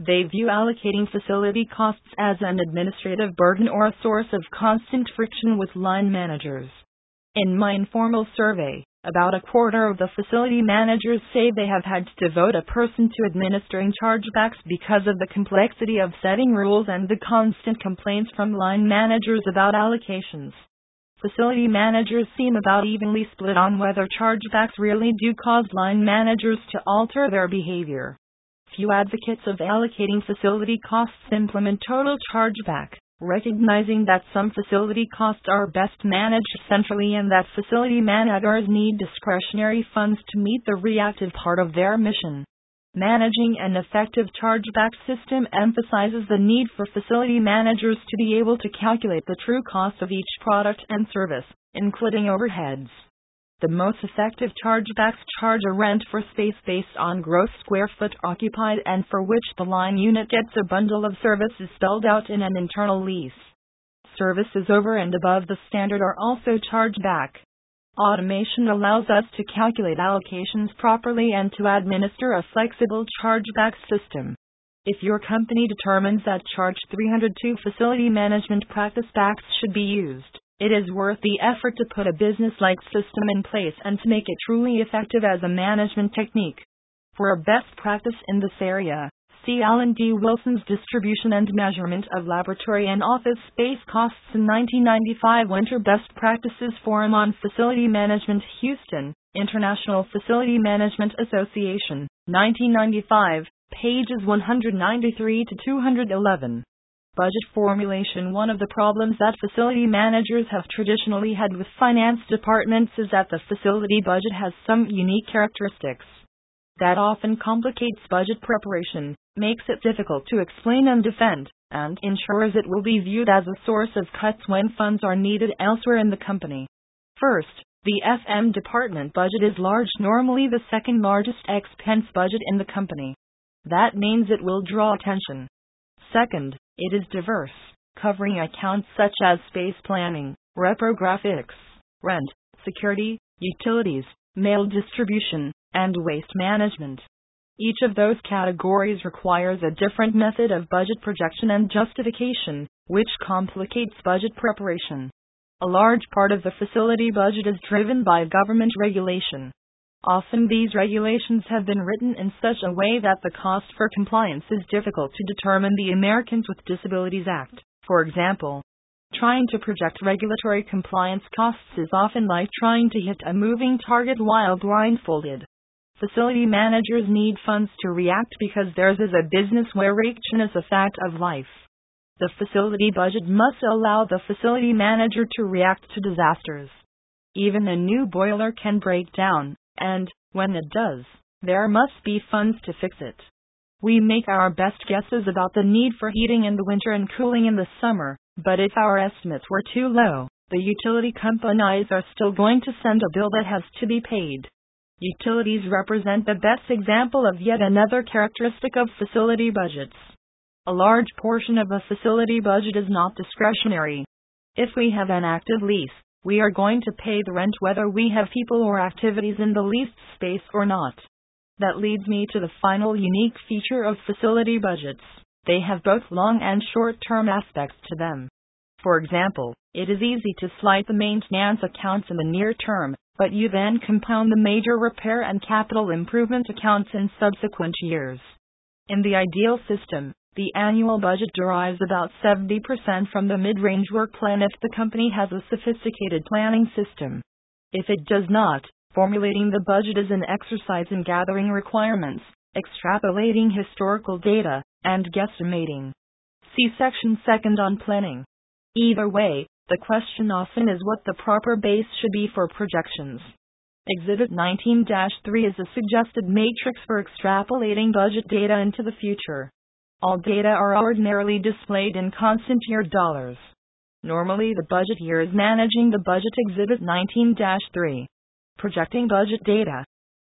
They view allocating facility costs as an administrative burden or a source of constant friction with line managers. In my informal survey, about a quarter of the facility managers say they have had to devote a person to administering chargebacks because of the complexity of setting rules and the constant complaints from line managers about allocations. Facility managers seem about evenly split on whether chargebacks really do cause line managers to alter their behavior. Few advocates of allocating facility costs implement total chargeback recognizing that some facility costs are best managed centrally and that facility managers need discretionary funds to meet the reactive part of their mission. Managing an effective chargeback system emphasizes the need for facility managers to be able to calculate the true cost of each product and service, including overheads. The most effective chargebacks charge a rent for space based on gross square foot occupied and for which the line unit gets a bundle of services spelled out in an internal lease. Services over and above the standard are also charged back. Automation allows us to calculate allocations properly and to administer a flexible chargeback system. If your company determines that Charge 302 facility management practice backs should be used, it is worth the effort to put a business like system in place and to make it truly effective as a management technique. For a best practice in this area, see Alan D. Wilson's Distribution and Measurement of Laboratory and Office Space Costs in 1995 Winter Best Practices Forum on Facility Management Houston, International Facility Management Association, 1995, pages 193 to 211. Budget formulation One of the problems that facility managers have traditionally had with finance departments is that the facility budget has some unique characteristics that often complicates budget preparation, makes it difficult to explain and defend, and ensures it will be viewed as a source of cuts when funds are needed elsewhere in the company. First, the FM department budget is large, normally the second largest expense budget in the company. That means it will draw attention. Second, it is diverse, covering accounts such as space planning, reprographics, rent, security, utilities, mail distribution, and waste management. Each of those categories requires a different method of budget projection and justification, which complicates budget preparation. A large part of the facility budget is driven by government regulation. Often these regulations have been written in such a way that the cost for compliance is difficult to determine. The Americans with Disabilities Act, for example. Trying to project regulatory compliance costs is often like trying to hit a moving target while blindfolded. Facility managers need funds to react because theirs is a business where reaction is a fact of life. The facility budget must allow the facility manager to react to disasters. Even a new boiler can break down, and, when it does, there must be funds to fix it. We make our best guesses about the need for heating in the winter and cooling in the summer, but if our estimates were too low, the utility companies are still going to send a bill that has to be paid. Utilities represent the best example of yet another characteristic of facility budgets. A large portion of a facility budget is not discretionary. If we have an active lease, we are going to pay the rent whether we have people or activities in the leased space or not. That leads me to the final unique feature of facility budgets. They have both long and short term aspects to them. For example, it is easy to slide the maintenance accounts in the near term, but you then compound the major repair and capital improvement accounts in subsequent years. In the ideal system, the annual budget derives about 70% from the mid range work plan if the company has a sophisticated planning system. If it does not, formulating the budget is an exercise in gathering requirements, extrapolating historical data, and guesstimating. See section second on planning. Either way, the question often is what the proper base should be for projections. Exhibit 19 3 is a suggested matrix for extrapolating budget data into the future. All data are ordinarily displayed in constant year dollars. Normally, the budget year is managing the budget exhibit 19 3. Projecting budget data.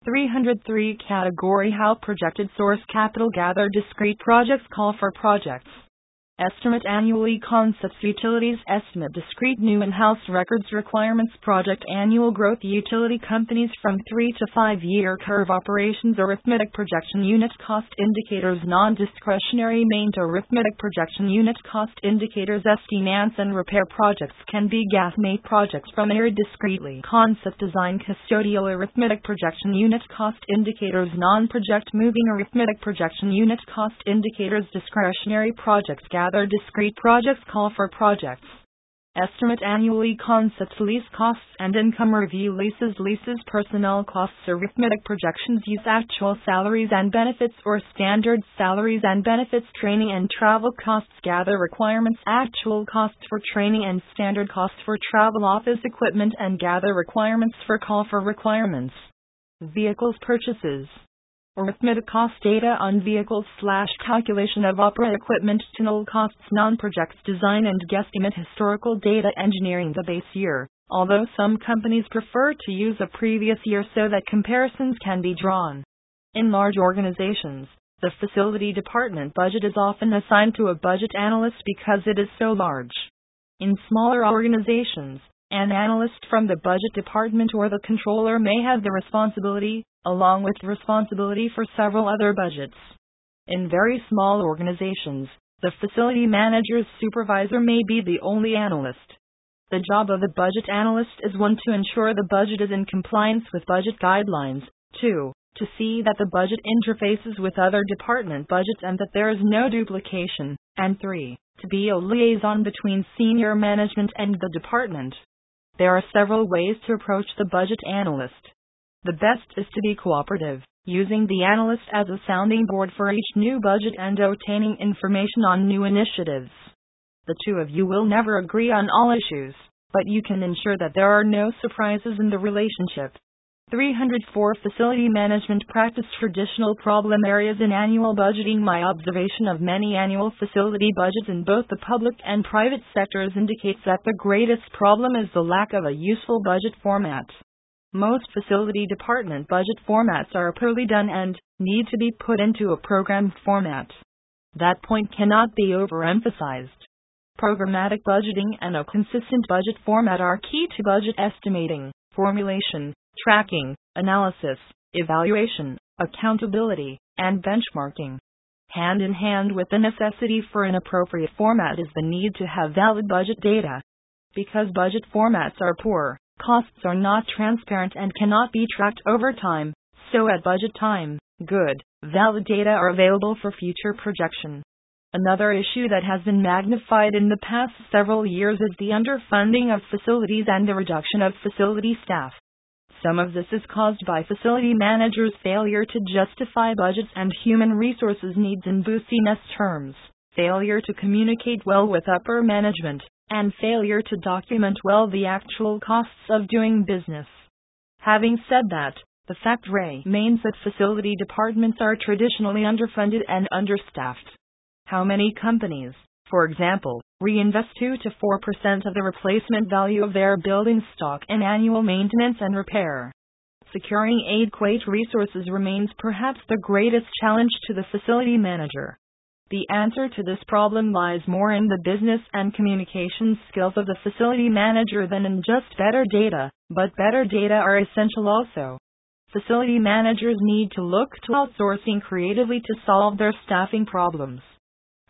303 Category How projected source capital gather discrete projects call for projects. Estimate annually concepts utilities estimate discrete new in-house records requirements project annual growth utility companies from 3 to 5 year curve operations arithmetic projection unit cost indicators non-discretionary main arithmetic projection unit cost indicators estimates and repair projects can be gas made projects from air discretely concept design custodial arithmetic projection unit cost indicators non-project moving arithmetic projection unit cost indicators discretionary projects other discrete projects call for projects. Estimate annually concepts lease costs and income review leases leases personnel costs arithmetic projections use actual salaries and benefits or standard salaries and benefits training and travel costs gather requirements actual costs for training and standard costs for travel office equipment and gather requirements for call for requirements vehicles purchases arithmetic cost data on vehicles slash calculation of opera equipment tunnel costs non-projects design and guesstimate historical data engineering the base year. Although some companies prefer to use a previous year so that comparisons can be drawn in large organizations the facility department budget is often assigned to a budget analyst because it is so large. In smaller organizations an analyst from the budget department or the controller may have the responsibility along with responsibility for several other budgets. In very small organizations, the facility manager's supervisor may be the only analyst. The job of the budget analyst is 1. To ensure the budget is in compliance with budget guidelines, 2. To see that the budget interfaces with other department budgets and that there is no duplication, and 3. To be a liaison between senior management and the department. There are several ways to approach the budget analyst. The best is to be cooperative, using the analyst as a sounding board for each new budget and obtaining information on new initiatives. The two of you will never agree on all issues, but you can ensure that there are no surprises in the relationship. 304 Facility Management Practice Traditional Problem Areas in Annual Budgeting My observation of many annual facility budgets in both the public and private sectors indicates that the greatest problem is the lack of a useful budget format. Most facility department budget formats are poorly done and need to be put into a program format. That point cannot be overemphasized. Programmatic budgeting and a consistent budget format are key to budget estimating, formulation, tracking, analysis, evaluation, accountability, and benchmarking. Hand in hand with the necessity for an appropriate format is the need to have valid budget data. Because budget formats are poor, Costs are not transparent and cannot be tracked over time, so at budget time, good, valid data are available for future projection. Another issue that has been magnified in the past several years is the underfunding of facilities and the reduction of facility staff. Some of this is caused by facility managers' failure to justify budgets and human resources needs in business terms, failure to communicate well with upper management, and failure to document well the actual costs of doing business. Having said that, the fact remains that facility departments are traditionally underfunded and understaffed. How many companies, for example, reinvest 2 to 4% of the replacement value of their building stock in annual maintenance and repair? Securing adequate resources remains perhaps the greatest challenge to the facility manager. The answer to this problem lies more in the business and communications skills of the facility manager than in just better data, but better data are essential also. Facility managers need to look to outsourcing creatively to solve their staffing problems.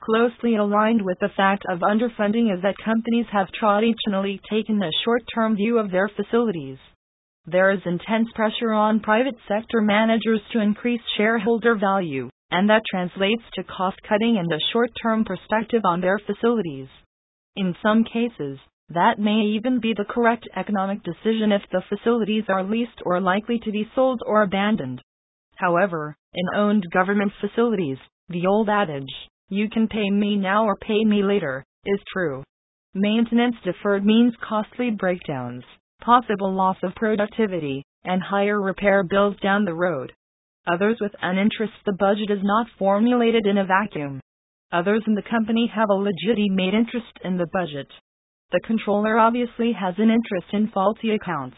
Closely aligned with the fact of underfunding is that companies have traditionally taken a short term view of their facilities. There is intense pressure on private sector managers to increase shareholder value and that translates to cost cutting and a short term perspective on their facilities. In some cases, that may even be the correct economic decision if the facilities are leased or likely to be sold or abandoned. However, in owned government facilities, the old adage, you can pay me now or pay me later, is true. Maintenance deferred means costly breakdowns, possible loss of productivity, and higher repair bills down the road. Others with an interest the budget is not formulated in a vacuum. Others in the company have a legitimate interest in the budget. The controller obviously has an interest in faulty accounts.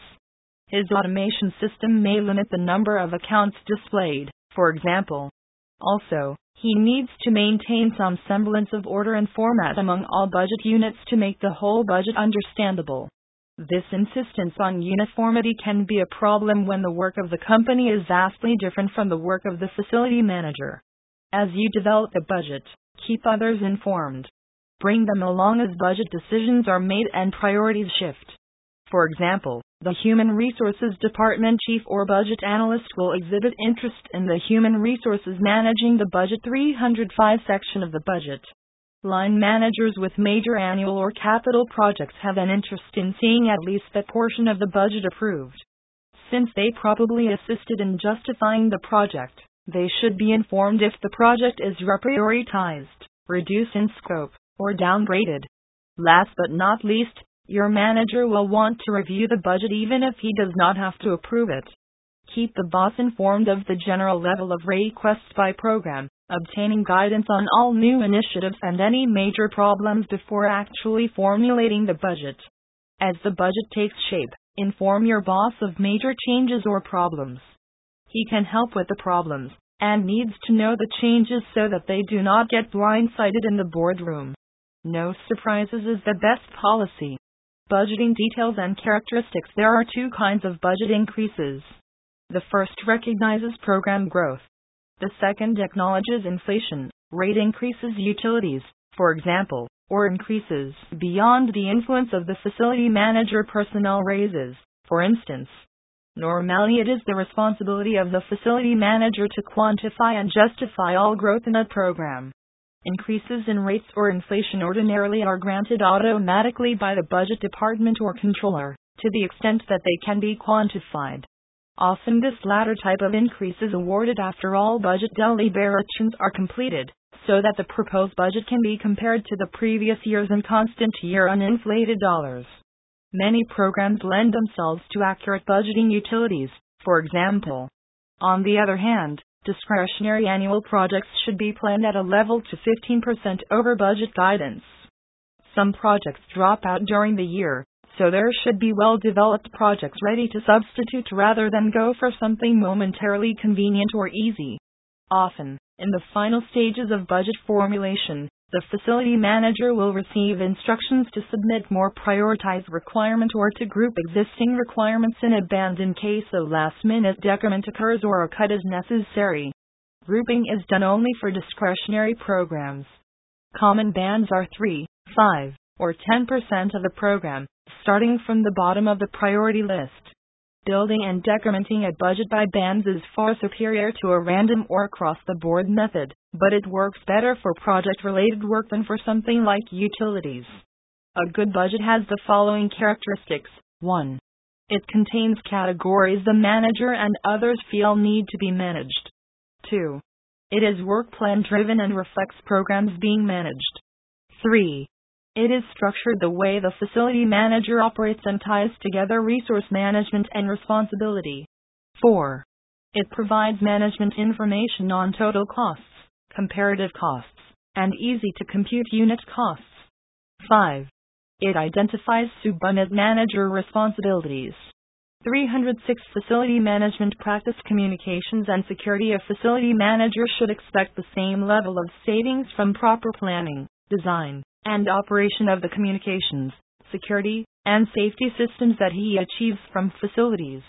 His automation system may limit the number of accounts displayed, for example. Also, he needs to maintain some semblance of order and format among all budget units to make the whole budget understandable. This insistence on uniformity can be a problem when the work of the company is vastly different from the work of the facility manager. As you develop a budget, keep others informed. Bring them along as budget decisions are made and priorities shift. For example, the Human Resources Department chief or budget analyst will exhibit interest in the Human Resources Managing the Budget 305 section of the budget. Line managers with major annual or capital projects have an interest in seeing at least that portion of the budget approved. Since they probably assisted in justifying the project, they should be informed if the project is reprioritized, reduced in scope, or downgraded. Last but not least, your manager will want to review the budget even if he does not have to approve it. Keep the boss informed of the general level of requests by program, obtaining guidance on all new initiatives and any major problems before actually formulating the budget. As the budget takes shape, inform your boss of major changes or problems. He can help with the problems and needs to know the changes so that they do not get blindsided in the boardroom. No surprises is the best policy. Budgeting details and characteristics There are two kinds of budget increases. The first recognizes program growth. The second acknowledges inflation, rate increases utilities, for example, or increases beyond the influence of the facility manager personnel raises, for instance. Normally, it is the responsibility of the facility manager to quantify and justify all growth in a program. Increases in rates or inflation ordinarily are granted automatically by the budget department or controller, to the extent that they can be quantified. Often this latter type of increase is awarded after all budget deliberations are completed, so that the proposed budget can be compared to the previous year's in constant year uninflated dollars. Many programs lend themselves to accurate budgeting utilities, for example. On the other hand, discretionary annual projects should be planned at a level to 15% over budget guidance. Some projects drop out during the year, so there should be well developed projects ready to substitute rather than go for something momentarily convenient or easy. Often, in the final stages of budget formulation, the facility manager will receive instructions to submit more prioritized requirement or to group existing requirements in a band in case a last minute decrement occurs or a cut is necessary. Grouping is done only for discretionary programs. Common bands are 3, 5, or 10% of the program, starting from the bottom of the priority list. Building and decrementing a budget by bands is far superior to a random or across the board method, but it works better for project related work than for something like utilities. A good budget has the following characteristics 1. It contains categories the manager and others feel need to be managed. 2. It is work plan driven and reflects programs being managed. 3. It is structured the way the facility manager operates and ties together resource management and responsibility. 4. It provides management information on total costs, comparative costs, and easy to compute unit costs. 5. It identifies subunit manager responsibilities. 306 Facility Management Practice Communications and Security A facility manager should expect the same level of savings from proper planning, design, and operation of the communications, security, and safety systems that he achieves from facilities.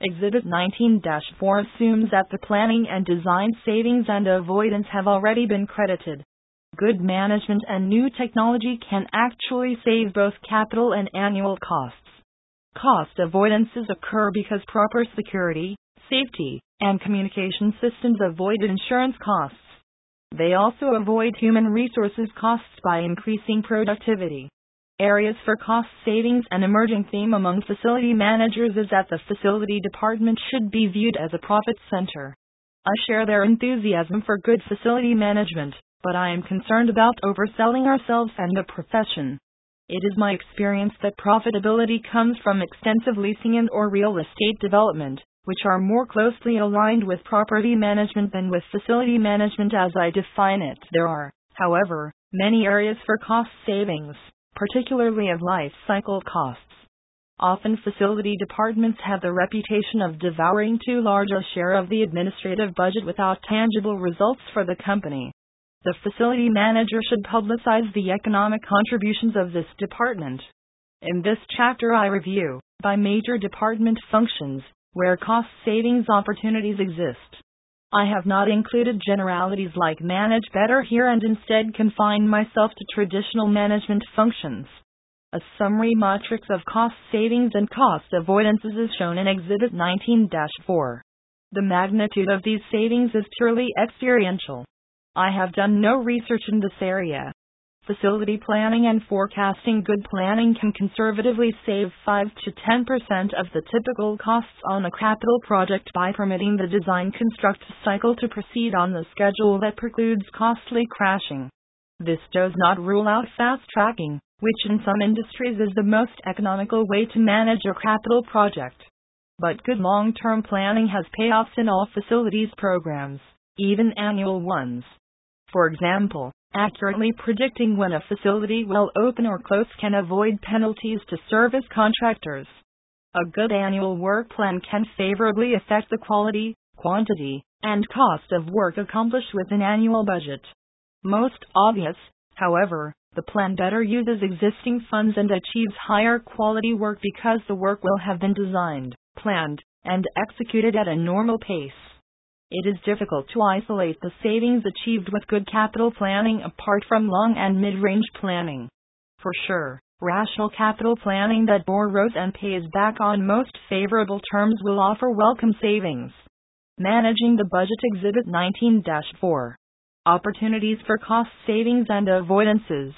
Exhibit 19 4 assumes that the planning and design savings and avoidance have already been credited. Good management and new technology can actually save both capital and annual costs. Cost avoidances occur because proper security, safety, and communication systems avoid insurance costs. They also avoid human resources costs by increasing productivity. Areas for cost savings An emerging theme among facility managers is that the facility department should be viewed as a profit center. I share their enthusiasm for good facility management, but I am concerned about overselling ourselves and the profession. It is my experience that profitability comes from extensive leasing and or real estate development, which are more closely aligned with property management than with facility management as I define it. There are, however, many areas for cost savings, particularly of life cycle costs. Often facility departments have the reputation of devouring too large a share of the administrative budget without tangible results for the company. The facility manager should publicize the economic contributions of this department. In this chapter, I review, by major department functions, where cost savings opportunities exist. I have not included generalities like manage better here and instead confine myself to traditional management functions. A summary matrix of cost savings and cost avoidances is shown in Exhibit 19 4. The magnitude of these savings is purely experiential. I have done no research in this area. Facility planning and forecasting good planning can conservatively save 5 to 10% of the typical costs on a capital project by permitting the design construct cycle to proceed on the schedule that precludes costly crashing. This does not rule out fast tracking which in some industries is the most economical way to manage a capital project. But good long term planning has payoffs in all facilities programs, even annual ones. For example, accurately predicting when a facility will open or close can avoid penalties to service contractors. A good annual work plan can favorably affect the quality, quantity, and cost of work accomplished with an annual budget. Most obvious, however, the plan better uses existing funds and achieves higher quality work because the work will have been designed, planned, and executed at a normal pace. It is difficult to isolate the savings achieved with good capital planning apart from long and mid range planning. For sure, rational capital planning that borrows and pays back on most favorable terms will offer welcome savings. Managing the Budget Exhibit 19 4 Opportunities for cost savings and avoidances.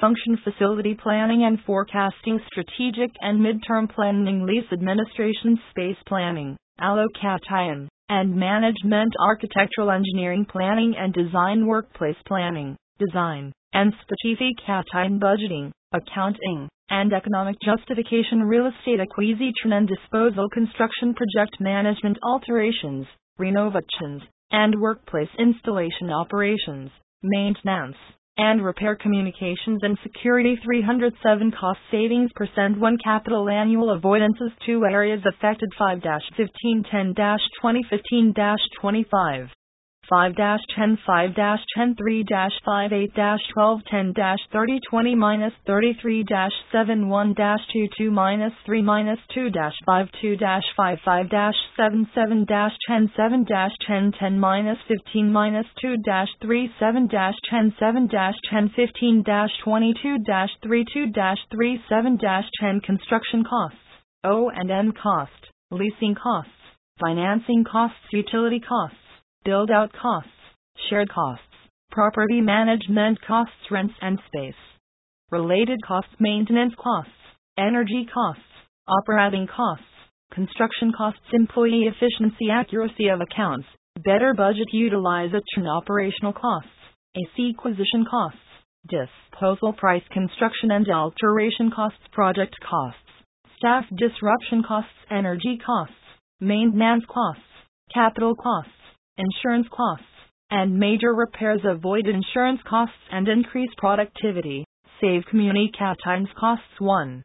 Function facility planning and forecasting, strategic and midterm planning, lease administration, space planning, allocation, and management, architectural engineering planning and design, workplace planning, design, and specification budgeting, accounting, and economic justification, real estate acquisition and disposal, construction project management, alterations, renovations, and workplace installation operations, maintenance, and repair communications and security 307 cost savings percent 1 capital annual avoidances 2 areas affected 5 15 10 2015 25 5 10 5 10 3 5 8 12 10 30 20 minus 33 7 1 2 2 minus 3 minus 2 5 2 5 5 7 7 10 7 10 10 minus 15 minus 2 3 7 10 7 10 15 22 3 2 3 7 10 construction costs O and M cost leasing costs financing costs utility costs build out costs, shared costs, property management costs, rents and space, related costs, maintenance costs, energy costs, operating costs, construction costs, employee efficiency, accuracy of accounts, better budget utilization, operational costs, AC acquisition costs, disposal price, construction and alteration costs, project costs, staff disruption costs, energy costs, maintenance costs, capital costs insurance costs, and major repairs avoid insurance costs and increase productivity. Save community cat times costs 1.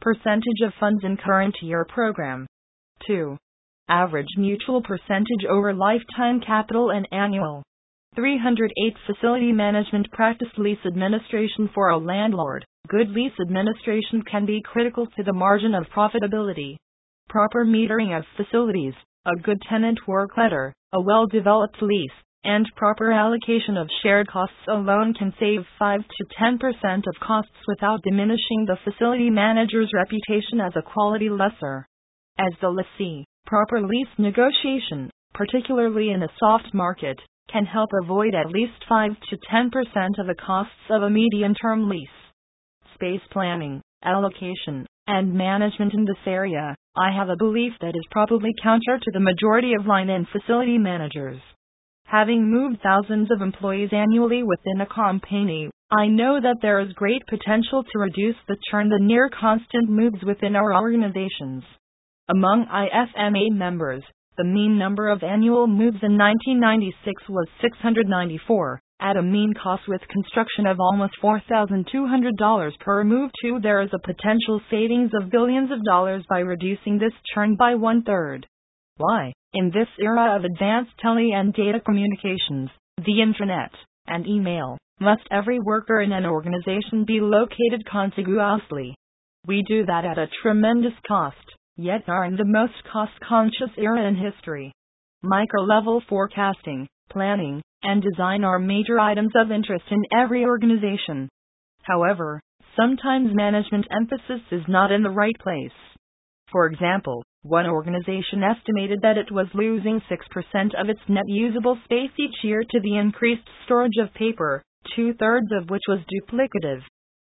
Percentage of funds in current year program. 2. Average mutual percentage over lifetime capital and annual. 308 Facility management practice lease administration for a landlord. Good lease administration can be critical to the margin of profitability. Proper metering of facilities, a good tenant work letter, a well developed lease, and proper allocation of shared costs alone can save 5 to 10% of costs without diminishing the facility manager's reputation as a quality lessor. As the lessee, proper lease negotiation, particularly in a soft market, can help avoid at least 5 to 10% of the costs of a medium term lease. Space planning, allocation, and management in this area, I have a belief that is probably counter to the majority of line and facility managers. Having moved thousands of employees annually within a company, I know that there is great potential to reduce the churn the near constant moves within our organizations. Among IFMA members, the mean number of annual moves in 1996 was 694, At a mean cost with construction of almost $4,200 per move to there is a potential savings of billions of dollars by reducing this churn by one third. Why, in this era of advanced tele and data communications, the intranet, and email, must every worker in an organization be located contiguously? We do that at a tremendous cost, yet are in the most cost conscious era in history. Micro level forecasting, planning, and design are major items of interest in every organization. However, sometimes management emphasis is not in the right place. For example, one organization estimated that it was losing 6% of its net usable space each year to the increased storage of paper, two thirds of which was duplicative.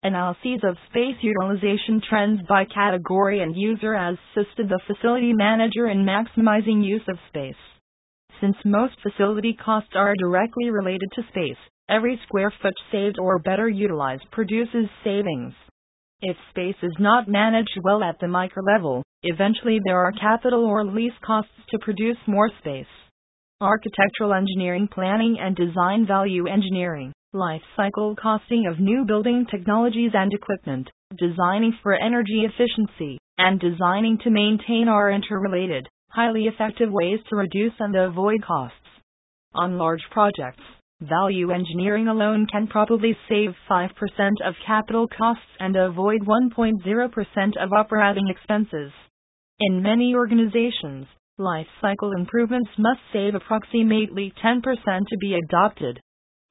Analyses of space utilization trends by category and user assisted the facility manager in maximizing use of space. Since most facility costs are directly related to space, every square foot saved or better utilized produces savings. If space is not managed well at the micro level, eventually there are capital or lease costs to produce more space. Architectural engineering planning and design value engineering, life cycle costing of new building technologies and equipment, designing for energy efficiency, and designing to maintain are interrelated highly effective ways to reduce and avoid costs. On large projects, value engineering alone can probably save 5% of capital costs and avoid 1.0% of operating expenses. In many organizations, life cycle improvements must save approximately 10% to be adopted.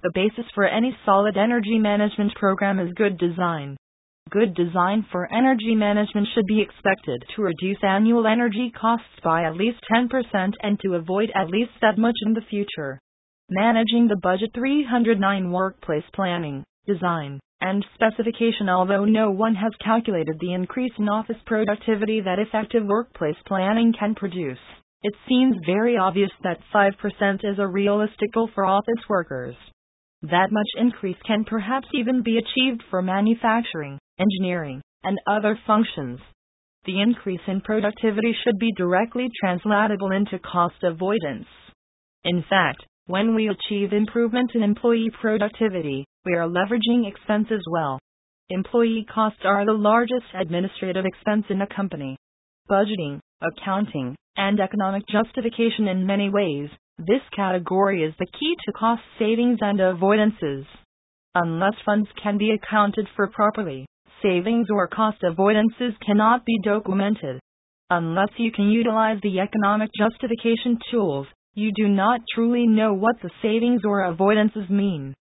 The basis for any solid energy management program is good design. Good design for energy management should be expected to reduce annual energy costs by at least 10% and to avoid at least that much in the future. Managing the budget 309 Workplace Planning, Design, and Specification Although no one has calculated the increase in office productivity that effective workplace planning can produce, it seems very obvious that 5% is a realistic goal for office workers. That much increase can perhaps even be achieved for manufacturing, engineering, and other functions. The increase in productivity should be directly translatable into cost avoidance. In fact, when we achieve improvement in employee productivity, we are leveraging expenses well. Employee costs are the largest administrative expense in a company. Budgeting, accounting, and economic justification in many ways, this category is the key to cost savings and avoidances. Unless funds can be accounted for properly, savings or cost avoidances cannot be documented. Unless you can utilize the economic justification tools, you do not truly know what the savings or avoidances mean.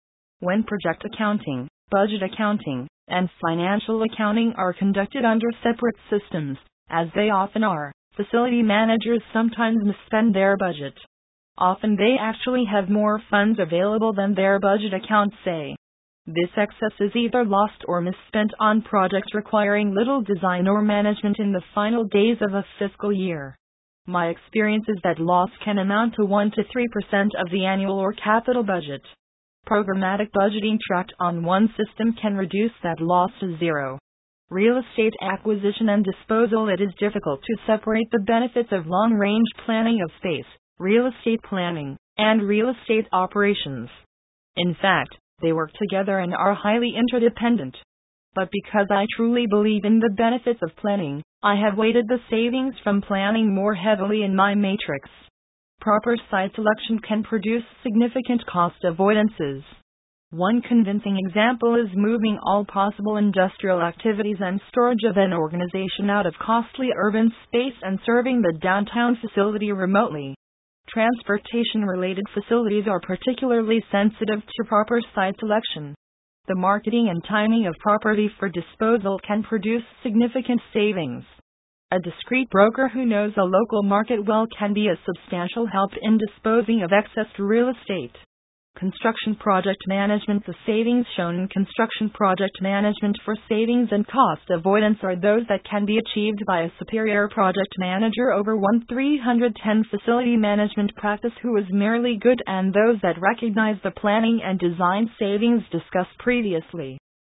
When project accounting, budget accounting, and financial accounting are conducted under separate systems, as they often are, facility managers sometimes misspend their budget. Often they actually have more funds available than their budget accounts say. This excess is either lost or misspent on projects requiring little design or management in the final days of a fiscal year. My experience is that loss can amount to 1 to 3% of the annual or capital budget. Programmatic budgeting tracked on one system can reduce that loss to zero. Real estate acquisition and disposal It is difficult to separate the benefits of long range planning of space, real estate planning, and real estate operations. In fact, they work together and are highly interdependent. But because I truly believe in the benefits of planning, I have weighted the savings from planning more heavily in my matrix. Proper site selection can produce significant cost avoidances. One convincing example is moving all possible industrial activities and storage of an organization out of costly urban space and serving the downtown facility remotely. Transportation related facilities are particularly sensitive to proper site selection. The marketing and timing of property for disposal can produce significant savings. A discreet broker who knows a local market well can be a substantial help in disposing of excess real estate. Construction project management The savings shown in construction project management for savings and cost avoidance are those that can be achieved by a superior project manager over one 310 facility management practice who is merely good and those that recognize the planning and design savings discussed previously.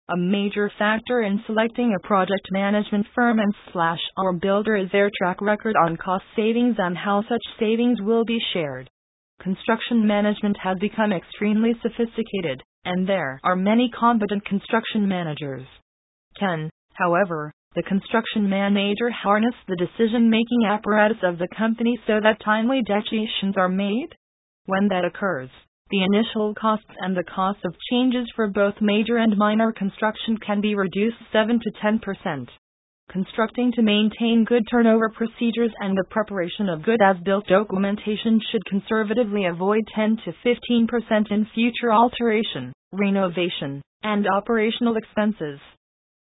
A major factor in selecting a project management firm and slash or builder is their track record on cost savings and how such savings will be shared. Construction management has become extremely sophisticated, and there are many competent construction managers. Can, however, the construction manager harness the decision making apparatus of the company so that timely decisions are made? When that occurs, the initial costs and the cost of changes for both major and minor construction can be reduced 7 to 10 percent constructing to maintain good turnover procedures and the preparation of good as-built documentation should conservatively avoid 10 to 15% in future alteration, renovation, and operational expenses.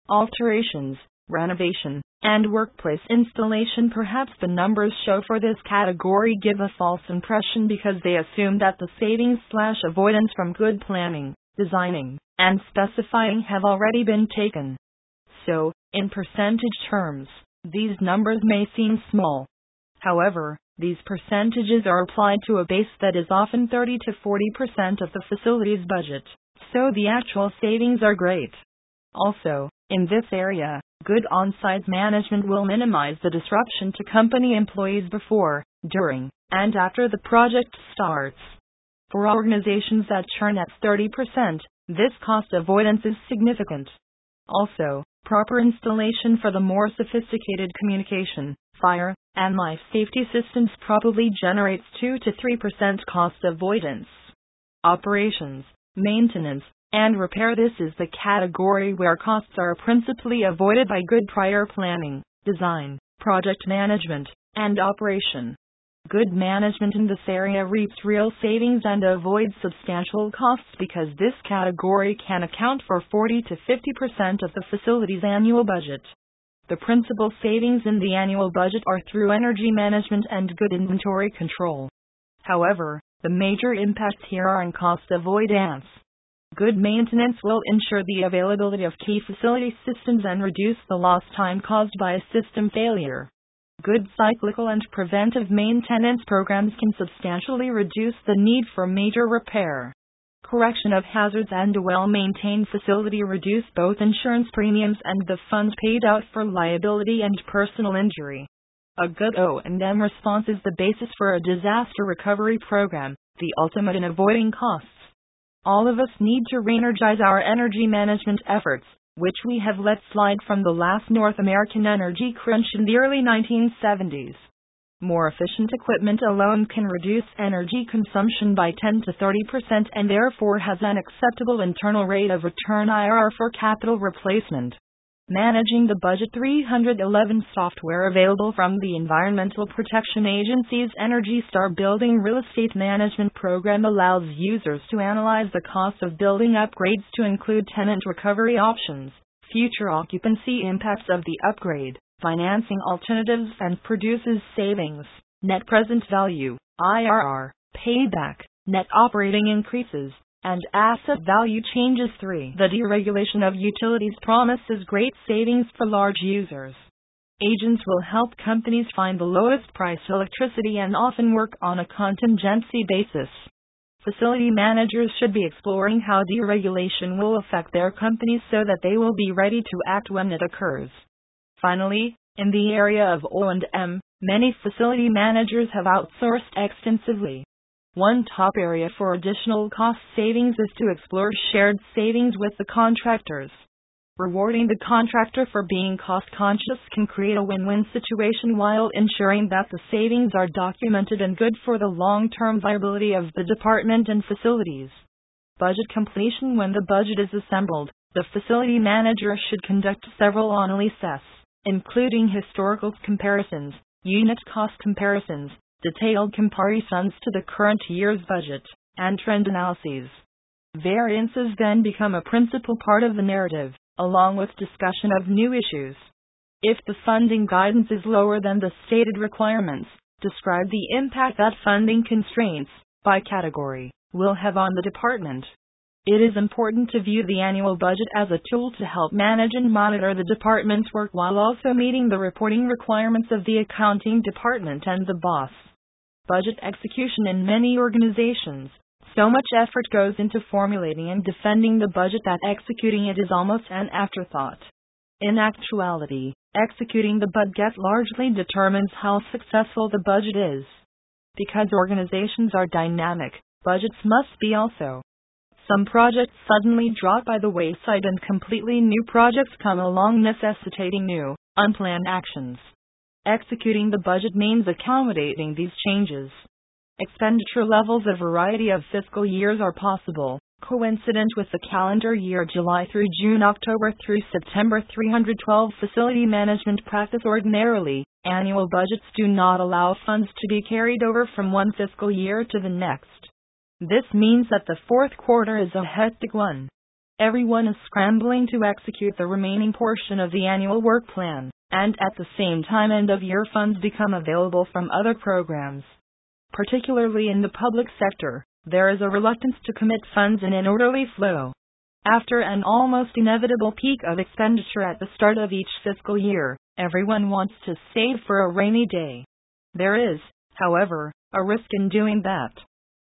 Alterations, renovation, and workplace installation perhaps the numbers show for this category give a false impression because they assume that the savings slash avoidance from good planning, designing, and specifying have already been taken. So, in percentage terms, these numbers may seem small. However, these percentages are applied to a base that is often 30 to 40% of the facility's budget, so the actual savings are great. Also, in this area, good on site management will minimize the disruption to company employees before, during, and after the project starts. For organizations that churn at 30%, this cost avoidance is significant. Also, proper installation for the more sophisticated communication, fire, and life safety systems probably generates 2 to 3% cost avoidance. Operations, maintenance, and repair This is the category where costs are principally avoided by good prior planning, design, project management, and operation. Good management in this area reaps real savings and avoids substantial costs because this category can account for 40 to 50% of the facility's annual budget. The principal savings in the annual budget are through energy management and good inventory control. However, the major impacts here are in cost avoidance. Good maintenance will ensure the availability of key facility systems and reduce the lost time caused by a system failure. Good cyclical and preventive maintenance programs can substantially reduce the need for major repair. Correction of hazards and a well maintained facility reduce both insurance premiums and the funds paid out for liability and personal injury. A good O&M response is the basis for a disaster recovery program, the ultimate in avoiding costs. All of us need to re-energize our energy management efforts which we have let slide from the last North American energy crunch in the early 1970s. More efficient equipment alone can reduce energy consumption by 10 to 30% and therefore has an acceptable internal rate of return IRR for capital replacement. Managing the Budget. 311 software available from the Environmental Protection Agency's Energy Star Building Real Estate Management Program allows users to analyze the cost of building upgrades to include tenant recovery options, future occupancy impacts of the upgrade, financing alternatives, and produces savings, net present value, IRR, payback, net operating increases, and asset value changes 3. The deregulation of utilities promises great savings for large users. Agents will help companies find the lowest price electricity and often work on a contingency basis. Facility managers should be exploring how deregulation will affect their companies so that they will be ready to act when it occurs. Finally, in the area of O&M, many facility managers have outsourced extensively. One top area for additional cost savings is to explore shared savings with the contractors. Rewarding the contractor for being cost conscious can create a win win situation while ensuring that the savings are documented and good for the long term viability of the department and facilities. Budget completion When the budget is assembled, the facility manager should conduct several analyses, including historical comparisons, unit cost comparisons, detailed comparisons to the current year's budget, and trend analyses. Variances then become a principal part of the narrative, along with discussion of new issues. If the funding guidance is lower than the stated requirements, describe the impact that funding constraints, by category, will have on the department. It is important to view the annual budget as a tool to help manage and monitor the department's work while also meeting the reporting requirements of the accounting department and the boss. Budget execution in many organizations. So much effort goes into formulating and defending the budget that executing it is almost an afterthought. In actuality, executing the budget largely determines how successful the budget is. Because organizations are dynamic, budgets must be also. Some projects suddenly drop by the wayside and completely new projects come along necessitating new, unplanned actions. Executing the budget means accommodating these changes. Expenditure levels a variety of fiscal years are possible, coincident with the calendar year July through June, October through September 312 Facility Management Practice Ordinarily, annual budgets do not allow funds to be carried over from one fiscal year to the next. This means that the fourth quarter is a hectic one. Everyone is scrambling to execute the remaining portion of the annual work plan, and at the same time, end of year funds become available from other programs. Particularly in the public sector, there is a reluctance to commit funds in an orderly flow. After an almost inevitable peak of expenditure at the start of each fiscal year, everyone wants to save for a rainy day. There is, however, a risk in doing that.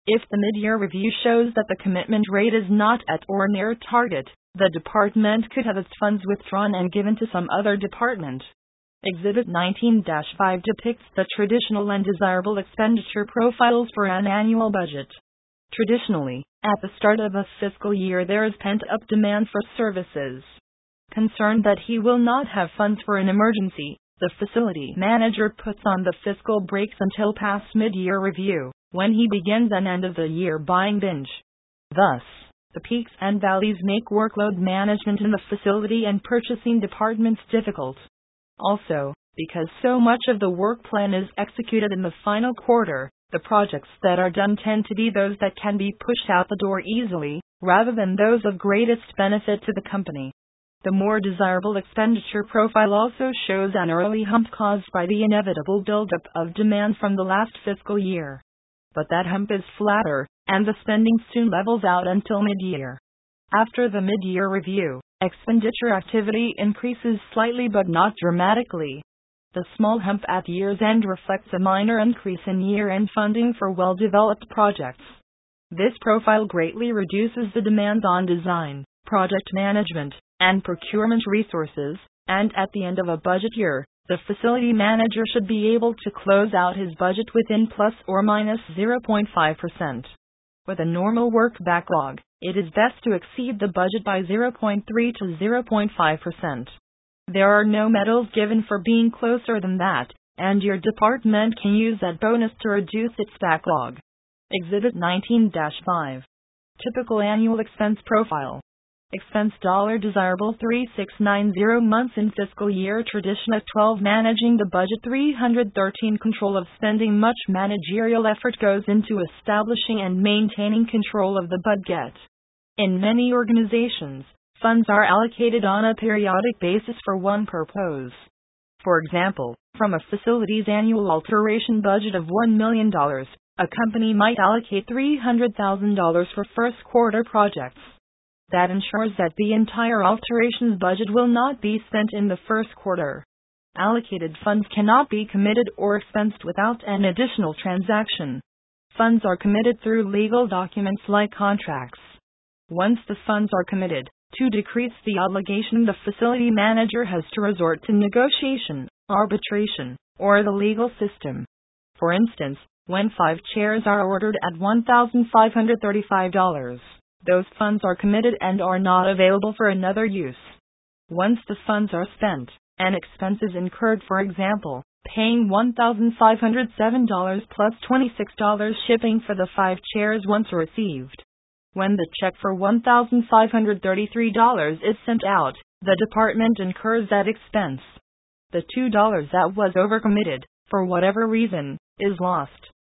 If the mid year review shows that the commitment rate is not at or near target, the department could have its funds withdrawn and given to some other department. Exhibit 19 5 depicts the traditional and desirable expenditure profiles for an annual budget. Traditionally, at the start of a fiscal year, there is pent up demand for services. Concerned that he will not have funds for an emergency, the facility manager puts on the fiscal brakes until past mid year review, when he begins an end of the year buying binge. Thus, the peaks and valleys make workload management in the facility and purchasing departments difficult. Also, because so much of the work plan is executed in the final quarter, the projects that are done tend to be those that can be pushed out the door easily, rather than those of greatest benefit to the company. The more desirable expenditure profile also shows an early hump caused by the inevitable buildup of demand from the last fiscal year. But that hump is flatter, and the spending soon levels out until mid year. After the mid year review, expenditure activity increases slightly but not dramatically. The small hump at year's end reflects a minor increase in year end funding for well developed projects. This profile greatly reduces the demands on design, project management, and procurement resources, and at the end of a budget year, the facility manager should be able to close out his budget within plus or minus 0.5%. With a normal work backlog, it is best to exceed the budget by 0.3 to 0.5%. There are no medals given for being closer than that, and your department can use that bonus to reduce its backlog. Exhibit 19 5. Typical annual expense profile. Expense dollar desirable 3690 months in fiscal year tradition of 12 managing the budget 313 control of spending much managerial effort goes into establishing and maintaining control of the budget. In many organizations, Funds are allocated on a periodic basis for one purpose. For example, from a facility's annual alteration budget of $1 million, a company might allocate $300,000 for first quarter projects. That ensures that the entire alterations budget will not be spent in the first quarter. Allocated funds cannot be committed or expensed without an additional transaction. Funds are committed through legal documents like contracts. Once the funds are committed, to decrease the obligation, the facility manager has to resort to negotiation, arbitration, or the legal system. For instance, when five chairs are ordered at $1,535, those funds are committed and are not available for another use. Once the funds are spent, and expenses incurred, for example, paying $1,507 plus $26 shipping for the five chairs once received, when the check for $1,533 is sent out, the department incurs that expense. The $2 that was overcommitted, for whatever reason, is lost.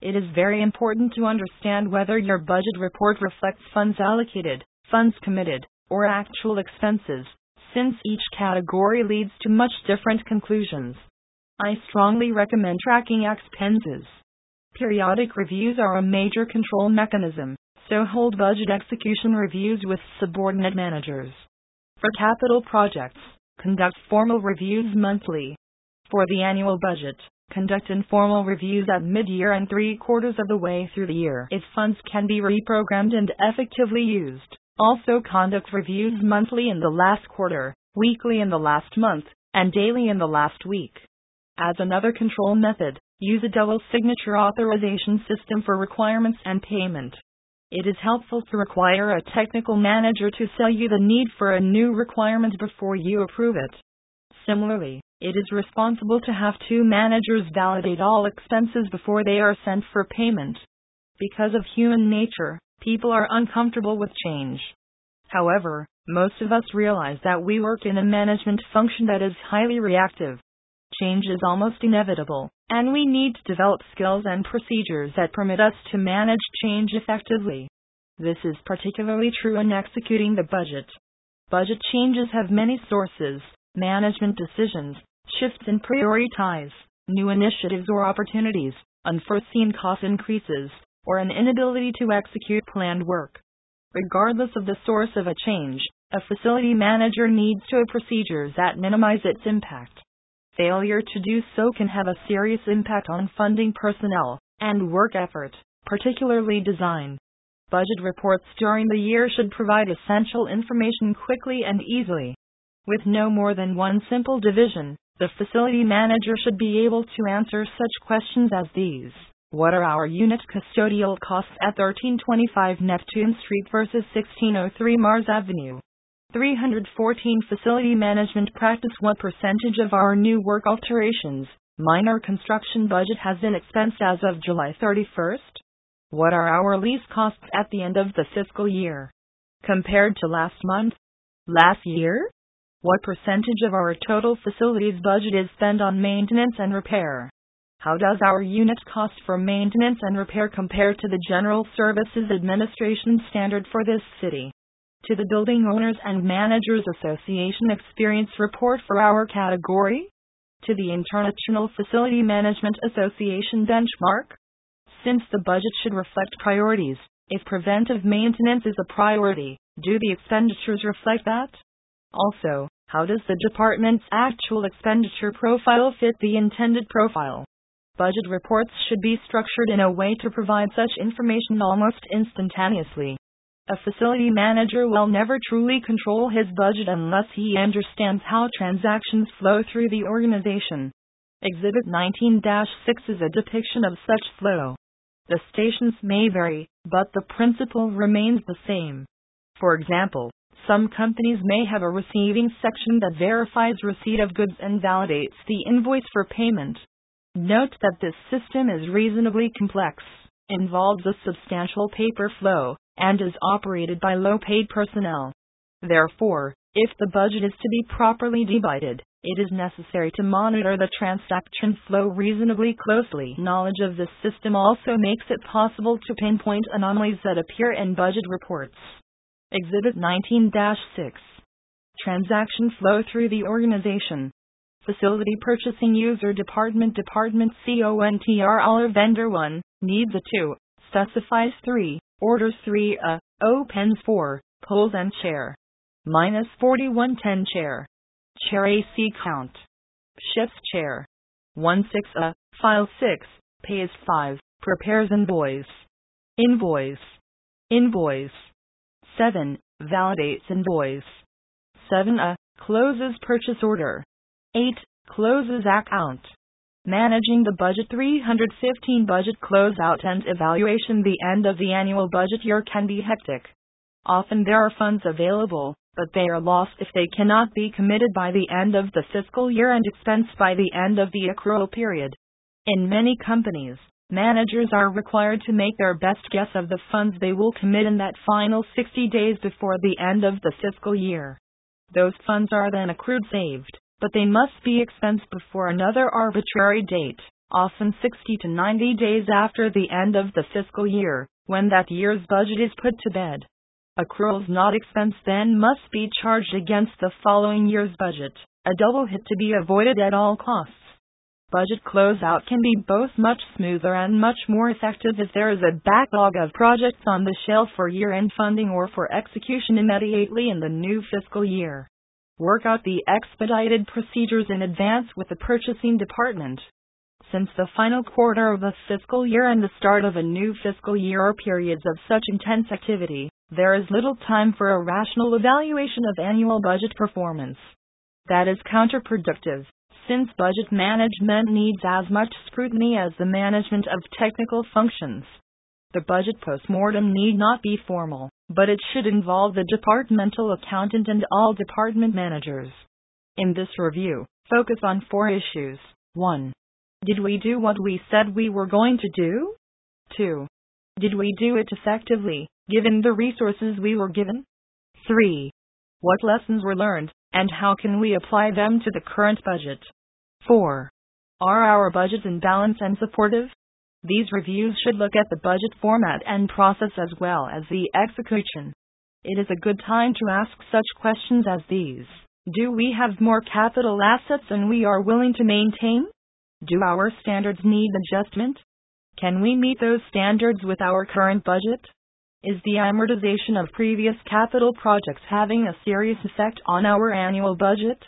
It is very important to understand whether your budget report reflects funds allocated, funds committed, or actual expenses, since each category leads to much different conclusions. I strongly recommend tracking expenses. Periodic reviews are a major control mechanism so hold budget execution reviews with subordinate managers. For capital projects, conduct formal reviews monthly. For the annual budget, conduct informal reviews at mid year and three quarters of the way through the year if funds can be reprogrammed and effectively used. Also, conduct reviews monthly in the last quarter, weekly in the last month, and daily in the last week. As another control method, Use a double signature authorization system for requirements and payment. It is helpful to require a technical manager to sell you the need for a new requirement before you approve it. Similarly, it is responsible to have two managers validate all expenses before they are sent for payment. Because of human nature, people are uncomfortable with change. However, most of us realize that we work in a management function that is highly reactive. Change is almost inevitable, and we need to develop skills and procedures that permit us to manage change effectively. This is particularly true in executing the budget. Budget changes have many sources management decisions, shifts in priorities, new initiatives or opportunities, unforeseen cost increases, or an inability to execute planned work. Regardless of the source of a change, a facility manager needs to have procedures that minimize its impact. Failure to do so can have a serious impact on funding personnel and work effort, particularly design. Budget reports during the year should provide essential information quickly and easily. With no more than one simple division, the facility manager should be able to answer such questions as these. What are our unit custodial costs at 1325 Neptune Street versus 1603 Mars Avenue? 314 Facility Management Practice What percentage of our new work alterations, minor construction budget has been expensed as of July 31st? What are our lease costs at the end of the fiscal year? Compared to last month? Last year? What percentage of our total facilities budget is spent on maintenance and repair? How does our unit cost for maintenance and repair compare to the General Services Administration standard for this city? to the Building Owners and Managers Association Experience Report for our category? To the International Facility Management Association benchmark? Since the budget should reflect priorities, if preventive maintenance is a priority, do the expenditures reflect that? Also, how does the department's actual expenditure profile fit the intended profile? Budget reports should be structured in a way to provide such information almost instantaneously. A facility manager will never truly control his budget unless he understands how transactions flow through the organization. Exhibit 19 6 is a depiction of such flow. The stations may vary, but the principle remains the same. For example, some companies may have a receiving section that verifies receipt of goods and validates the invoice for payment. Note that this system is reasonably complex, involves a substantial paper flow, and is operated by low paid personnel. Therefore, if the budget is to be properly divided, it is necessary to monitor the transaction flow reasonably closely. Knowledge of this system also makes it possible to pinpoint anomalies that appear in budget reports. Exhibit 19 6 Transaction flow through the organization. Facility Purchasing User Department Department CONTR All Vendor 1 needs a 2, specifies 3, Orders 3 a, opens 4, pulls and chair. Minus 4110 chair. Chair AC count. Shifts chair. 1 6 a, file 6, pays 5, prepares invoice. Invoice. Invoice. 7, validates invoice. 7 a, closes purchase order. 8, closes account. Managing the Budget 315 Budget Closeout and Evaluation The end of the annual budget year can be hectic. Often there are funds available, but they are lost if they cannot be committed by the end of the fiscal year and expensed by the end of the accrual period. In many companies, managers are required to make their best guess of the funds they will commit in that final 60 days before the end of the fiscal year. Those funds are then accrued saved but they must be expensed before another arbitrary date, often 60 to 90 days after the end of the fiscal year, when that year's budget is put to bed. Accruals not expensed then must be charged against the following year's budget, a double hit to be avoided at all costs. Budget closeout can be both much smoother and much more effective if there is a backlog of projects on the shelf for year end funding or for execution immediately in the new fiscal year. Work out the expedited procedures in advance with the purchasing department. Since the final quarter of a fiscal year and the start of a new fiscal year are periods of such intense activity, there is little time for a rational evaluation of annual budget performance. That is counterproductive, since budget management needs as much scrutiny as the management of technical functions. The budget postmortem need not be formal, but it should involve the departmental accountant and all department managers. In this review, focus on four issues. 1. Did we do what we said we were going to do? 2. Did we do it effectively, given the resources we were given? 3. What lessons were learned, and how can we apply them to the current budget? 4. Are our budgets in balance and supportive? These reviews should look at the budget format and process as well as the execution. It is a good time to ask such questions as these. Do we have more capital assets than we are willing to maintain? Do our standards need adjustment? Can we meet those standards with our current budget? Is the amortization of previous capital projects having a serious effect on our annual budget?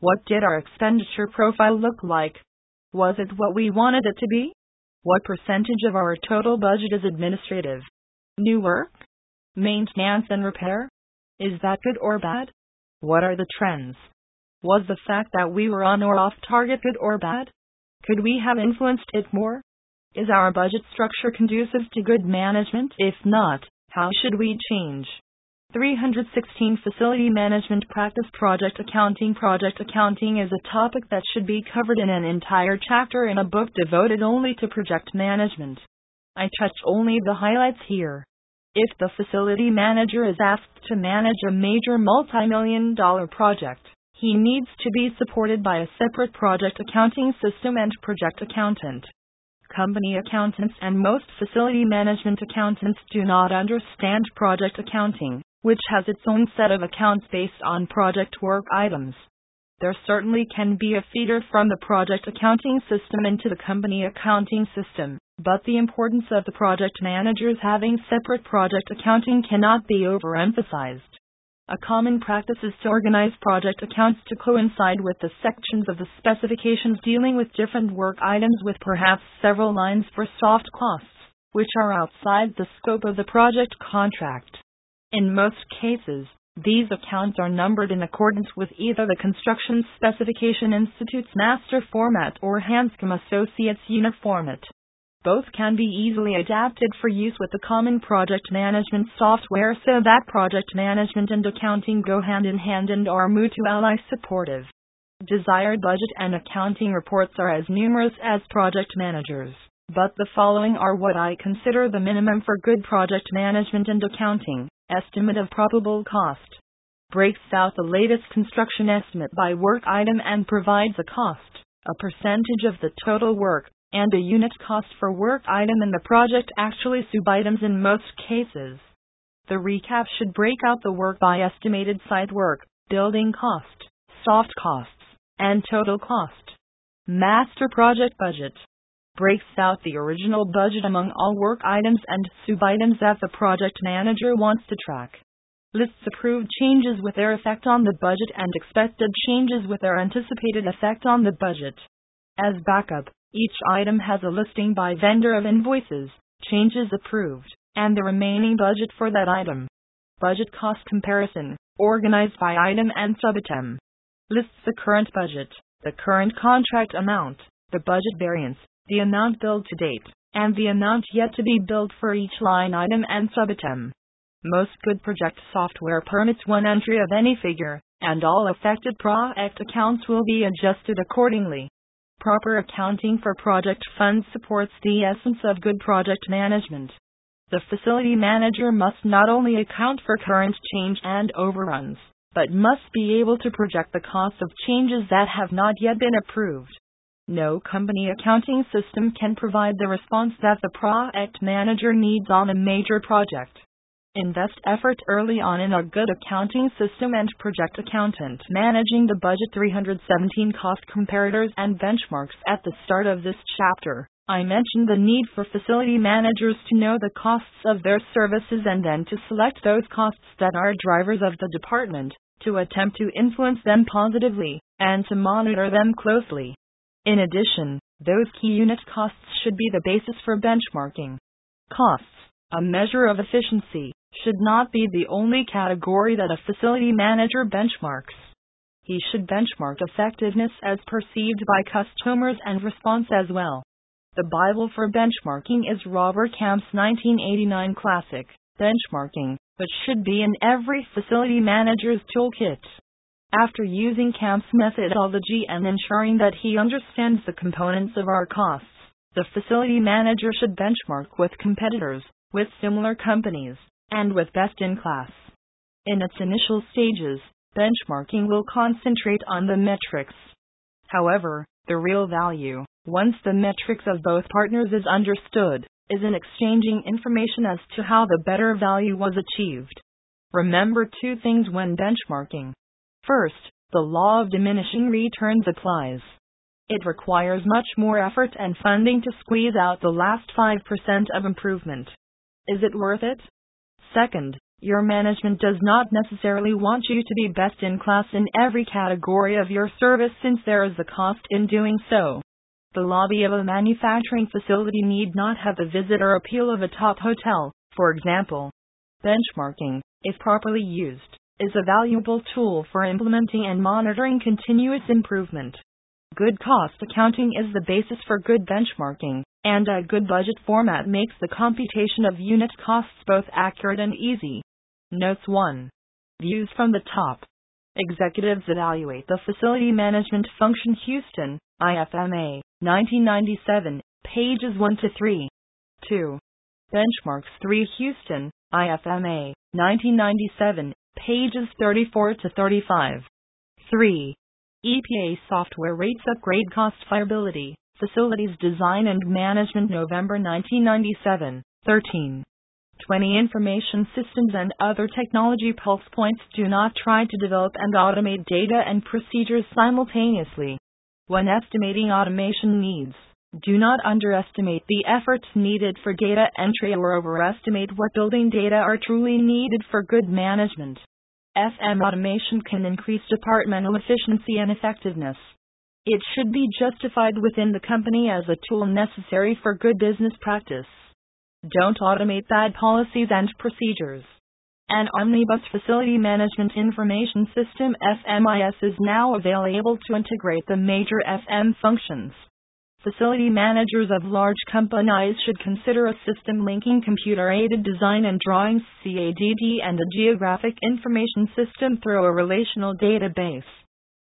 What did our expenditure profile look like? Was it what we wanted it to be? What percentage of our total budget is administrative? New work? Maintenance and repair? Is that good or bad? What are the trends? Was the fact that we were on or off target good or bad? Could we have influenced it more? Is our budget structure conducive to good management? If not, how should we change? 316 Facility Management Practice Project Accounting Project accounting is a topic that should be covered in an entire chapter in a book devoted only to project management. I touch only the highlights here. If the facility manager is asked to manage a major multi million dollar project, he needs to be supported by a separate project accounting system and project accountant company accountants and most facility management accountants do not understand project accounting, which has its own set of accounts based on project work items. There certainly can be a feeder from the project accounting system into the company accounting system, but the importance of the project managers having separate project accounting cannot be overemphasized. A common practice is to organize project accounts to coincide with the sections of the specifications dealing with different work items with perhaps several lines for soft costs, which are outside the scope of the project contract. In most cases, these accounts are numbered in accordance with either the Construction Specification Institute's master format or Hanscomb Associates unit format. Both can be easily adapted for use with the common project management software so that project management and accounting go hand in hand and are mutually supportive. Desired budget and accounting reports are as numerous as project managers, but the following are what I consider the minimum for good project management and accounting. Estimate of probable cost breaks out the latest construction estimate by work item and provides a cost, a percentage of the total work, and a unit cost for work item in the project actually sub items in most cases. The recap should break out the work by estimated site work, building cost, soft costs, and total cost. Master project budget breaks out the original budget among all work items and sub items that the project manager wants to track. Lists approved changes with their effect on the budget and expected changes with their anticipated effect on the budget. As backup, each item has a listing by vendor of invoices, changes approved, and the remaining budget for that item. Budget cost comparison, organized by item and subitem. Lists the current budget, the current contract amount, the budget variance, the amount billed to date, and the amount yet to be billed for each line item and subitem. Most good project software permits one entry of any figure, and all affected project accounts will be adjusted accordingly. Proper accounting for project funds supports the essence of good project management. The facility manager must not only account for current change and overruns, but must be able to project the cost of changes that have not yet been approved. No company accounting system can provide the response that the project manager needs on a major project. Invest effort early on in a good accounting system and project accountant. Managing the budget 317 cost comparators and benchmarks at the start of this chapter. I mentioned the need for facility managers to know the costs of their services and then to select those costs that are drivers of the department, to attempt to influence them positively, and to monitor them closely. In addition, those key unit costs should be the basis for benchmarking. Costs, a measure of efficiency, should not be the only category that a facility manager benchmarks. He should benchmark effectiveness as perceived by customers and response as well. The Bible for benchmarking is Robert Camp's 1989 classic, Benchmarking, which should be in every facility manager's toolkit. After using Camp's methodology and ensuring that he understands the components of our costs, the facility manager should benchmark with competitors, with similar companies, and with best in class. In its initial stages, benchmarking will concentrate on the metrics. However, the real value, once the metrics of both partners is understood, is in exchanging information as to how the better value was achieved. Remember two things when benchmarking. First, the law of diminishing returns applies. It requires much more effort and funding to squeeze out the last 5% of improvement. Is it worth it? Second, your management does not necessarily want you to be best in class in every category of your service since there is a cost in doing so. The lobby of a manufacturing facility need not have the visitor appeal of a top hotel, for example. Benchmarking, if properly used, is a valuable tool for implementing and monitoring continuous improvement. Good cost accounting is the basis for good benchmarking, and a good budget format makes the computation of unit costs both accurate and easy. Notes 1. Views from the top. Executives evaluate the facility management function Houston, IFMA, 1997, pages 1 to 3. 2. Benchmarks 3 Houston, IFMA, 1997, pages 34 to 35. 3. EPA software rates upgrade cost viability, facilities design and management November 1997, 13. 20 Information systems and other technology pulse points do not try to develop and automate data and procedures simultaneously. When estimating automation needs, do not underestimate the efforts needed for data entry or overestimate what building data are truly needed for good management. FM automation can increase departmental efficiency and effectiveness. It should be justified within the company as a tool necessary for good business practice. Don't automate bad policies and procedures. An Omnibus Facility Management Information System FMIS is now available to integrate the major FM functions. Facility managers of large companies should consider a system linking computer aided design and drawings CADD and a geographic information system through a relational database.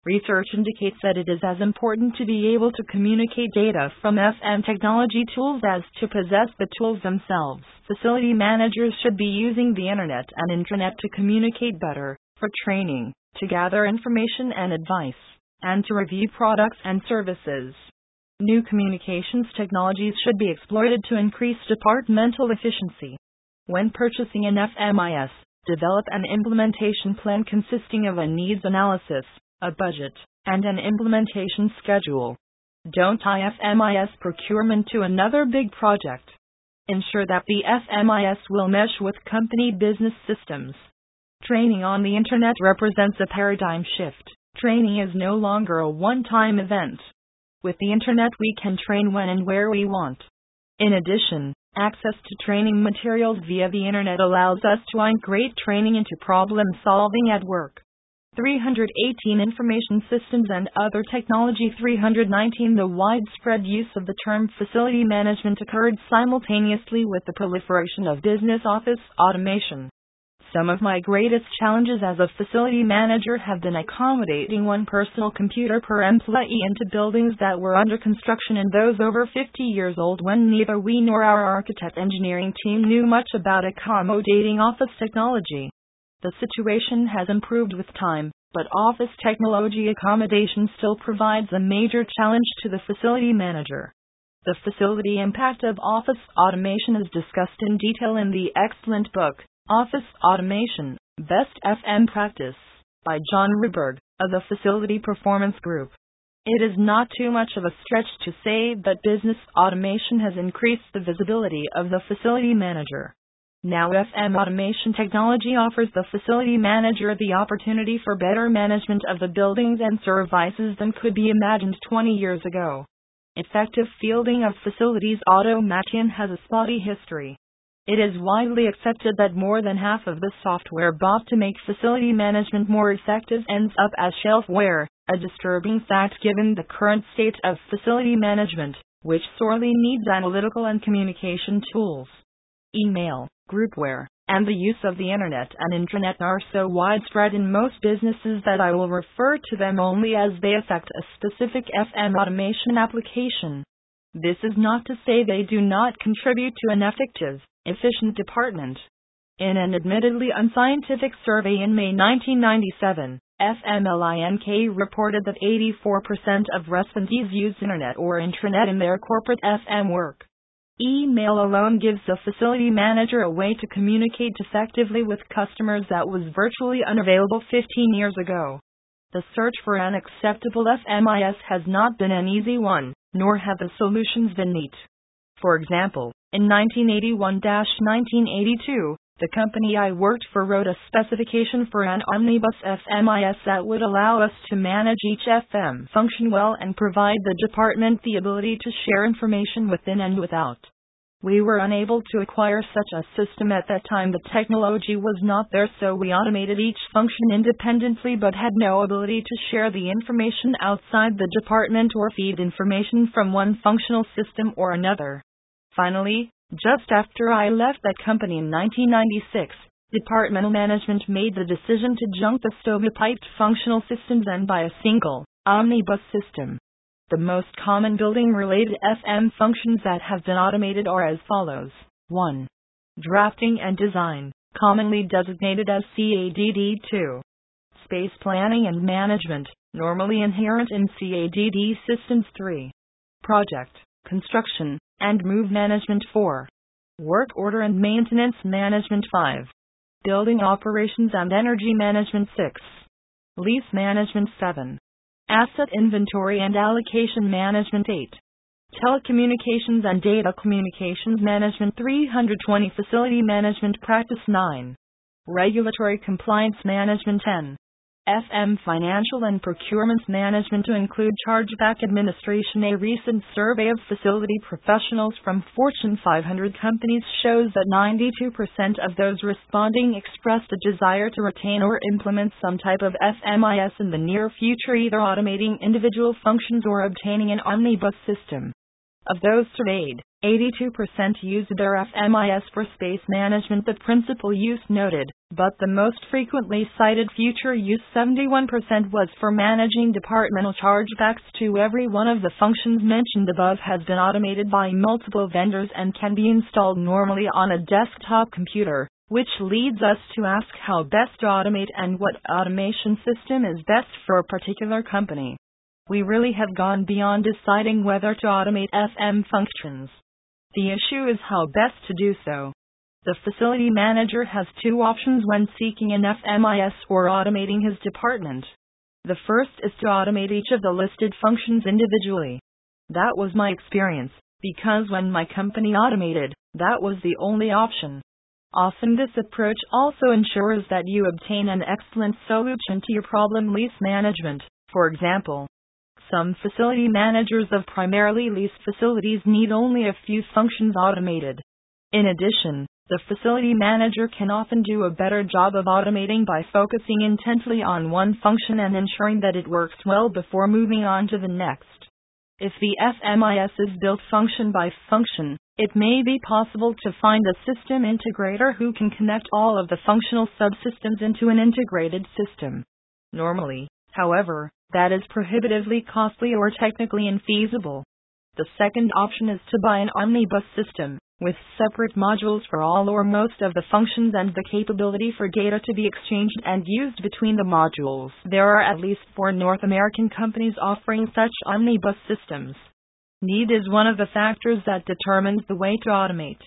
Research indicates that it is as important to be able to communicate data from FM technology tools as to possess the tools themselves. Facility managers should be using the internet and intranet to communicate better, for training, to gather information and advice, and to review products and services. New communications technologies should be exploited to increase departmental efficiency. When purchasing an FMIS, develop an implementation plan consisting of a needs analysis, a budget, and an implementation schedule. Don't tie FMIS procurement to another big project. Ensure that the FMIS will mesh with company business systems. Training on the internet represents a paradigm shift. Training is no longer a one time event. With the internet, we can train when and where we want. In addition, access to training materials via the internet allows us to integrate training into problem solving at work. 318 Information Systems and Other Technology 319 The widespread use of the term facility management occurred simultaneously with the proliferation of business office automation. Some of my greatest challenges as a facility manager have been accommodating one personal computer per employee into buildings that were under construction and those over 50 years old when neither we nor our architect engineering team knew much about accommodating office technology. The situation has improved with time, but office technology accommodation still provides a major challenge to the facility manager. The facility impact of office automation is discussed in detail in the excellent book, Office Automation Best FM Practice, by John Ryberg, of the Facility Performance Group. It is not too much of a stretch to say that business automation has increased the visibility of the facility manager. Now FM automation technology offers the facility manager the opportunity for better management of the buildings and services than could be imagined 20 years ago. Effective fielding of facilities automation has a spotty history. It is widely accepted that more than half of the software bought to make facility management more effective ends up as shelfware, a disturbing fact given the current state of facility management, which sorely needs analytical and communication tools. Email, groupware, and the use of the internet and intranet are so widespread in most businesses that I will refer to them only as they affect a specific FM automation application. This is not to say they do not contribute to an effective, efficient department. In an admittedly unscientific survey in May 1997, FMLINK reported that 84% of respondents use internet or intranet in their corporate FM work. Email alone gives a facility manager a way to communicate effectively with customers that was virtually unavailable 15 years ago. The search for an acceptable FMIS has not been an easy one, nor have the solutions been neat. For example, in 1981 1982, the company I worked for wrote a specification for an omnibus FMIS that would allow us to manage each FM function well and provide the department the ability to share information within and without. We were unable to acquire such a system at that time. The technology was not there, so we automated each function independently but had no ability to share the information outside the department or feed information from one functional system or another. Finally, just after I left that company in 1996, departmental management made the decision to junk the stovepiped functional systems and buy a single, omnibus system. The most common building related FM functions that have been automated are as follows 1. Drafting and design, commonly designated as CADD 2. Space planning and management, normally inherent in CADD systems 3. Project, construction, and move management 4. Work order and maintenance management 5. Building operations and energy management 6. Lease management 7. Asset Inventory and Allocation Management 8. Telecommunications and Data Communications Management 320 Facility Management Practice 9. Regulatory Compliance Management 10. FM Financial and Procurement Management to include Chargeback Administration. A recent survey of facility professionals from Fortune 500 companies shows that 92% of those responding expressed a desire to retain or implement some type of FMIS in the near future, either automating individual functions or obtaining an omnibus system. Of those surveyed, 82% used their FMIS for space management, the principal use noted, but the most frequently cited future use 71% was for managing departmental chargebacks to every one of the functions mentioned above has been automated by multiple vendors and can be installed normally on a desktop computer, which leads us to ask how best to automate and what automation system is best for a particular company. We really have gone beyond deciding whether to automate FM functions. The issue is how best to do so. The facility manager has two options when seeking an FMIS or automating his department. The first is to automate each of the listed functions individually. That was my experience, because when my company automated, that was the only option. Often, this approach also ensures that you obtain an excellent solution to your problem lease management. For example, some facility managers of primarily leased facilities need only a few functions automated. In addition, the facility manager can often do a better job of automating by focusing intently on one function and ensuring that it works well before moving on to the next. If the FMIS is built function by function, it may be possible to find a system integrator who can connect all of the functional subsystems into an integrated system. Normally, however, that is prohibitively costly or technically infeasible. The second option is to buy an omnibus system, with separate modules for all or most of the functions and the capability for data to be exchanged and used between the modules. There are at least four North American companies offering such omnibus systems. Need is one of the factors that determines the way to automate.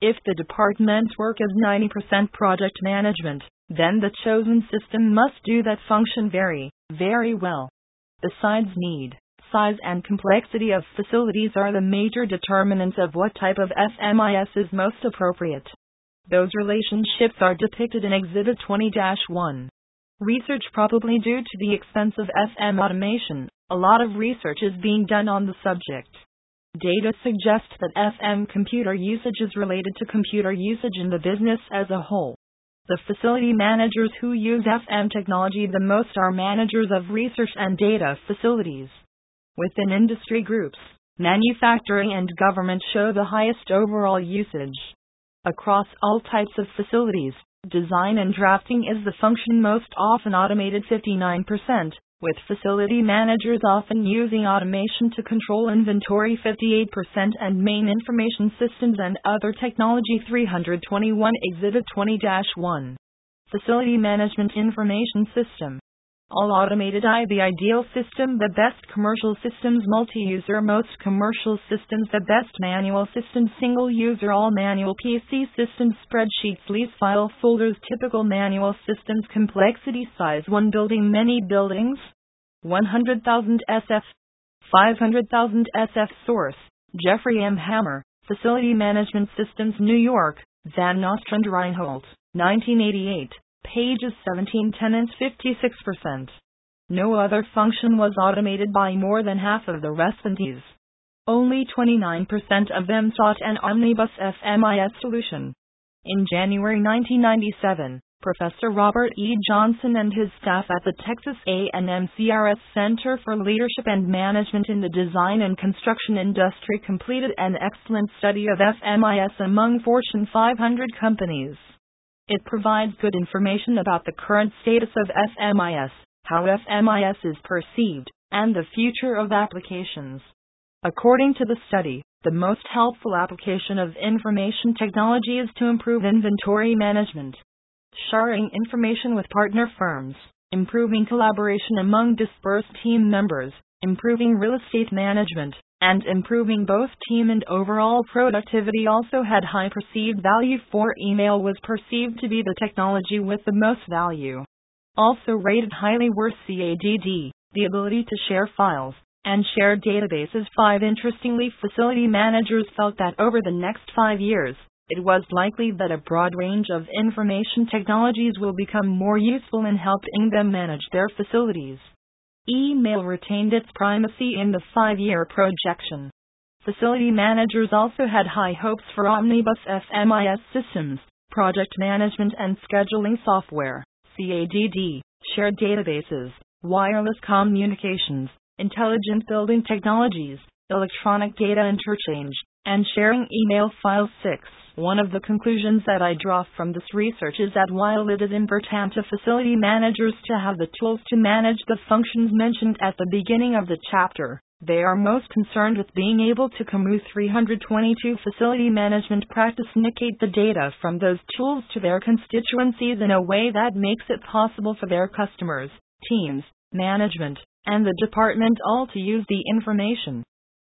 If the department's work is 90% project management, then the chosen system must do that function very, very well. Besides need, size and complexity of facilities are the major determinants of what type of FMIS is most appropriate. Those relationships are depicted in Exhibit 20 1. Research probably due to the expense of FM automation, a lot of research is being done on the subject. Data suggests that FM computer usage is related to computer usage in the business as a whole. The facility managers who use FM technology the most are managers of research and data facilities. Within industry groups, manufacturing and government show the highest overall usage. Across all types of facilities, design and drafting is the function most often automated 59%, with facility managers often using automation to control inventory 58% and main information systems and other technology 321 Exhibit 20 1. Facility Management Information System all automated I the ideal system the best commercial systems multi-user most commercial systems the best manual systems single user all manual PC systems spreadsheets lease file folders typical manual systems complexity size one building many buildings 100,000 SF 500,000 SF source Jeffrey M. Hammer Facility Management Systems New York Van Nostrand Reinhold 1988 pages 17 tenants 56%. No other function was automated by more than half of the respondents. Only 29% of them sought an omnibus FMIS solution. In January 1997, Professor Robert E. Johnson and his staff at the Texas A&M CRS Center for Leadership and Management in the Design and Construction Industry completed an excellent study of FMIS among Fortune 500 companies. It provides good information about the current status of FMIS, how FMIS is perceived, and the future of applications. According to the study, the most helpful application of information technology is to improve inventory management, sharing information with partner firms, improving collaboration among dispersed team members, improving real estate management, and improving both team and overall productivity also had high perceived value for email was perceived to be the technology with the most value. Also rated highly were CADD, the ability to share files, and share databases. 5. Interestingly, facility managers felt that over the next five years, it was likely that a broad range of information technologies will become more useful in helping them manage their facilities. Email retained its primacy in the five year projection. Facility managers also had high hopes for Omnibus FMIS systems, project management and scheduling software, CADD, shared databases, wireless communications, intelligent building technologies, electronic data interchange, and sharing email files. 6. One of the conclusions that I draw from this research is that while it is important to facility managers to have the tools to manage the functions mentioned at the beginning of the chapter, they are most concerned with being able to commute 322 facility management practice communicate the data from those tools to their constituencies in a way that makes it possible for their customers, teams, management, and the department all to use the information.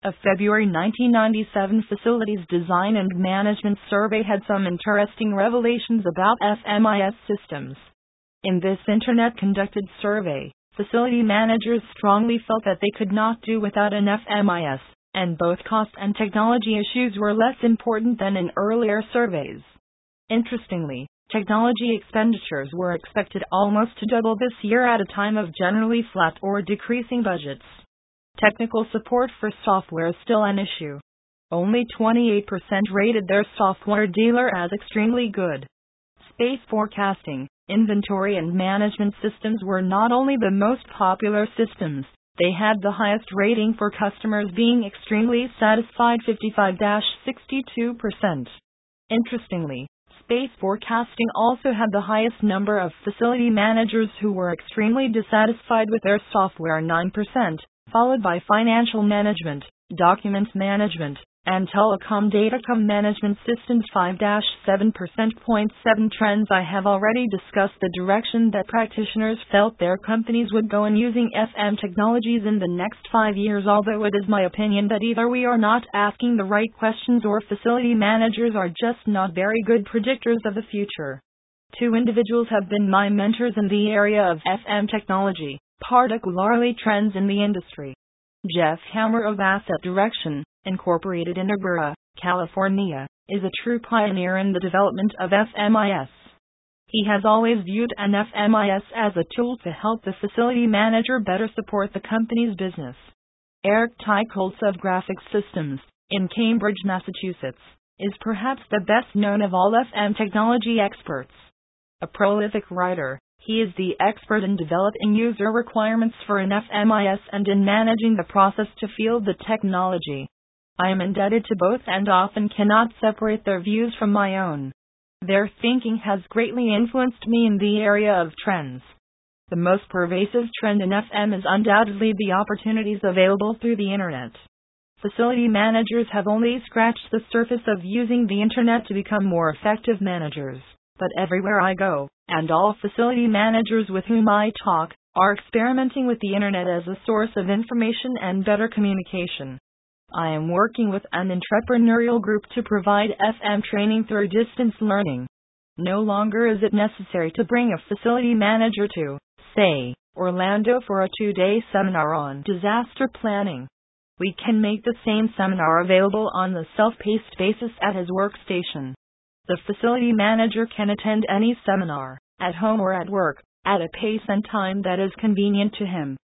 A February 1997 Facilities Design and Management Survey had some interesting revelations about FMIS systems. In this Internet conducted survey, facility managers strongly felt that they could not do without an FMIS, and both cost and technology issues were less important than in earlier surveys. Interestingly, technology expenditures were expected almost to double this year at a time of generally flat or decreasing budgets. Technical support for software is still an issue. Only 28% rated their software dealer as extremely good. Space forecasting, inventory, and management systems were not only the most popular systems, they had the highest rating for customers being extremely satisfied 55 62%. Interestingly, space forecasting also had the highest number of facility managers who were extremely dissatisfied with their software 9%, followed by financial management, documents management, and telecom datacom management systems 5-7%. Point 7 trends I have already discussed the direction that practitioners felt their companies would go in using FM technologies in the next 5 years although it is my opinion that either we are not asking the right questions or facility managers are just not very good predictors of the future. Two individuals have been my mentors in the area of FM technology particularly trends in the industry. Jeff Hammer of Asset Direction, Incorporated in Agoura, California, is a true pioneer in the development of FMIS. He has always viewed an FMIS as a tool to help the facility manager better support the company's business. Eric Teicholz of Graphics Systems, in Cambridge, Massachusetts, is perhaps the best known of all FM technology experts. A prolific writer, he is the expert in developing user requirements for an FMIS and in managing the process to field the technology. I am indebted to both and often cannot separate their views from my own. Their thinking has greatly influenced me in the area of trends. The most pervasive trend in FM is undoubtedly the opportunities available through the Internet. Facility managers have only scratched the surface of using the Internet to become more effective managers. But everywhere I go, and all facility managers with whom I talk, are experimenting with the Internet as a source of information and better communication. I am working with an entrepreneurial group to provide FM training through distance learning. No longer is it necessary to bring a facility manager to say, Orlando for a two day seminar on disaster planning. We can make the same seminar available on the self paced basis at his workstation. The facility manager can attend any seminar, at home or at work, at a pace and time that is convenient to him.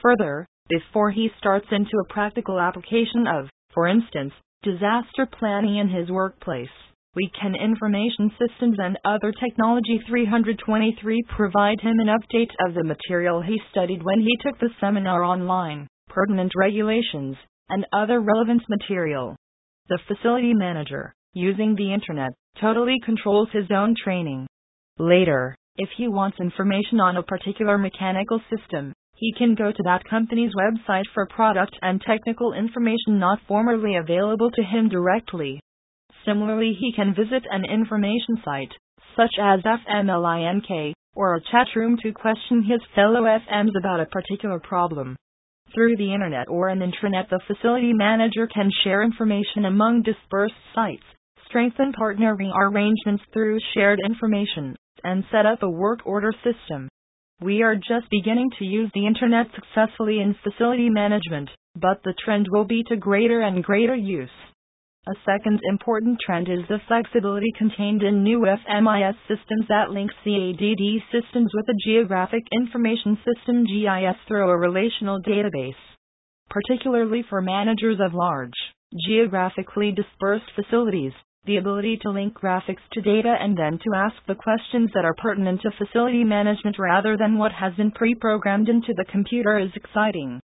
Further, before he starts into a practical application of, for instance, disaster planning in his workplace, we can Information Systems and Other Technology 323 provide him an update of the material he studied when he took the seminar online, pertinent regulations, and other relevant material. The facility manager, using the internet, totally controls his own training. Later, if he wants information on a particular mechanical system, he can go to that company's website for product and technical information not formerly available to him directly. Similarly, he can visit an information site, such as FMLINK, or a chat room to question his fellow FMs about a particular problem. Through the internet or an intranet, the facility manager can share information among dispersed sites, strengthen partnering arrangements through shared information, and set up a work order system. We are just beginning to use the internet successfully in facility management, but the trend will be to greater and greater use. A second important trend is the flexibility contained in new FMIS systems that link CADD systems with a Geographic Information System GIS through a relational database. Particularly for managers of large, geographically dispersed facilities, the ability to link graphics to data and then to ask the questions that are pertinent to facility management rather than what has been pre programmed into the computer is exciting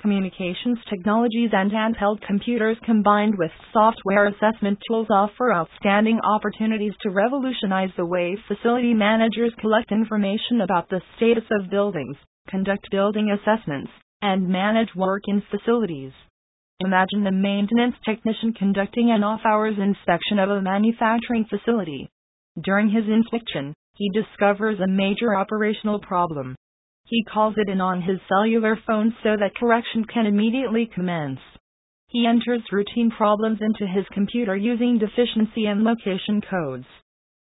communications technologies and handheld computers combined with software assessment tools offer outstanding opportunities to revolutionize the way facility managers collect information about the status of buildings, conduct building assessments, and manage work in facilities. Imagine a maintenance technician conducting an off hours inspection of a manufacturing facility. During his inspection, he discovers a major operational problem. He calls it in on his cellular phone so that correction can immediately commence. He enters routine problems into his computer using deficiency and location codes.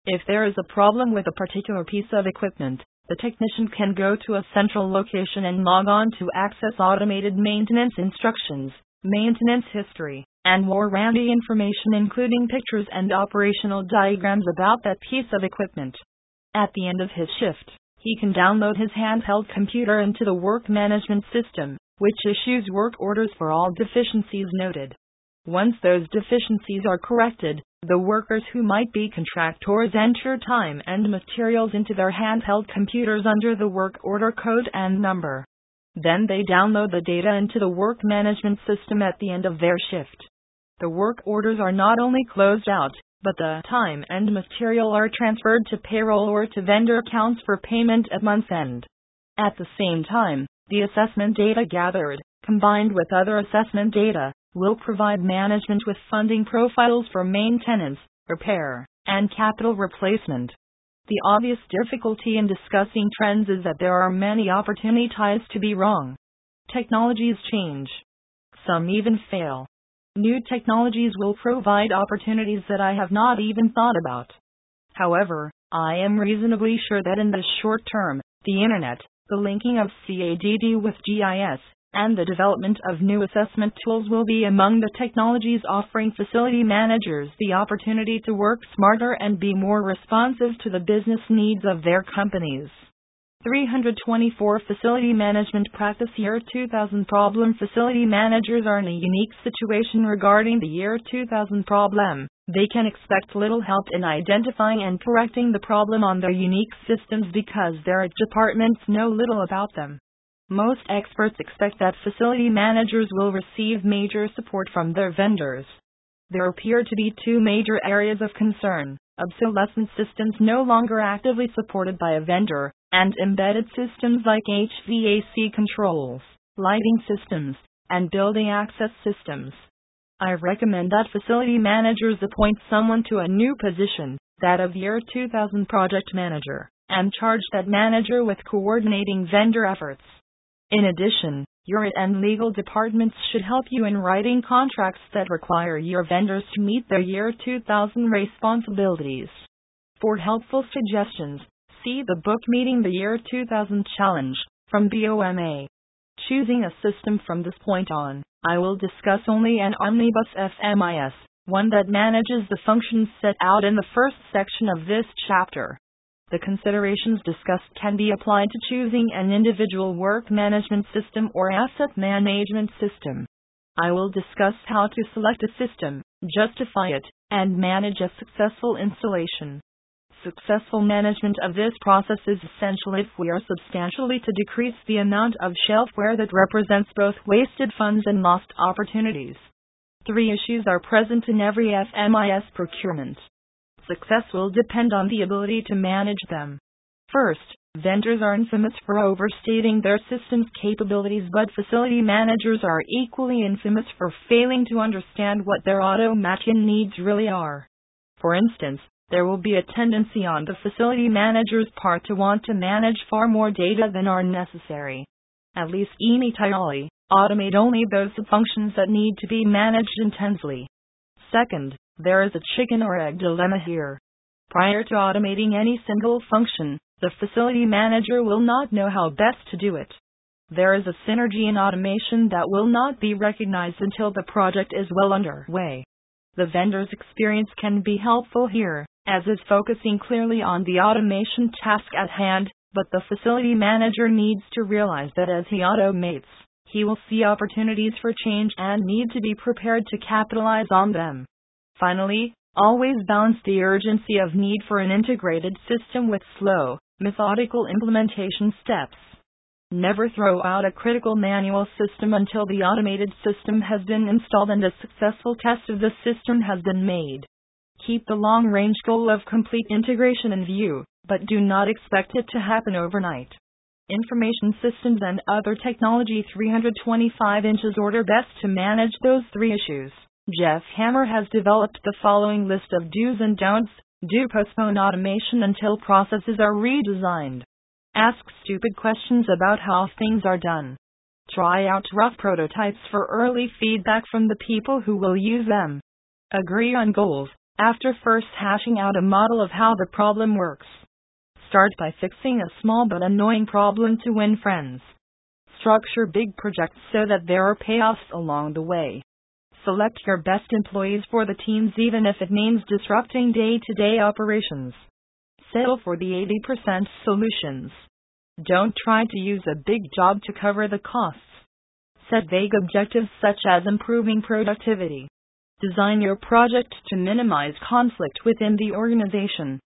If there is a problem with a particular piece of equipment, the technician can go to a central location and log on to access automated maintenance instructions, maintenance history, and more randy information including pictures and operational diagrams about that piece of equipment. At the end of his shift, he can download his handheld computer into the work management system, which issues work orders for all deficiencies noted. Once those deficiencies are corrected, the workers who might be contractors enter time and materials into their handheld computers under the work order code and number. Then they download the data into the work management system at the end of their shift. The work orders are not only closed out, but the time and material are transferred to payroll or to vendor accounts for payment at month end. At the same time, the assessment data gathered, combined with other assessment data, will provide management with funding profiles for maintenance, repair, and capital replacement. The obvious difficulty in discussing trends is that there are many opportunities to be wrong. Technologies change. Some even fail. New technologies will provide opportunities that I have not even thought about. However, I am reasonably sure that in the short term, the Internet, the linking of CADD with GIS, and the development of new assessment tools will be among the technologies offering facility managers the opportunity to work smarter and be more responsive to the business needs of their companies. 324 Facility Management Practice Year 2000 Problem Facility managers are in a unique situation regarding the year 2000 problem. They can expect little help in identifying and correcting the problem on their unique systems because their departments know little about them. Most experts expect that facility managers will receive major support from their vendors. There appear to be two major areas of concern obsolescent systems no longer actively supported by a vendor, and embedded systems like HVAC controls, lighting systems, and building access systems. I recommend that facility managers appoint someone to a new position, that of Year 2000 Project Manager, and charge that manager with coordinating vendor efforts. In addition, your IT and legal departments should help you in writing contracts that require your vendors to meet their year 2000 responsibilities. For helpful suggestions, see the book Meeting the Year 2000 Challenge from BOMA. Choosing a system from this point on, I will discuss only an omnibus FMIS, one that manages the functions set out in the first section of this chapter. The considerations discussed can be applied to choosing an individual work management system or asset management system. I will discuss how to select a system, justify it, and manage a successful installation. Successful management of this process is essential if we are substantially to decrease the amount of shelfware that represents both wasted funds and lost opportunities. Three issues are present in every FMIS procurement. Success will depend on the ability to manage them. First, vendors are infamous for overstating their system's capabilities, but facility managers are equally infamous for failing to understand what their automation needs really are. For instance, there will be a tendency on the facility manager's part to want to manage far more data than are necessary. At least initially, automate only those functions that need to be managed intensely. Second, there is a chicken or egg dilemma here. Prior to automating any single function, the facility manager will not know how best to do it. There is a synergy in automation that will not be recognized until the project is well underway. The vendor's experience can be helpful here, as is focusing clearly on the automation task at hand, but the facility manager needs to realize that as he automates, he will see opportunities for change and need to be prepared to capitalize on them. Finally, always balance the urgency of need for an integrated system with slow, methodical implementation steps. Never throw out a critical manual system until the automated system has been installed and a successful test of the system has been made. Keep the long range goal of complete integration in view, but do not expect it to happen overnight. Information systems and other technology 325 inches order best to manage those three issues. Jeff Hammer has developed the following list of do's and don'ts. Do postpone automation until processes are redesigned. Ask stupid questions about how things are done. Try out rough prototypes for early feedback from the people who will use them. Agree on goals after first hashing out a model of how the problem works. Start by fixing a small but annoying problem to win friends. Structure big projects so that there are payoffs along the way. Select your best employees for the teams even if it means disrupting day to day operations. Settle for the 80% solutions. Don't try to use a big job to cover the costs. Set vague objectives such as improving productivity. Design your project to minimize conflict within the organization.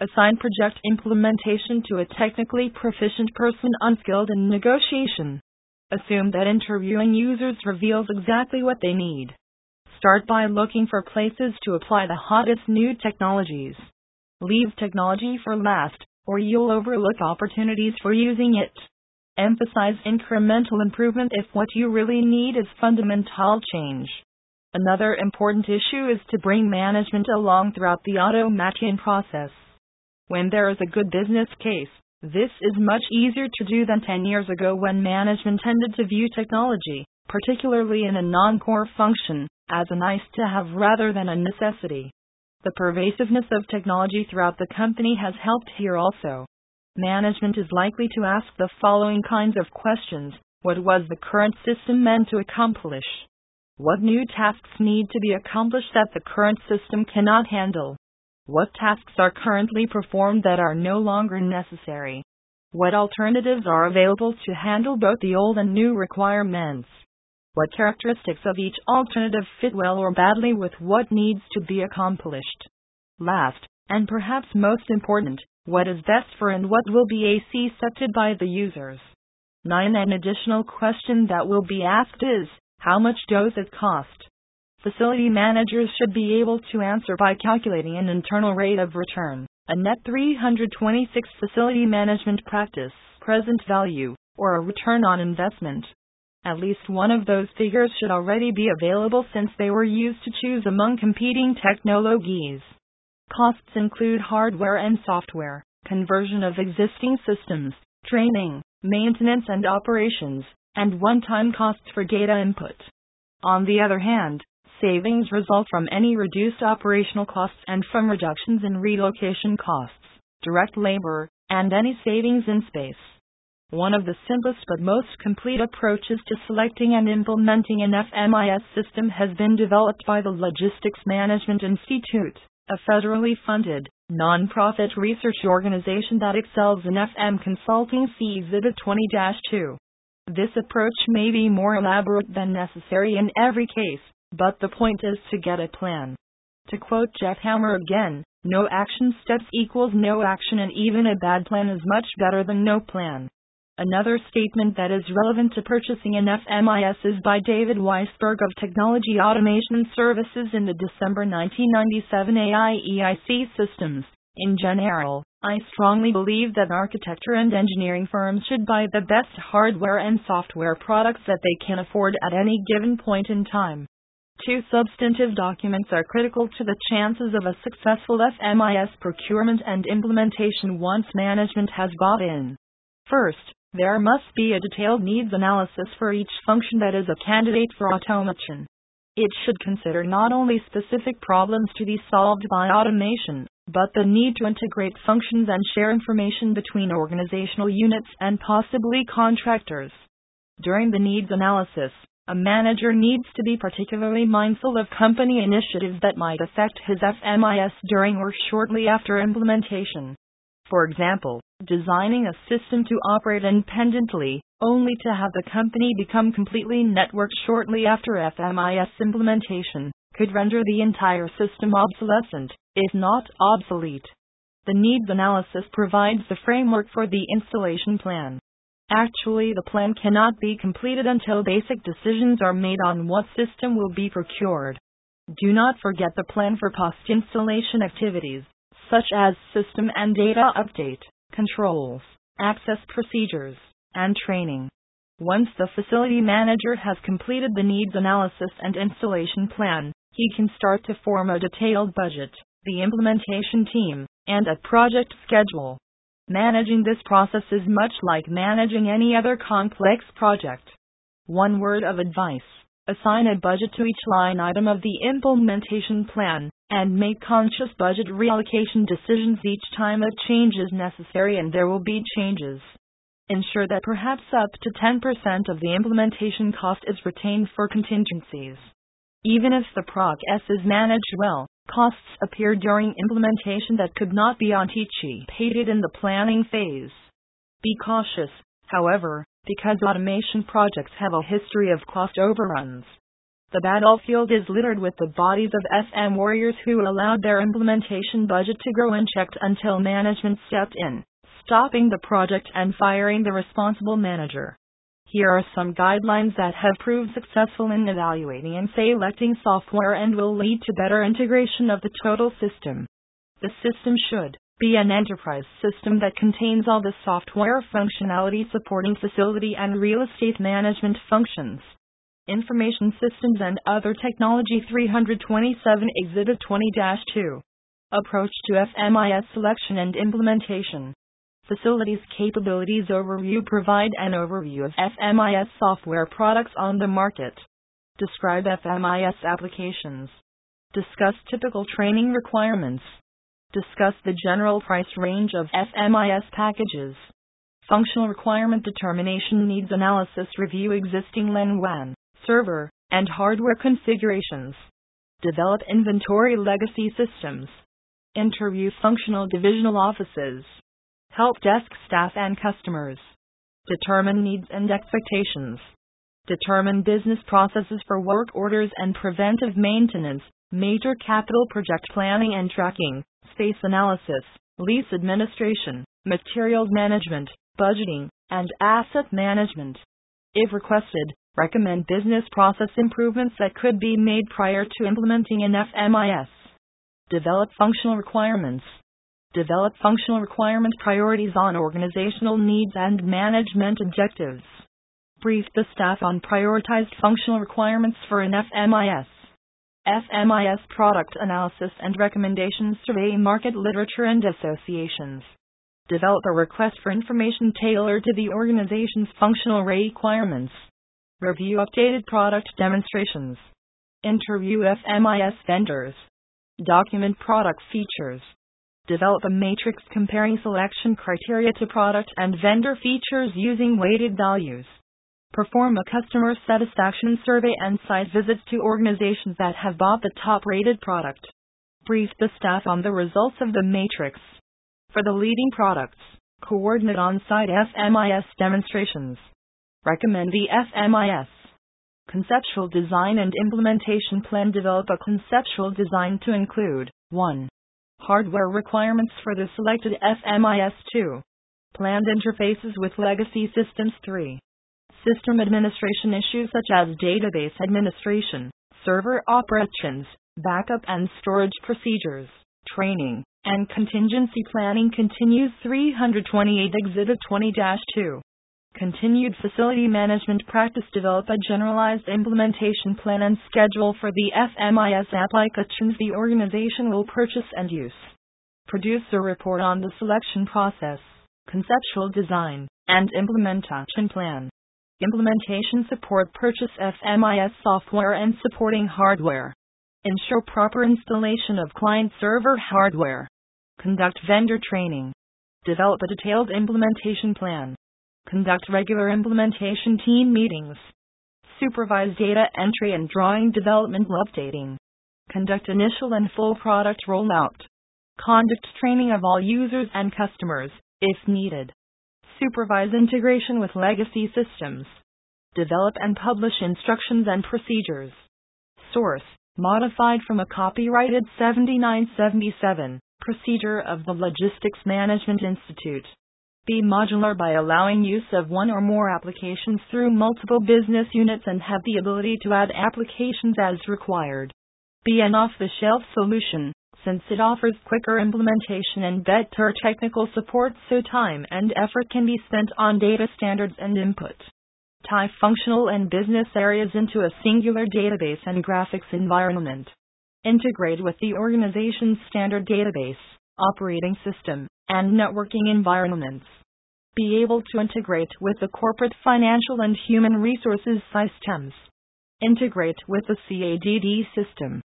Assign project implementation to a technically proficient person unskilled in negotiation. Assume that interviewing users reveals exactly what they need. Start by looking for places to apply the hottest new technologies. Leave technology for last, or you'll overlook opportunities for using it. Emphasize incremental improvement if what you really need is fundamental change. Another important issue is to bring management along throughout the automation process. When there is a good business case, this is much easier to do than 10 years ago when management tended to view technology, particularly in a non core function, as a nice to have rather than a necessity. The pervasiveness of technology throughout the company has helped here also. Management is likely to ask the following kinds of questions What was the current system meant to accomplish? What new tasks need to be accomplished that the current system cannot handle? What tasks are currently performed that are no longer necessary? What alternatives are available to handle both the old and new requirements? What characteristics of each alternative fit well or badly with what needs to be accomplished? Last, and perhaps most important, what is best for and what will be accepted by the users? 9. An additional question that will be asked is how much does it cost? Facility managers should be able to answer by calculating an internal rate of return, a net 326 facility management practice, present value, or a return on investment. At least one of those figures should already be available since they were used to choose among competing technologies. Costs include hardware and software, conversion of existing systems, training, maintenance and operations, and one time costs for data input. On the other hand, savings result from any reduced operational costs and from reductions in relocation costs, direct labor, and any savings in space. One of the simplest but most complete approaches to selecting and implementing an FMIS system has been developed by the Logistics Management Institute, a federally funded, nonprofit research organization that excels in FM consulting. See Exhibit 20 2. This approach may be more elaborate than necessary in every case, but the point is to get a plan. To quote Jeff Hammer again, no action steps equals no action, and even a bad plan is much better than no plan. Another statement that is relevant to purchasing an FMIS is by David Weisberg of Technology Automation Services in the December 1997 AIEIC Systems. In general, I strongly believe that architecture and engineering firms should buy the best hardware and software products that they can afford at any given point in time. Two substantive documents are critical to the chances of a successful FMIS procurement and implementation once management has bought in. First, there must be a detailed needs analysis for each function that is a candidate for automation. It should consider not only specific problems to be solved by automation, but the need to integrate functions and share information between organizational units and possibly contractors. During the needs analysis, a manager needs to be particularly mindful of company initiatives that might affect his FMIS during or shortly after implementation. For example, designing a system to operate independently, only to have the company become completely networked shortly after FMIS implementation, could render the entire system obsolescent, if not obsolete. The needs analysis provides the framework for the installation plan. Actually, the plan cannot be completed until basic decisions are made on what system will be procured. Do not forget the plan for post installation activities, such as system and data update, controls, access procedures, and training. Once the facility manager has completed the needs analysis and installation plan, he can start to form a detailed budget, the implementation team, and a project schedule. Managing this process is much like managing any other complex project. One word of advice assign a budget to each line item of the implementation plan, and make conscious budget reallocation decisions each time a change is necessary and there will be changes. Ensure that perhaps up to 10% of the implementation cost is retained for contingencies. Even if the PROC-S is managed well, costs appear during implementation that could not be anticipated in the planning phase. Be cautious, however, because automation projects have a history of cost overruns. The battlefield is littered with the bodies of FM warriors who allowed their implementation budget to grow unchecked until management stepped in, stopping the project and firing the responsible manager. Here are some guidelines that have proved successful in evaluating and selecting software and will lead to better integration of the total system. The system should be an enterprise system that contains all the software functionality supporting facility and real estate management functions. Information Systems and Other Technology 327 Exhibit 20 2. Approach to FMIS Selection and Implementation. Facilities Capabilities Overview Provide an overview of FMIS software products on the market. Describe FMIS applications. Discuss typical training requirements. Discuss the general price range of FMIS packages. Functional requirement determination needs analysis review existing LAN WAN, server, and hardware configurations. Develop inventory legacy systems. Interview functional divisional offices help desk staff and customers. Determine needs and expectations. Determine business processes for work orders and preventive maintenance, major capital project planning and tracking, space analysis, lease administration, materials management, budgeting, and asset management. If requested, recommend business process improvements that could be made prior to implementing an FMIS. Develop functional requirements. Develop functional requirement priorities on organizational needs and management objectives. Brief the staff on prioritized functional requirements for an FMIS. FMIS product analysis and recommendations survey market literature and associations. Develop a request for information tailored to the organization's functional requirements. Review updated product demonstrations. Interview FMIS vendors. Document product features. Develop a matrix comparing selection criteria to product and vendor features using weighted values. Perform a customer satisfaction survey and site visits to organizations that have bought the top rated product. Brief the staff on the results of the matrix. For the leading products, coordinate on site FMIS demonstrations. Recommend the FMIS. Conceptual design and implementation plan Develop a conceptual design to include 1. Hardware requirements for the selected FMIS 2. Planned interfaces with legacy systems 3 system administration issues such as database administration, server operations, backup and storage procedures, training, and contingency planning continues 328 Exhibit 20 2. Continued facility management practice develop a generalized implementation plan and schedule for the FMIS applications the organization will purchase and use. Produce a report on the selection process, conceptual design, and implementation plan implementation support purchase FMIS software and supporting hardware. Ensure proper installation of client server hardware. Conduct vendor training. Develop a detailed implementation plan. Conduct regular implementation team meetings. Supervise data entry and drawing development updating. Conduct initial and full product rollout. Conduct training of all users and customers, if needed supervise integration with legacy systems, develop and publish instructions and procedures. Source modified from a copyrighted 7977 procedure of the Logistics Management Institute. Be modular by allowing use of one or more applications through multiple business units and have the ability to add applications as required. Be an off the shelf solution since it offers quicker implementation and better technical support so time and effort can be spent on data standards and input. Tie functional and business areas into a singular database and graphics environment. Integrate with the organization's standard database, operating system, and networking environments. Be able to integrate with the corporate financial and human resources systems. Integrate with the CADD system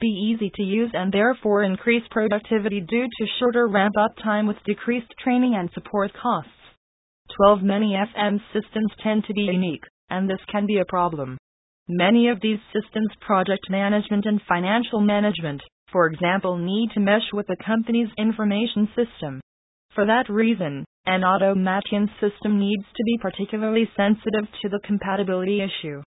be easy to use and therefore increase productivity due to shorter ramp up time with decreased training and support costs. 12 Many FM systems tend to be unique, and this can be a problem. Many of these systems, project management and financial management, for example, need to mesh with the company's information system. For that reason, an automation system needs to be particularly sensitive to the compatibility issue.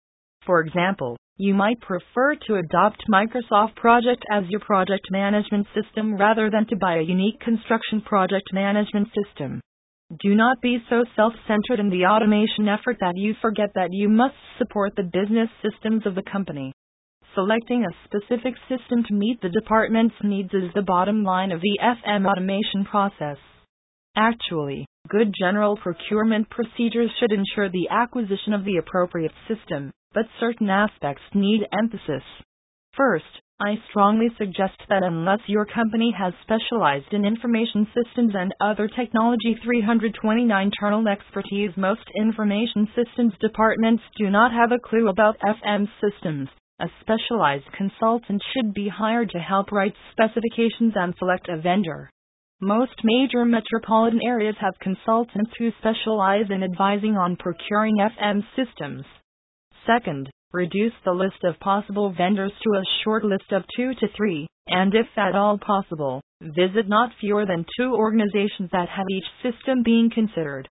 For example, you might prefer to adopt Microsoft Project as your project management system rather than to buy a unique construction project management system. Do not be so self centered in the automation effort that you forget that you must support the business systems of the company. Selecting a specific system to meet the department's needs is the bottom line of the FM automation process. Actually, good general procurement procedures should ensure the acquisition of the appropriate system but certain aspects need emphasis. First, I strongly suggest that unless your company has specialized in information systems and other technology 329 internal expertise, most information systems departments do not have a clue about FM systems. A specialized consultant should be hired to help write specifications and select a vendor. Most major metropolitan areas have consultants who specialize in advising on procuring FM systems. Second, reduce the list of possible vendors to a short list of two to three. and if at all possible, visit not fewer than two organizations that have each system being considered.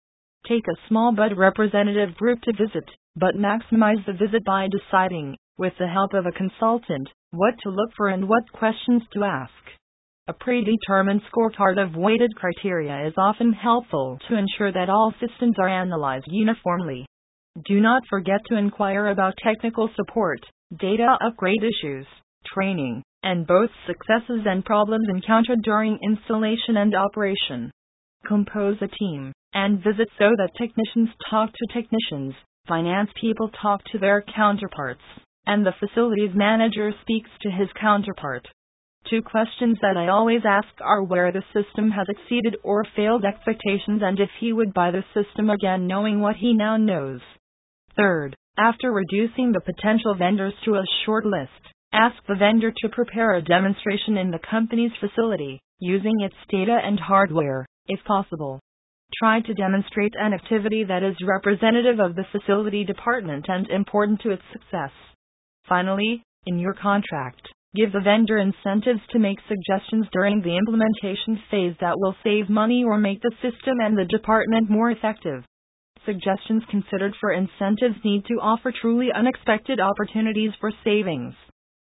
Take a small but representative group to visit, but maximize the visit by deciding, with the help of a consultant, what to look for and what questions to ask. A predetermined scorecard of weighted criteria is often helpful to ensure that all systems are analyzed uniformly. Do not forget to inquire about technical support, data upgrade issues, training, and both successes and problems encountered during installation and operation. Compose a team and visit so that technicians talk to technicians, finance people talk to their counterparts, and the facilities manager speaks to his counterpart. Two questions that I always ask are where the system has exceeded or failed expectations and if he would buy the system again knowing what he now knows. Third, after reducing the potential vendors to a short list, ask the vendor to prepare a demonstration in the company's facility, using its data and hardware, if possible. Try to demonstrate an activity that is representative of the facility department and important to its success. Finally, in your contract, Give the vendor incentives to make suggestions during the implementation phase that will save money or make the system and the department more effective. Suggestions considered for incentives need to offer truly unexpected opportunities for savings.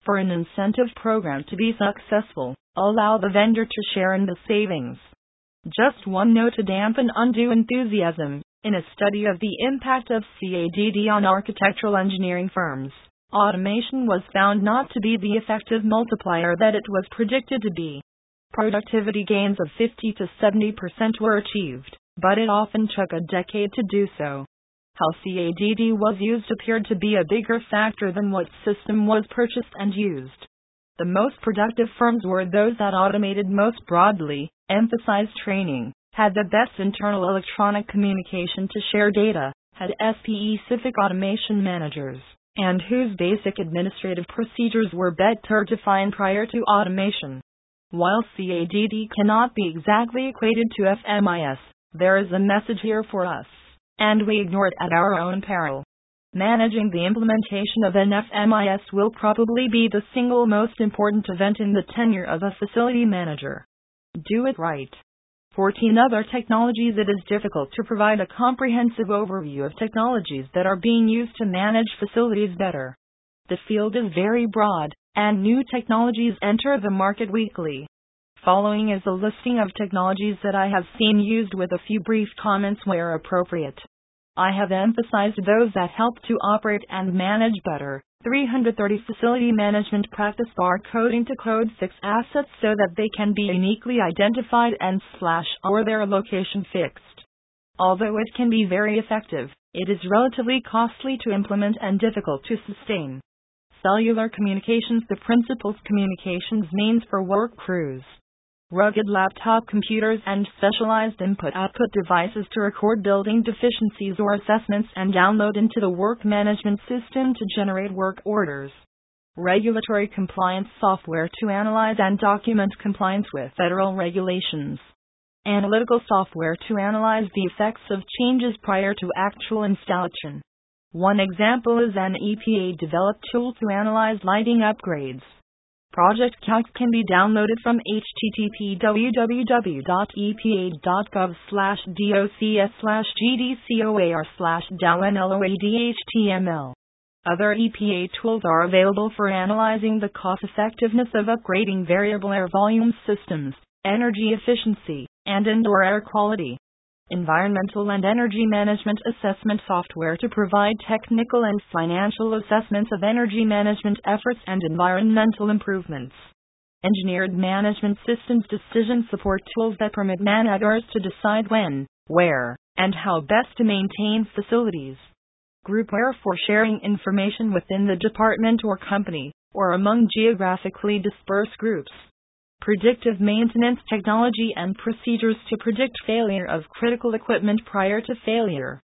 For an incentive program to be successful, allow the vendor to share in the savings. Just one note to dampen undue enthusiasm. In a study of the impact of CADD on architectural engineering firms, Automation was found not to be the effective multiplier that it was predicted to be. Productivity gains of 50 to 70% were achieved, but it often took a decade to do so. How CADD was used appeared to be a bigger factor than what system was purchased and used. The most productive firms were those that automated most broadly, emphasized training, had the best internal electronic communication to share data, had SPE-specific automation managers and whose basic administrative procedures were better defined prior to automation. While CADD cannot be exactly equated to FMIS, there is a message here for us, and we ignore it at our own peril. Managing the implementation of an FMIS will probably be the single most important event in the tenure of a facility manager. Do it right. 14 other technologies it is difficult to provide a comprehensive overview of technologies that are being used to manage facilities better. The field is very broad, and new technologies enter the market weekly. Following is a listing of technologies that I have seen used with a few brief comments where appropriate. I have emphasized those that help to operate and manage better. 330 Facility Management Practice Bar coding to code 6 assets so that they can be uniquely identified and slash or their location fixed. Although it can be very effective, it is relatively costly to implement and difficult to sustain. Cellular communications The principal's communications means for work crews rugged laptop computers, and specialized input output devices to record building deficiencies or assessments and download into the work management system to generate work orders. Regulatory compliance software to analyze and document compliance with federal regulations. Analytical software to analyze the effects of changes prior to actual installation. One example is an EPA developed tool to analyze lighting upgrades. ProjectKalc can be downloaded from http www.epa.gov slash docs slash gdcoar slash downloadhtml. Other EPA tools are available for analyzing the cost effectiveness of upgrading variable air volume systems, energy efficiency, and indoor air quality environmental and energy management assessment software to provide technical and financial assessments of energy management efforts and environmental improvements. Engineered management systems decision support tools that permit managers to decide when, where, and how best to maintain facilities. Groupware for sharing information within the department or company, or among geographically dispersed groups predictive maintenance technology and procedures to predict failure of critical equipment prior to failure.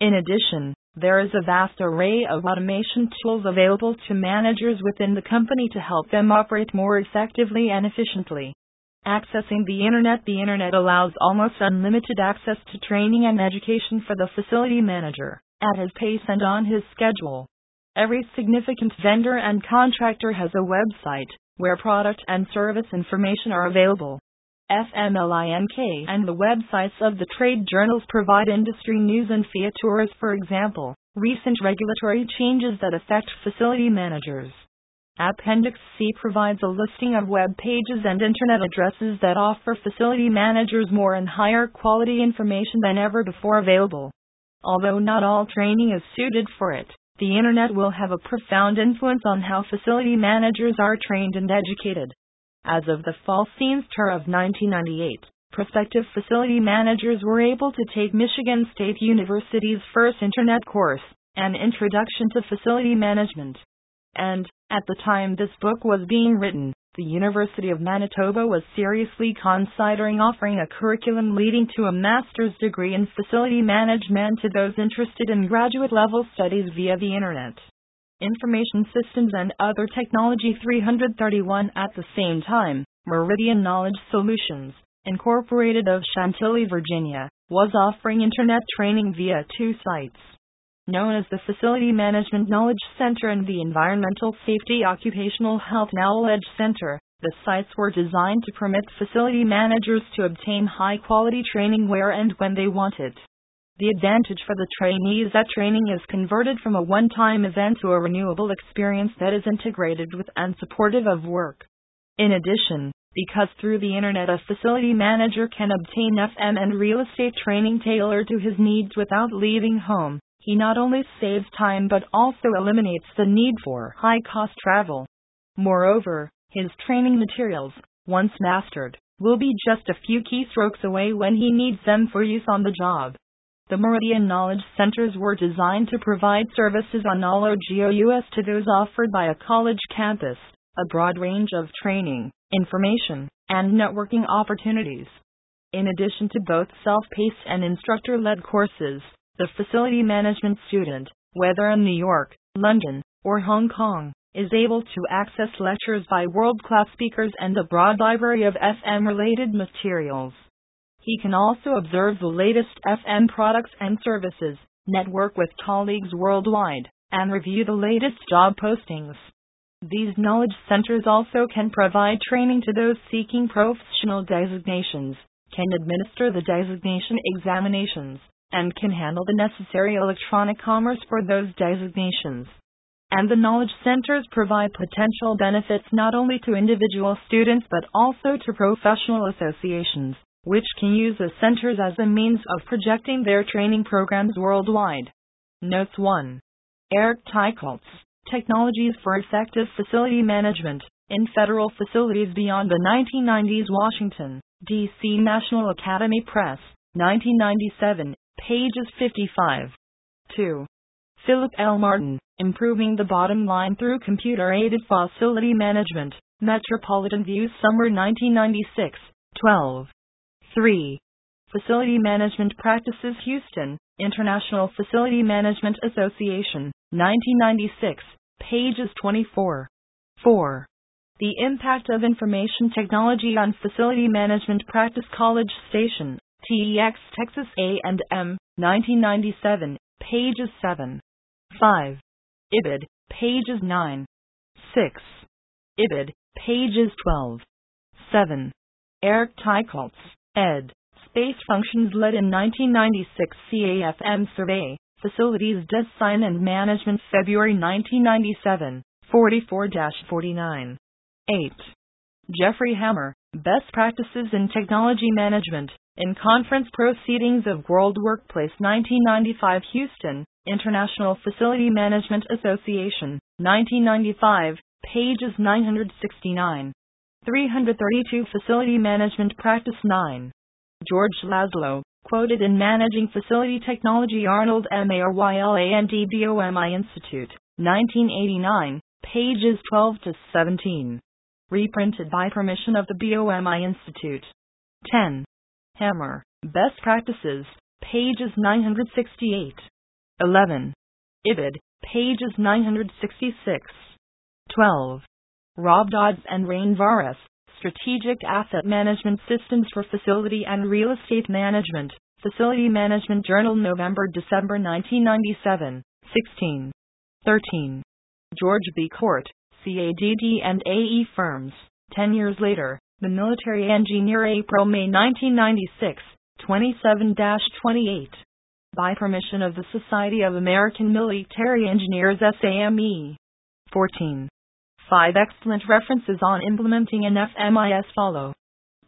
In addition, there is a vast array of automation tools available to managers within the company to help them operate more effectively and efficiently. Accessing the Internet The Internet allows almost unlimited access to training and education for the facility manager, at his pace and on his schedule. Every significant vendor and contractor has a website, where product and service information are available. FMLINK and the websites of the trade journals provide industry news and features, for example, recent regulatory changes that affect facility managers. Appendix C provides a listing of web pages and internet addresses that offer facility managers more and higher quality information than ever before available. Although not all training is suited for it, the internet will have a profound influence on how facility managers are trained and educated. As of the fall semester of 1998, prospective facility managers were able to take Michigan State University's first internet course, An Introduction to Facility Management. And, at the time this book was being written, the University of Manitoba was seriously considering offering a curriculum leading to a master's degree in facility management to those interested in graduate level studies via the Internet. Information Systems and Other Technology 331 at the same time, Meridian Knowledge Solutions, Incorporated of Chantilly, Virginia, was offering Internet training via two sites known as the Facility Management Knowledge Center and the Environmental Safety Occupational Health Knowledge Center. The sites were designed to permit facility managers to obtain high quality training where and when they want it. The advantage for the trainee is that training is converted from a one time event to a renewable experience that is integrated with and supportive of work. In addition, because through the internet a facility manager can obtain FM and real estate training tailored to his needs without leaving home, he not only saves time but also eliminates the need for high cost travel. Moreover, his training materials, once mastered, will be just a few keystrokes away when he needs them for use on the job. The Meridian Knowledge Centers were designed to provide services on all OGOUS to those offered by a college campus, a broad range of training, information, and networking opportunities. In addition to both self paced and instructor led courses, the facility management student, whether in New York, London, or Hong Kong, is able to access lectures by world class speakers and a broad library of FM related materials. He can also observe the latest FM products and services, network with colleagues worldwide, and review the latest job postings. These knowledge centers also can provide training to those seeking professional designations, can administer the designation examinations, and can handle the necessary electronic commerce for those designations. And the knowledge centers provide potential benefits not only to individual students but also to professional associations, which can use the centers as a means of projecting their training programs worldwide. Notes 1. Eric Teicholz, Technologies for Effective Facility Management, in Federal Facilities Beyond the 1990s Washington, D.C. National Academy Press, 1997, pages 55. 2. Philip L. Martin, Improving the Bottom Line Through Computer Aided Facility Management, Metropolitan View Summer 1996, 12. 3. Facility Management Practices Houston, International Facility Management Association, 1996, pages 24. 4. The Impact of Information Technology on Facility Management Practice College Station, TEX Texas A&M, 1997, pages 7. 5. IBID, pages 9. 6. IBID, pages 12. 7. Eric Teicholz, ed. Space Functions led in 1996 CAFM Survey, Facilities Design and Management February 1997, 44 49. 8. Jeffrey Hammer, Best Practices in Technology Management, in Conference Proceedings of World Workplace 1995 Houston, International Facility Management Association, 1995, pages 969. 332 Facility Management Practice 9. George Laszlo, quoted in Managing Facility Technology Arnold MARYLANDBOMI Institute, 1989, pages 12 to 17. Reprinted by permission of the BOMI Institute. 10. Hammer, Best Practices, pages 968. 11. IBID, pages 966. 12. Rob Dodds and Rain Varas, Strategic Asset Management Systems for Facility and Real Estate Management, Facility Management Journal, November December 1997, 16. 13. George B. Court, CADD and AE firms. Ten years later, the military engineer April May 1996, 27 28. By permission of the Society of American Military Engineers SAME. 14. Five excellent references on implementing an FMIS follow.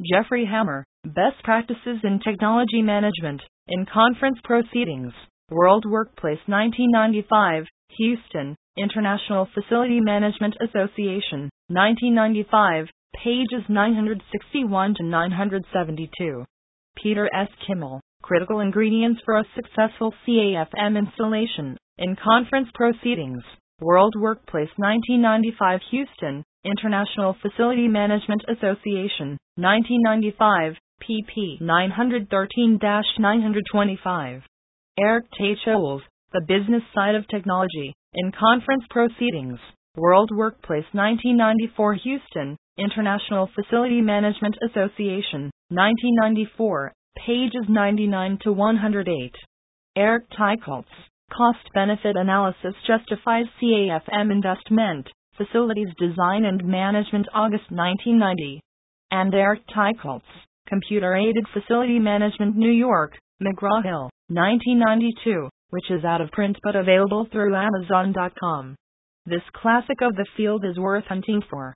Jeffrey Hammer, Best Practices in Technology Management, in Conference Proceedings, World Workplace 1995, Houston, International Facility Management Association, 1995, pages 961 to 972. Peter S. Kimmel, Critical Ingredients for a Successful CAFM Installation, in Conference Proceedings, World Workplace 1995 Houston, International Facility Management Association, 1995, pp 913-925. Eric T. Teicholz, The Business Side of Technology, in Conference Proceedings, World Workplace 1994 Houston, International Facility Management Association, 1994, pages 99 to 108. Eric Teicholz, Cost Benefit Analysis Justifies CAFM Investment, Facilities Design and Management, August 1990. And Eric Teicholz, Computer Aided Facility Management, New York, McGraw Hill, 1992, which is out of print but available through Amazon.com. This classic of the field is worth hunting for.